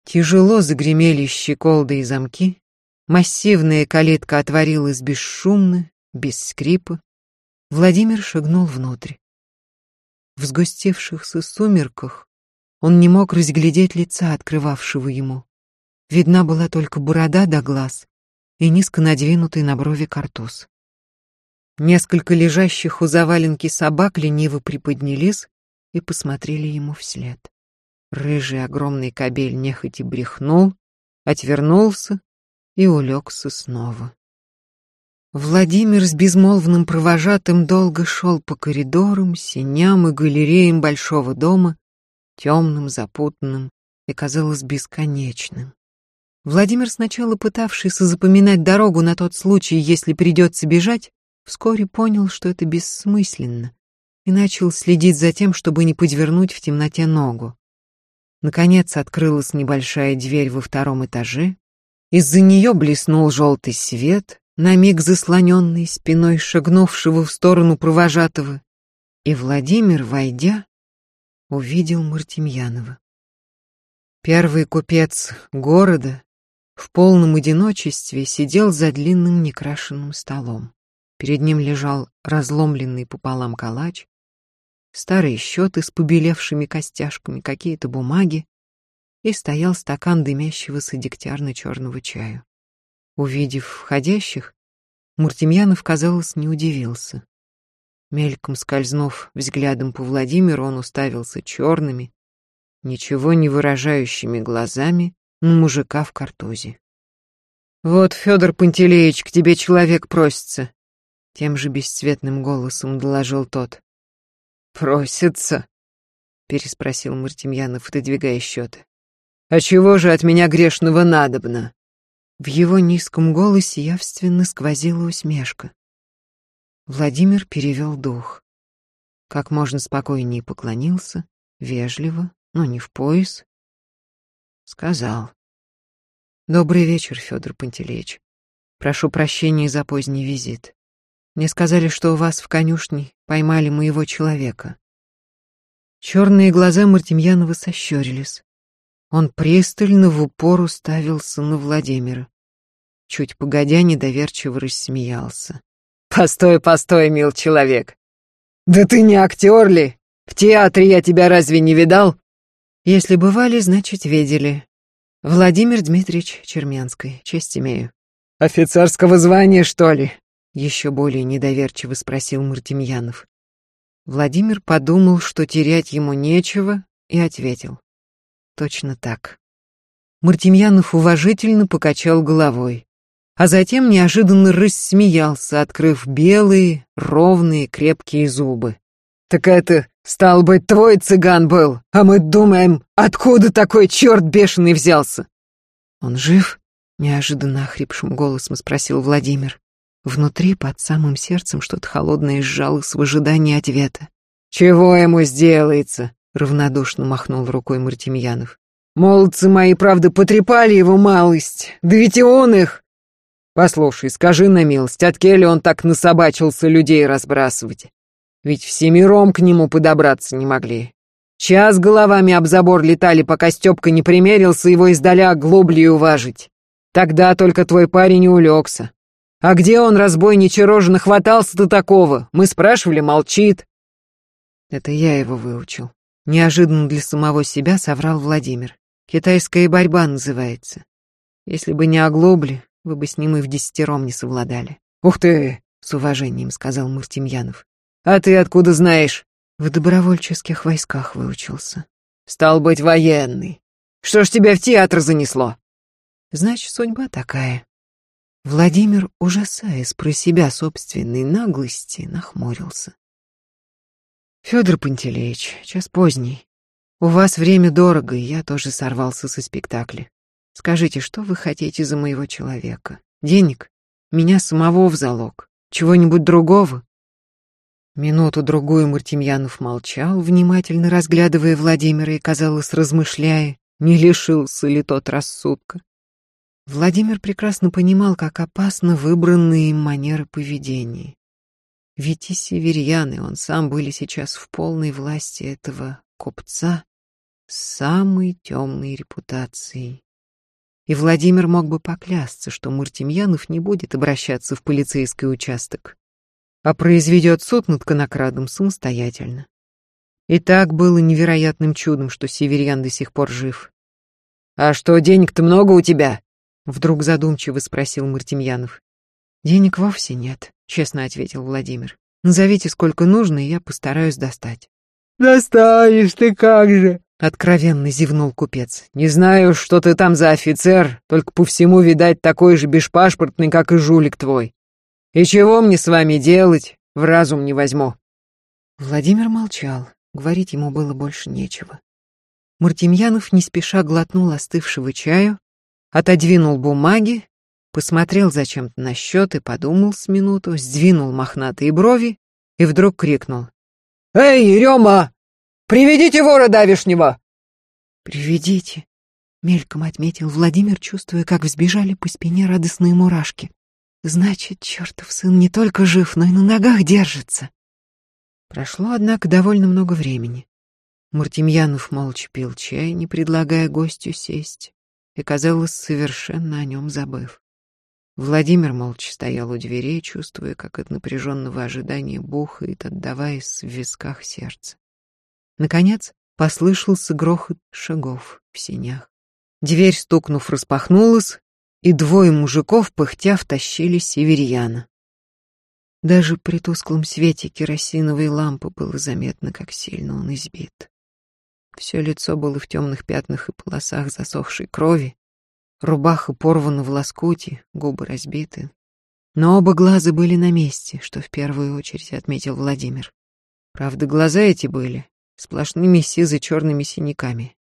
Тяжело загремели щеколды и замки. Массивная калитка отворилась бесшумно, без скрипа. Владимир шагнул внутрь. В сгустевшихся сумерках он не мог разглядеть лица, открывавшего ему. Видна была только борода до глаз и низко надвинутый на брови картуз. Несколько лежащих у заваленки собак лениво приподнялись и посмотрели ему вслед. Рыжий огромный кобель нехотя брехнул, отвернулся и улегся снова. Владимир с безмолвным провожатым долго шел по коридорам, сеням и галереям большого дома, темным, запутанным и, казалось, бесконечным. Владимир, сначала пытавшийся запоминать дорогу на тот случай, если придется бежать, вскоре понял, что это бессмысленно, и начал следить за тем, чтобы не подвернуть в темноте ногу. Наконец открылась небольшая дверь во втором этаже. Из-за нее блеснул желтый свет, на миг заслоненный спиной шагнувшего в сторону провожатого. И Владимир, войдя, увидел Мартемьянова. Первый купец города в полном одиночестве сидел за длинным некрашенным столом. Перед ним лежал разломленный пополам калач, старые счеты с побелевшими костяшками, какие-то бумаги, и стоял стакан дымящегося дегтярно-черного чаю. Увидев входящих, Муртемьянов, казалось, не удивился. Мельком скользнув взглядом по Владимиру, он уставился черными, ничего не выражающими глазами на мужика в картузе. «Вот, Федор Пантелеич, к тебе человек просится», — тем же бесцветным голосом доложил тот. «Просится?» — переспросил Мартемьянов, отодвигая счеты. «А чего же от меня грешного надобно?» В его низком голосе явственно сквозила усмешка. Владимир перевел дух. Как можно спокойнее поклонился, вежливо, но не в пояс. Сказал. «Добрый вечер, Федор Пантелеич. Прошу прощения за поздний визит. Мне сказали, что у вас в конюшне поймали моего человека. Черные глаза Мартемьянова сощурились. Он пристально в упор уставился на Владимира. Чуть погодя, недоверчиво рассмеялся. «Постой, постой, мил человек! Да ты не актер ли? В театре я тебя разве не видал?» «Если бывали, значит, видели. Владимир Дмитриевич Черменский, честь имею». «Офицерского звания, что ли?» Еще более недоверчиво спросил Мартемьянов. Владимир подумал, что терять ему нечего, и ответил. Точно так. Мартемьянов уважительно покачал головой, а затем неожиданно рассмеялся, открыв белые, ровные, крепкие зубы. «Так это, стал быть, твой цыган был, а мы думаем, откуда такой черт бешеный взялся?» «Он жив?» — неожиданно охрипшим голосом спросил Владимир. Внутри, под самым сердцем, что-то холодное сжалось в ожидании ответа. «Чего ему сделается? Равнодушно махнул рукой Мартемьянов. Молодцы мои, правда, потрепали его малость, да ведь и он их. Послушай, скажи на милость, от Келли он так насобачился людей разбрасывать? Ведь всемиром к нему подобраться не могли. Час головами об забор летали, пока Степка не примерился его издаля глоблей уважить. Тогда только твой парень и улегся. А где он, разбойничий рожа, нахватался-то такого? Мы спрашивали, молчит. Это я его выучил. Неожиданно для самого себя соврал Владимир. Китайская борьба называется. Если бы не оглобли, вы бы с ним и в десятером не совладали. Ух ты, с уважением сказал Мартемьянов. А ты откуда знаешь? В добровольческих войсках выучился. Стал быть, военный. Что ж тебя в театр занесло? Значит, судьба такая. Владимир, ужасаясь про себя собственной наглости, нахмурился. Федор Пантелеич, час поздний. У вас время дорого, и я тоже сорвался со спектакля. Скажите, что вы хотите за моего человека? Денег? Меня самого в залог? Чего-нибудь другого? Минуту-другую Мартемьянов молчал, внимательно разглядывая Владимира и, казалось, размышляя, не лишился ли тот рассудка. Владимир прекрасно понимал, как опасны выбранные им манеры поведения. Ведь и северьян, и он сам были сейчас в полной власти этого купца с самой темной репутацией. И Владимир мог бы поклясться, что Мартемьянов не будет обращаться в полицейский участок, а произведет суд над конокрадом самостоятельно. И так было невероятным чудом, что северьян до сих пор жив. «А что, денег-то много у тебя?» Вдруг задумчиво спросил Мартемьянов. Денег вовсе нет, честно ответил Владимир. Назовите сколько нужно, и я постараюсь достать. Достанешь ты как же, откровенно зевнул купец. Не знаю, что ты там за офицер, только по всему видать такой же беспашпортный, как и жулик твой. И чего мне с вами делать, в разум не возьму. Владимир молчал, говорить ему было больше нечего. Мартемьянов не спеша глотнул остывшего чаю, отодвинул бумаги, посмотрел зачем-то на счет и подумал с минуту, сдвинул мохнатые брови и вдруг крикнул. «Эй, Рема, приведите вора давишнего!» «Приведите», — мельком отметил Владимир, чувствуя, как взбежали по спине радостные мурашки. «Значит, чертов сын не только жив, но и на ногах держится». Прошло, однако, довольно много времени. Мартемьянов молча пил чай, не предлагая гостю сесть и, казалось, совершенно о нем забыв. Владимир молча стоял у дверей, чувствуя, как от напряженного ожидания бухает, отдаваясь в висках сердце. Наконец послышался грохот шагов в сенях. Дверь, стукнув, распахнулась, и двое мужиков, пыхтя, втащили северьяна. Даже при тусклом свете керосиновой лампы было заметно, как сильно он избит. Все лицо было в темных пятнах и полосах засохшей крови, рубаха порвана в лоскуте, губы разбиты. Но оба глаза были на месте, что в первую очередь отметил Владимир. Правда, глаза эти были сплошными сизо-черными синяками,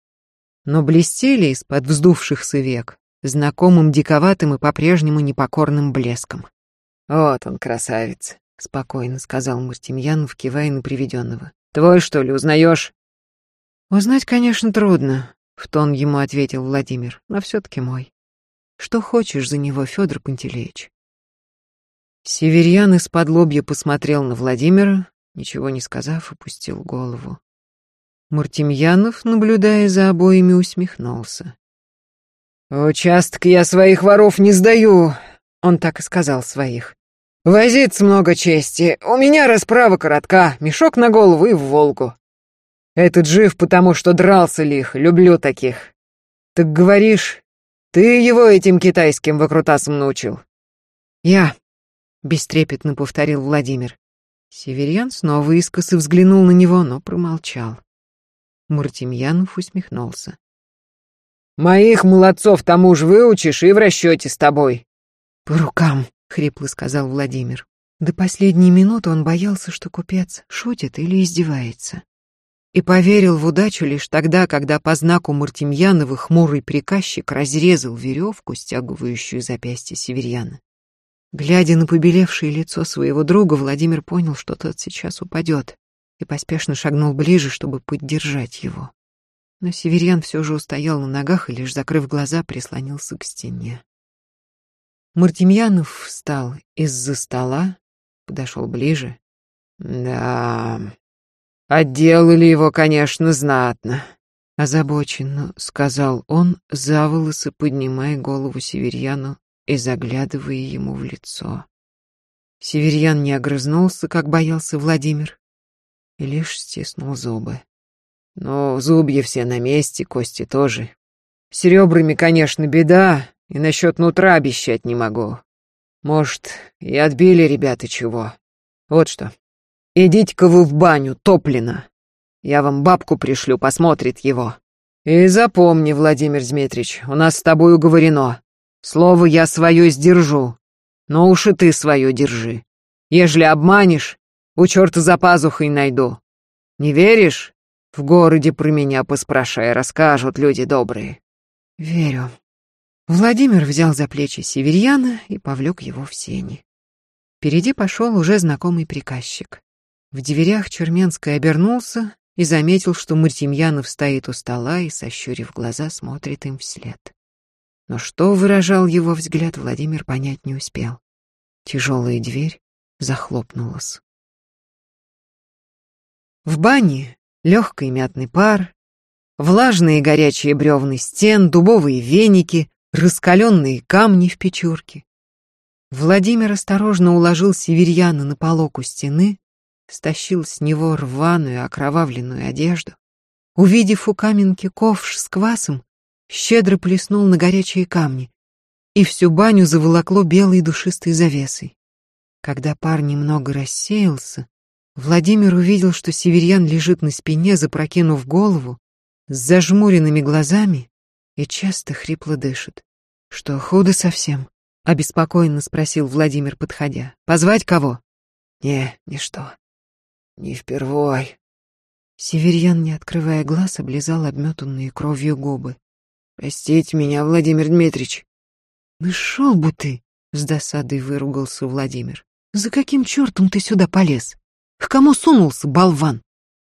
но блестели из-под вздувшихся век знакомым диковатым и по-прежнему непокорным блеском. «Вот он, красавец», — спокойно сказал Мартемьянов, кивая на приведенного. «Твой, что ли, узнаешь?» «Узнать, конечно, трудно», — в тон ему ответил Владимир, — «но все-таки мой. Что хочешь за него, Федор Пантелеич?» Северьян из-под лобья посмотрел на Владимира, ничего не сказав, опустил голову. Мартемьянов, наблюдая за обоими, усмехнулся. «Участок я своих воров не сдаю», — он так и сказал своих. «Возиться много чести, у меня расправа коротка, мешок на голову и в Волгу. Этот жив, потому что дрался лих, люблю таких. Так говоришь, ты его этим китайским выкрутасом научил?» «Я», — бестрепетно повторил Владимир. Северьян снова искоса взглянул на него, но промолчал. Мартемьянов усмехнулся. «Моих молодцов тому же выучишь и в расчете с тобой». «По рукам», — хрипло сказал Владимир. До последней минуты он боялся, что купец шутит или издевается и поверил в удачу лишь тогда, когда по знаку Мартемьянова хмурый приказчик разрезал веревку, стягивающую запястье северьяна. Глядя на побелевшее лицо своего друга, Владимир понял, что тот сейчас упадет, и поспешно шагнул ближе, чтобы поддержать его. Но Северьян все же устоял на ногах и, лишь закрыв глаза, прислонился к стене. Мартемьянов встал из-за стола, подошел ближе. «Да, отделали его, конечно, знатно», — озабоченно сказал он, за волосы поднимая голову Северьяну и заглядывая ему в лицо. Северьян не огрызнулся, как боялся Владимир, и лишь стиснул зубы. Но зубья все на месте, кости тоже. С ребрами, конечно, беда, и насчет нутра обещать не могу. Может, и отбили ребята чего. Вот что. Идите-ка вы в баню, топлено. Я вам бабку пришлю, посмотрит его. И запомни, Владимир Дмитриевич, у нас с тобой уговорено. Слово я свое сдержу, но уж и ты свое держи. Ежели обманешь, у черта за пазухой найду. Не веришь? В городе про меня поспрашай, расскажут люди добрые. Верю. Владимир взял за плечи Северьяна и повлек его в сени. Впереди пошел уже знакомый приказчик. В дверях Черменский обернулся и заметил, что Мартемьянов стоит у стола и, сощурив глаза, смотрит им вслед. Но что выражал его взгляд, Владимир понять не успел. Тяжелая дверь захлопнулась. В бане легкий мятный пар, влажные горячие бревны стен, дубовые веники, раскаленные камни в печурке. Владимир осторожно уложил северьяна на полок у стены, стащил с него рваную окровавленную одежду. Увидев у каменки ковш с квасом, щедро плеснул на горячие камни, и всю баню заволокло белой душистой завесой. Когда пар немного рассеялся, Владимир увидел, что северьян лежит на спине, запрокинув голову, с зажмуренными глазами и часто хрипло дышит. «Что, худо совсем?» — обеспокоенно спросил Владимир, подходя. «Позвать кого?» «Не, ничто. Не впервой». Северьян, не открывая глаз, облизал обметанные кровью губы. «Простите меня, Владимир Дмитриевич». «Ну шел бы ты!» — с досадой выругался Владимир. «За каким чертом ты сюда полез? К кому сунулся, болван?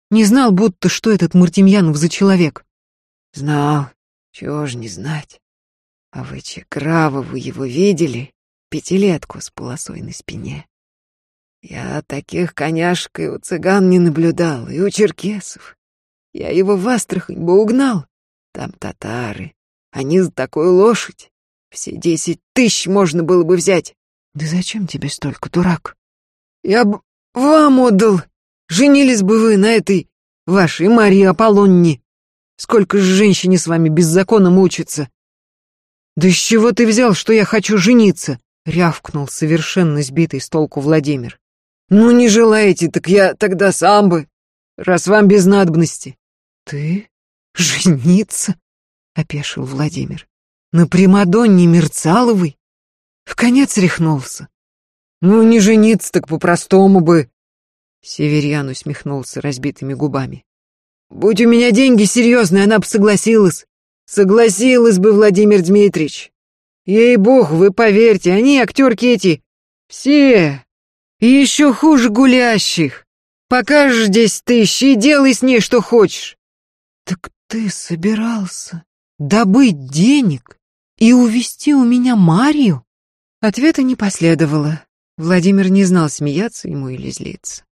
Не знал, будто что этот Мартемьянов за человек?» «Знал. Чего ж не знать. А вы Чекрава, вы его видели? Пятилетку с полосой на спине. Я таких коняшек и у цыган не наблюдал, и у черкесов. Я его в Астрахань бы угнал, там татары. Они за такую лошадь. Все десять тысяч можно было бы взять. Да зачем тебе столько, дурак? Я бы вам отдал. Женились бы вы на этой вашей Марии Аполлонне. Сколько же женщине с вами без закона мучиться? Да с чего ты взял, что я хочу жениться? Рявкнул совершенно сбитый с толку Владимир. Ну не желаете, так я тогда сам бы, раз вам без надобности. Ты «Жениться?» — опешил Владимир. «На Примадонне Мерцаловой?» В конец рехнулся. «Ну, не жениться, так по-простому бы...» Северьян усмехнулся разбитыми губами. «Будь у меня деньги серьезные, она бы согласилась. Согласилась бы, Владимир Дмитриевич. Ей-бог, вы поверьте, они, актерки эти, все, и еще хуже гулящих. Покажешь десять тысяч и делай с ней что хочешь. Так ты собирался добыть денег и увести у меня Марию? Ответа не последовало. Владимир не знал, смеяться ему или злиться.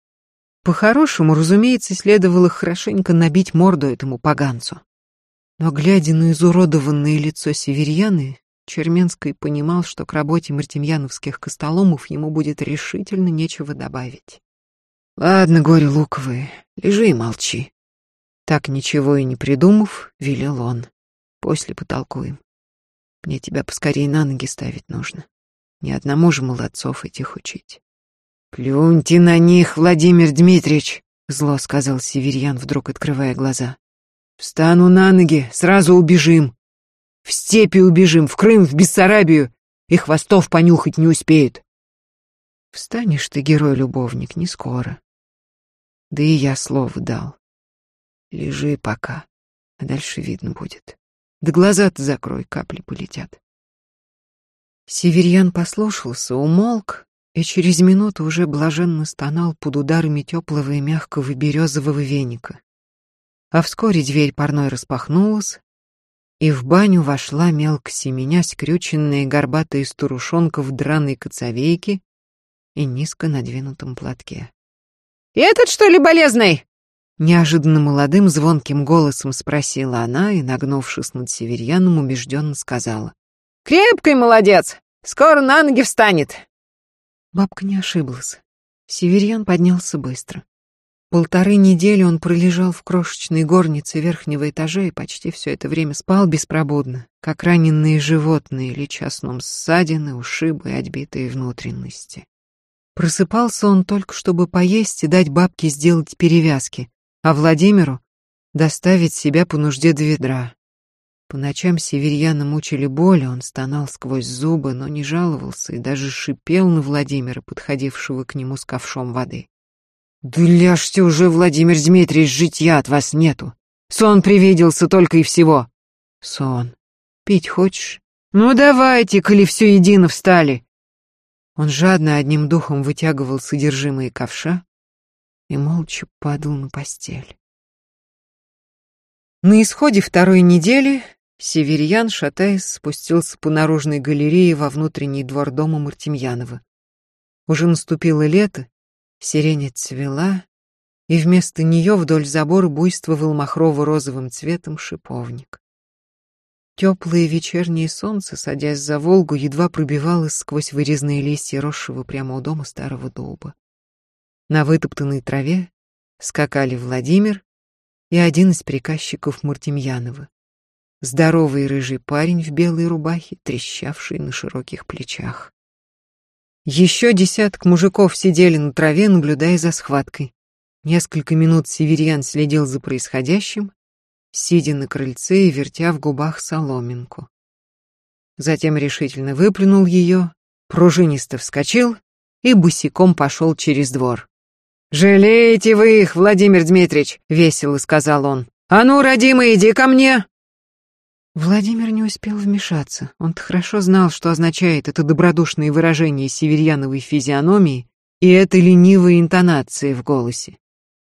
По-хорошему, разумеется, следовало хорошенько набить морду этому поганцу. Но, глядя на изуродованное лицо северьяны, Черменский понимал, что к работе мартемьяновских костоломов ему будет решительно нечего добавить. «Ладно, горе луковые, лежи и молчи», так ничего и не придумав, велел он. После потолкуем. Мне тебя поскорее на ноги ставить нужно. Ни одному же молодцов этих учить. Плюньте на них, Владимир Дмитриевич, зло сказал Северьян, вдруг открывая глаза. Встану на ноги, сразу убежим. В степи убежим, в Крым, в Бессарабию, и хвостов понюхать не успеют. Встанешь ты, герой-любовник, не скоро. Да и я слово дал. Лежи пока, а дальше видно будет. Да глаза-то закрой, капли полетят. Северьян послушался, умолк и через минуту уже блаженно стонал под ударами теплого и мягкого березового веника. А вскоре дверь парной распахнулась, и в баню вошла мелко семеня скрюченная горбатая старушонка в драной коцовейке и низко надвинутом платке. «Этот, что ли, болезный?» Неожиданно молодым звонким голосом спросила она и, нагнувшись над северьяном, убежденно сказала. «Крепкий молодец! Скоро на ноги встанет!» Бабка не ошиблась. Северьян поднялся быстро. Полторы недели он пролежал в крошечной горнице верхнего этажа и почти все это время спал беспробудно, как раненые животные, леча сном ссадины, ушибы и отбитые внутренности. Просыпался он только, чтобы поесть и дать бабке сделать перевязки, а Владимиру доставить себя по нужде до ведра. По ночам северьяна мучили боли, он стонал сквозь зубы, но не жаловался и даже шипел на Владимира, подходившего к нему с ковшом воды. «Да ляжьте уже, Владимир Дмитриевич, житья от вас нету. Сон привиделся только и всего». «Сон. Пить хочешь?» «Ну давайте, коли все едино встали». Он жадно одним духом вытягивал содержимое ковша и молча падал на постель. На исходе второй недели Северьян, шатаясь, спустился по наружной галерее во внутренний двор дома Мартемьянова. Уже наступило лето, сирень цвела, и вместо нее вдоль забора буйствовал махрово-розовым цветом шиповник. Теплое вечернее солнце, садясь за Волгу, едва пробивалось сквозь вырезные листья росшего прямо у дома старого дуба. На вытоптанной траве скакали Владимир и один из приказчиков Мартемьянова. Здоровый рыжий парень в белой рубахе, трещавший на широких плечах. Еще десяток мужиков сидели на траве, наблюдая за схваткой. Несколько минут Северьян следил за происходящим, сидя на крыльце и вертя в губах соломинку. Затем решительно выплюнул ее, пружинисто вскочил и босиком пошел через двор. «Жалеете вы их, Владимир Дмитриевич!» — весело сказал он. «А ну, родимый, иди ко мне!» Владимир не успел вмешаться. Он-то хорошо знал, что означает это добродушное выражение северьяновой физиономии и эта ленивая интонация в голосе.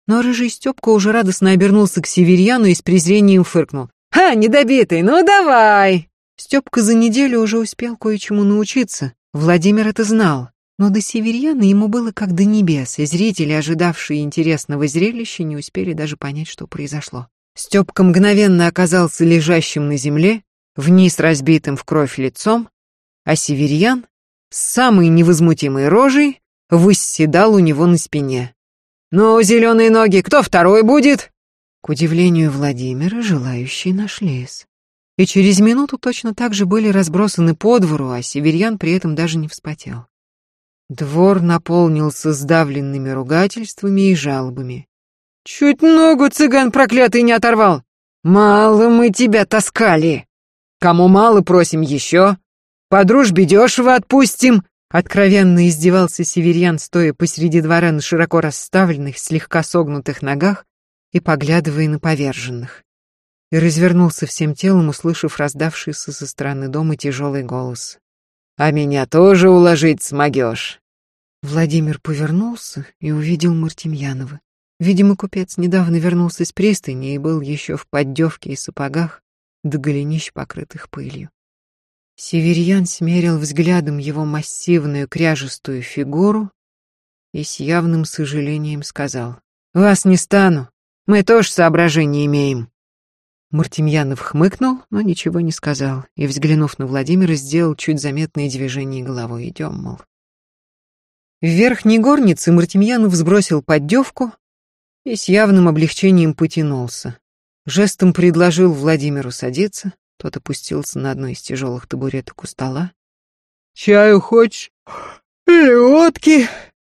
Но рыжий Степка уже радостно обернулся к северьяну и с презрением фыркнул. «Ха, недобитый, ну давай!» Степка за неделю уже успел кое-чему научиться. Владимир это знал. Но до северьяна ему было как до небес, и зрители, ожидавшие интересного зрелища, не успели даже понять, что произошло. Степка мгновенно оказался лежащим на земле, вниз разбитым в кровь лицом, а Северьян с самой невозмутимой рожей восседал у него на спине. «Ну, зеленые ноги, кто второй будет?» К удивлению Владимира, желающие нашлись. И через минуту точно так же были разбросаны по двору, а Северьян при этом даже не вспотел. Двор наполнился сдавленными ругательствами и жалобами. Чуть ногу цыган проклятый не оторвал. Мало мы тебя таскали. Кому мало, просим еще. По дружбе дешево отпустим. Откровенно издевался северян, стоя посреди двора на широко расставленных, слегка согнутых ногах и поглядывая на поверженных. И развернулся всем телом, услышав раздавшийся со стороны дома тяжелый голос. «А меня тоже уложить смогешь?» Владимир повернулся и увидел Мартемьянова. Видимо, купец недавно вернулся с пристани и был еще в поддевке и сапогах, до голенищ, покрытых пылью. Северьян смерил взглядом его массивную кряжестую фигуру и с явным сожалением сказал, «Вас не стану, мы тоже соображения имеем». Мартемьянов хмыкнул, но ничего не сказал, и, взглянув на Владимира, сделал чуть заметное движение головой. «Идем, мол». В верхней горнице Мартемьянов сбросил поддевку, и с явным облегчением потянулся. Жестом предложил Владимиру садиться, тот опустился на одну из тяжелых табуреток у стола. «Чаю хочешь? Или водки?»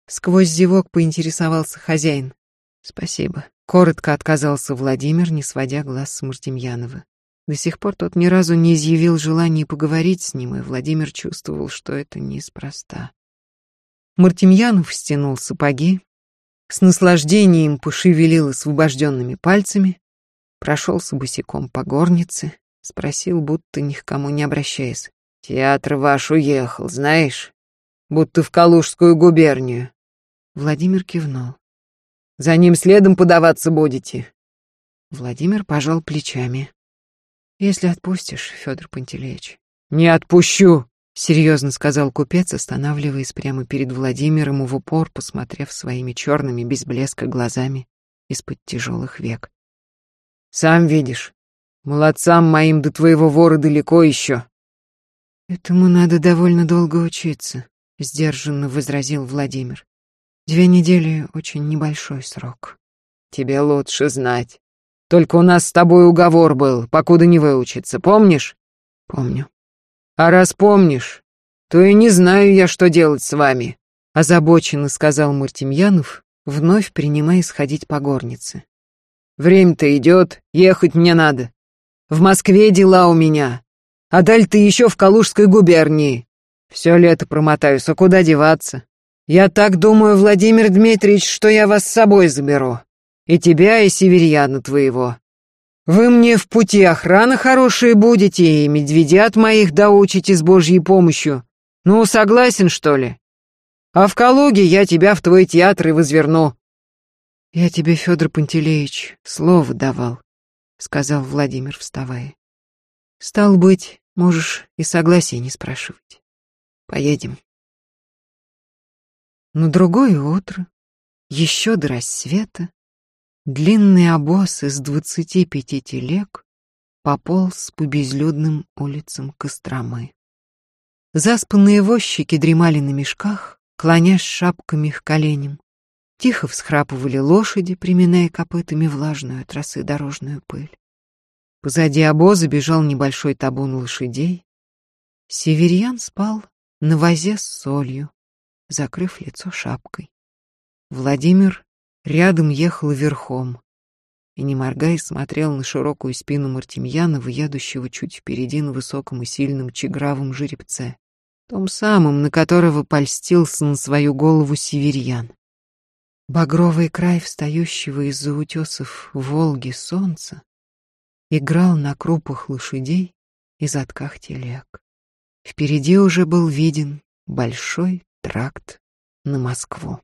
Сквозь зевок поинтересовался хозяин. «Спасибо». Коротко отказался Владимир, не сводя глаз с Мартемьянова. До сих пор тот ни разу не изъявил желания поговорить с ним, и Владимир чувствовал, что это неспроста. Мартемьянов стянул сапоги, с наслаждением пошевелил освобожденными пальцами, прошелся босиком по горнице, спросил, будто ни к кому не обращаясь. «Театр ваш уехал, знаешь? будто в Калужскую губернию. Владимир кивнул. За ним следом подаваться будете. Владимир пожал плечами. Если отпустишь, Федор Пантелеич. Не отпущу, серьезно сказал купец, останавливаясь прямо перед Владимиром и в упор, посмотрев своими черными без блеска глазами из-под тяжелых век. Сам видишь, молодцам моим до твоего вора далеко еще. Этому надо довольно долго учиться, сдержанно возразил Владимир. Две недели — очень небольшой срок. Тебе лучше знать. Только у нас с тобой уговор был, покуда не выучиться, помнишь? Помню. А раз помнишь, то и не знаю я, что делать с вами, озабоченно сказал Мартемьянов, вновь принимая сходить по горнице. Время-то идет, ехать мне надо. В Москве дела у меня, а даль ты еще в Калужской губернии. Все лето промотаюсь, а куда деваться? Я так думаю, Владимир Дмитриевич, что я вас с собой заберу. И тебя, и северьяна твоего. Вы мне в пути охраны хорошие будете, и медведят моих доучите с Божьей помощью. Ну, согласен, что ли? А в Калуге я тебя в твой театр и возверну. Я тебе, Федор Пантелеич, слово давал, сказал Владимир, вставая. Стал быть, можешь и согласия не спрашивать. Поедем. На другое утро, еще до рассвета, Длинный обоз из двадцати пяти телег пополз по безлюдным улицам Костромы. Заспанные возчики дремали на мешках, клонясь шапками к коленям. Тихо всхрапывали лошади, приминая копытами влажную от росы дорожную пыль. Позади обоза бежал небольшой табун лошадей. Северьян спал на возе с солью, закрыв лицо шапкой. Владимир Рядом ехал верхом и, не моргая, смотрел на широкую спину Мартемьянова, едущего чуть впереди на высоком и сильном чегравом жеребце, том самом, на которого польстился на свою голову северьян. Багровый край встающего из-за утесов Волги солнца играл на крупах лошадей и затках телег. Впереди уже был виден большой тракт на Москву.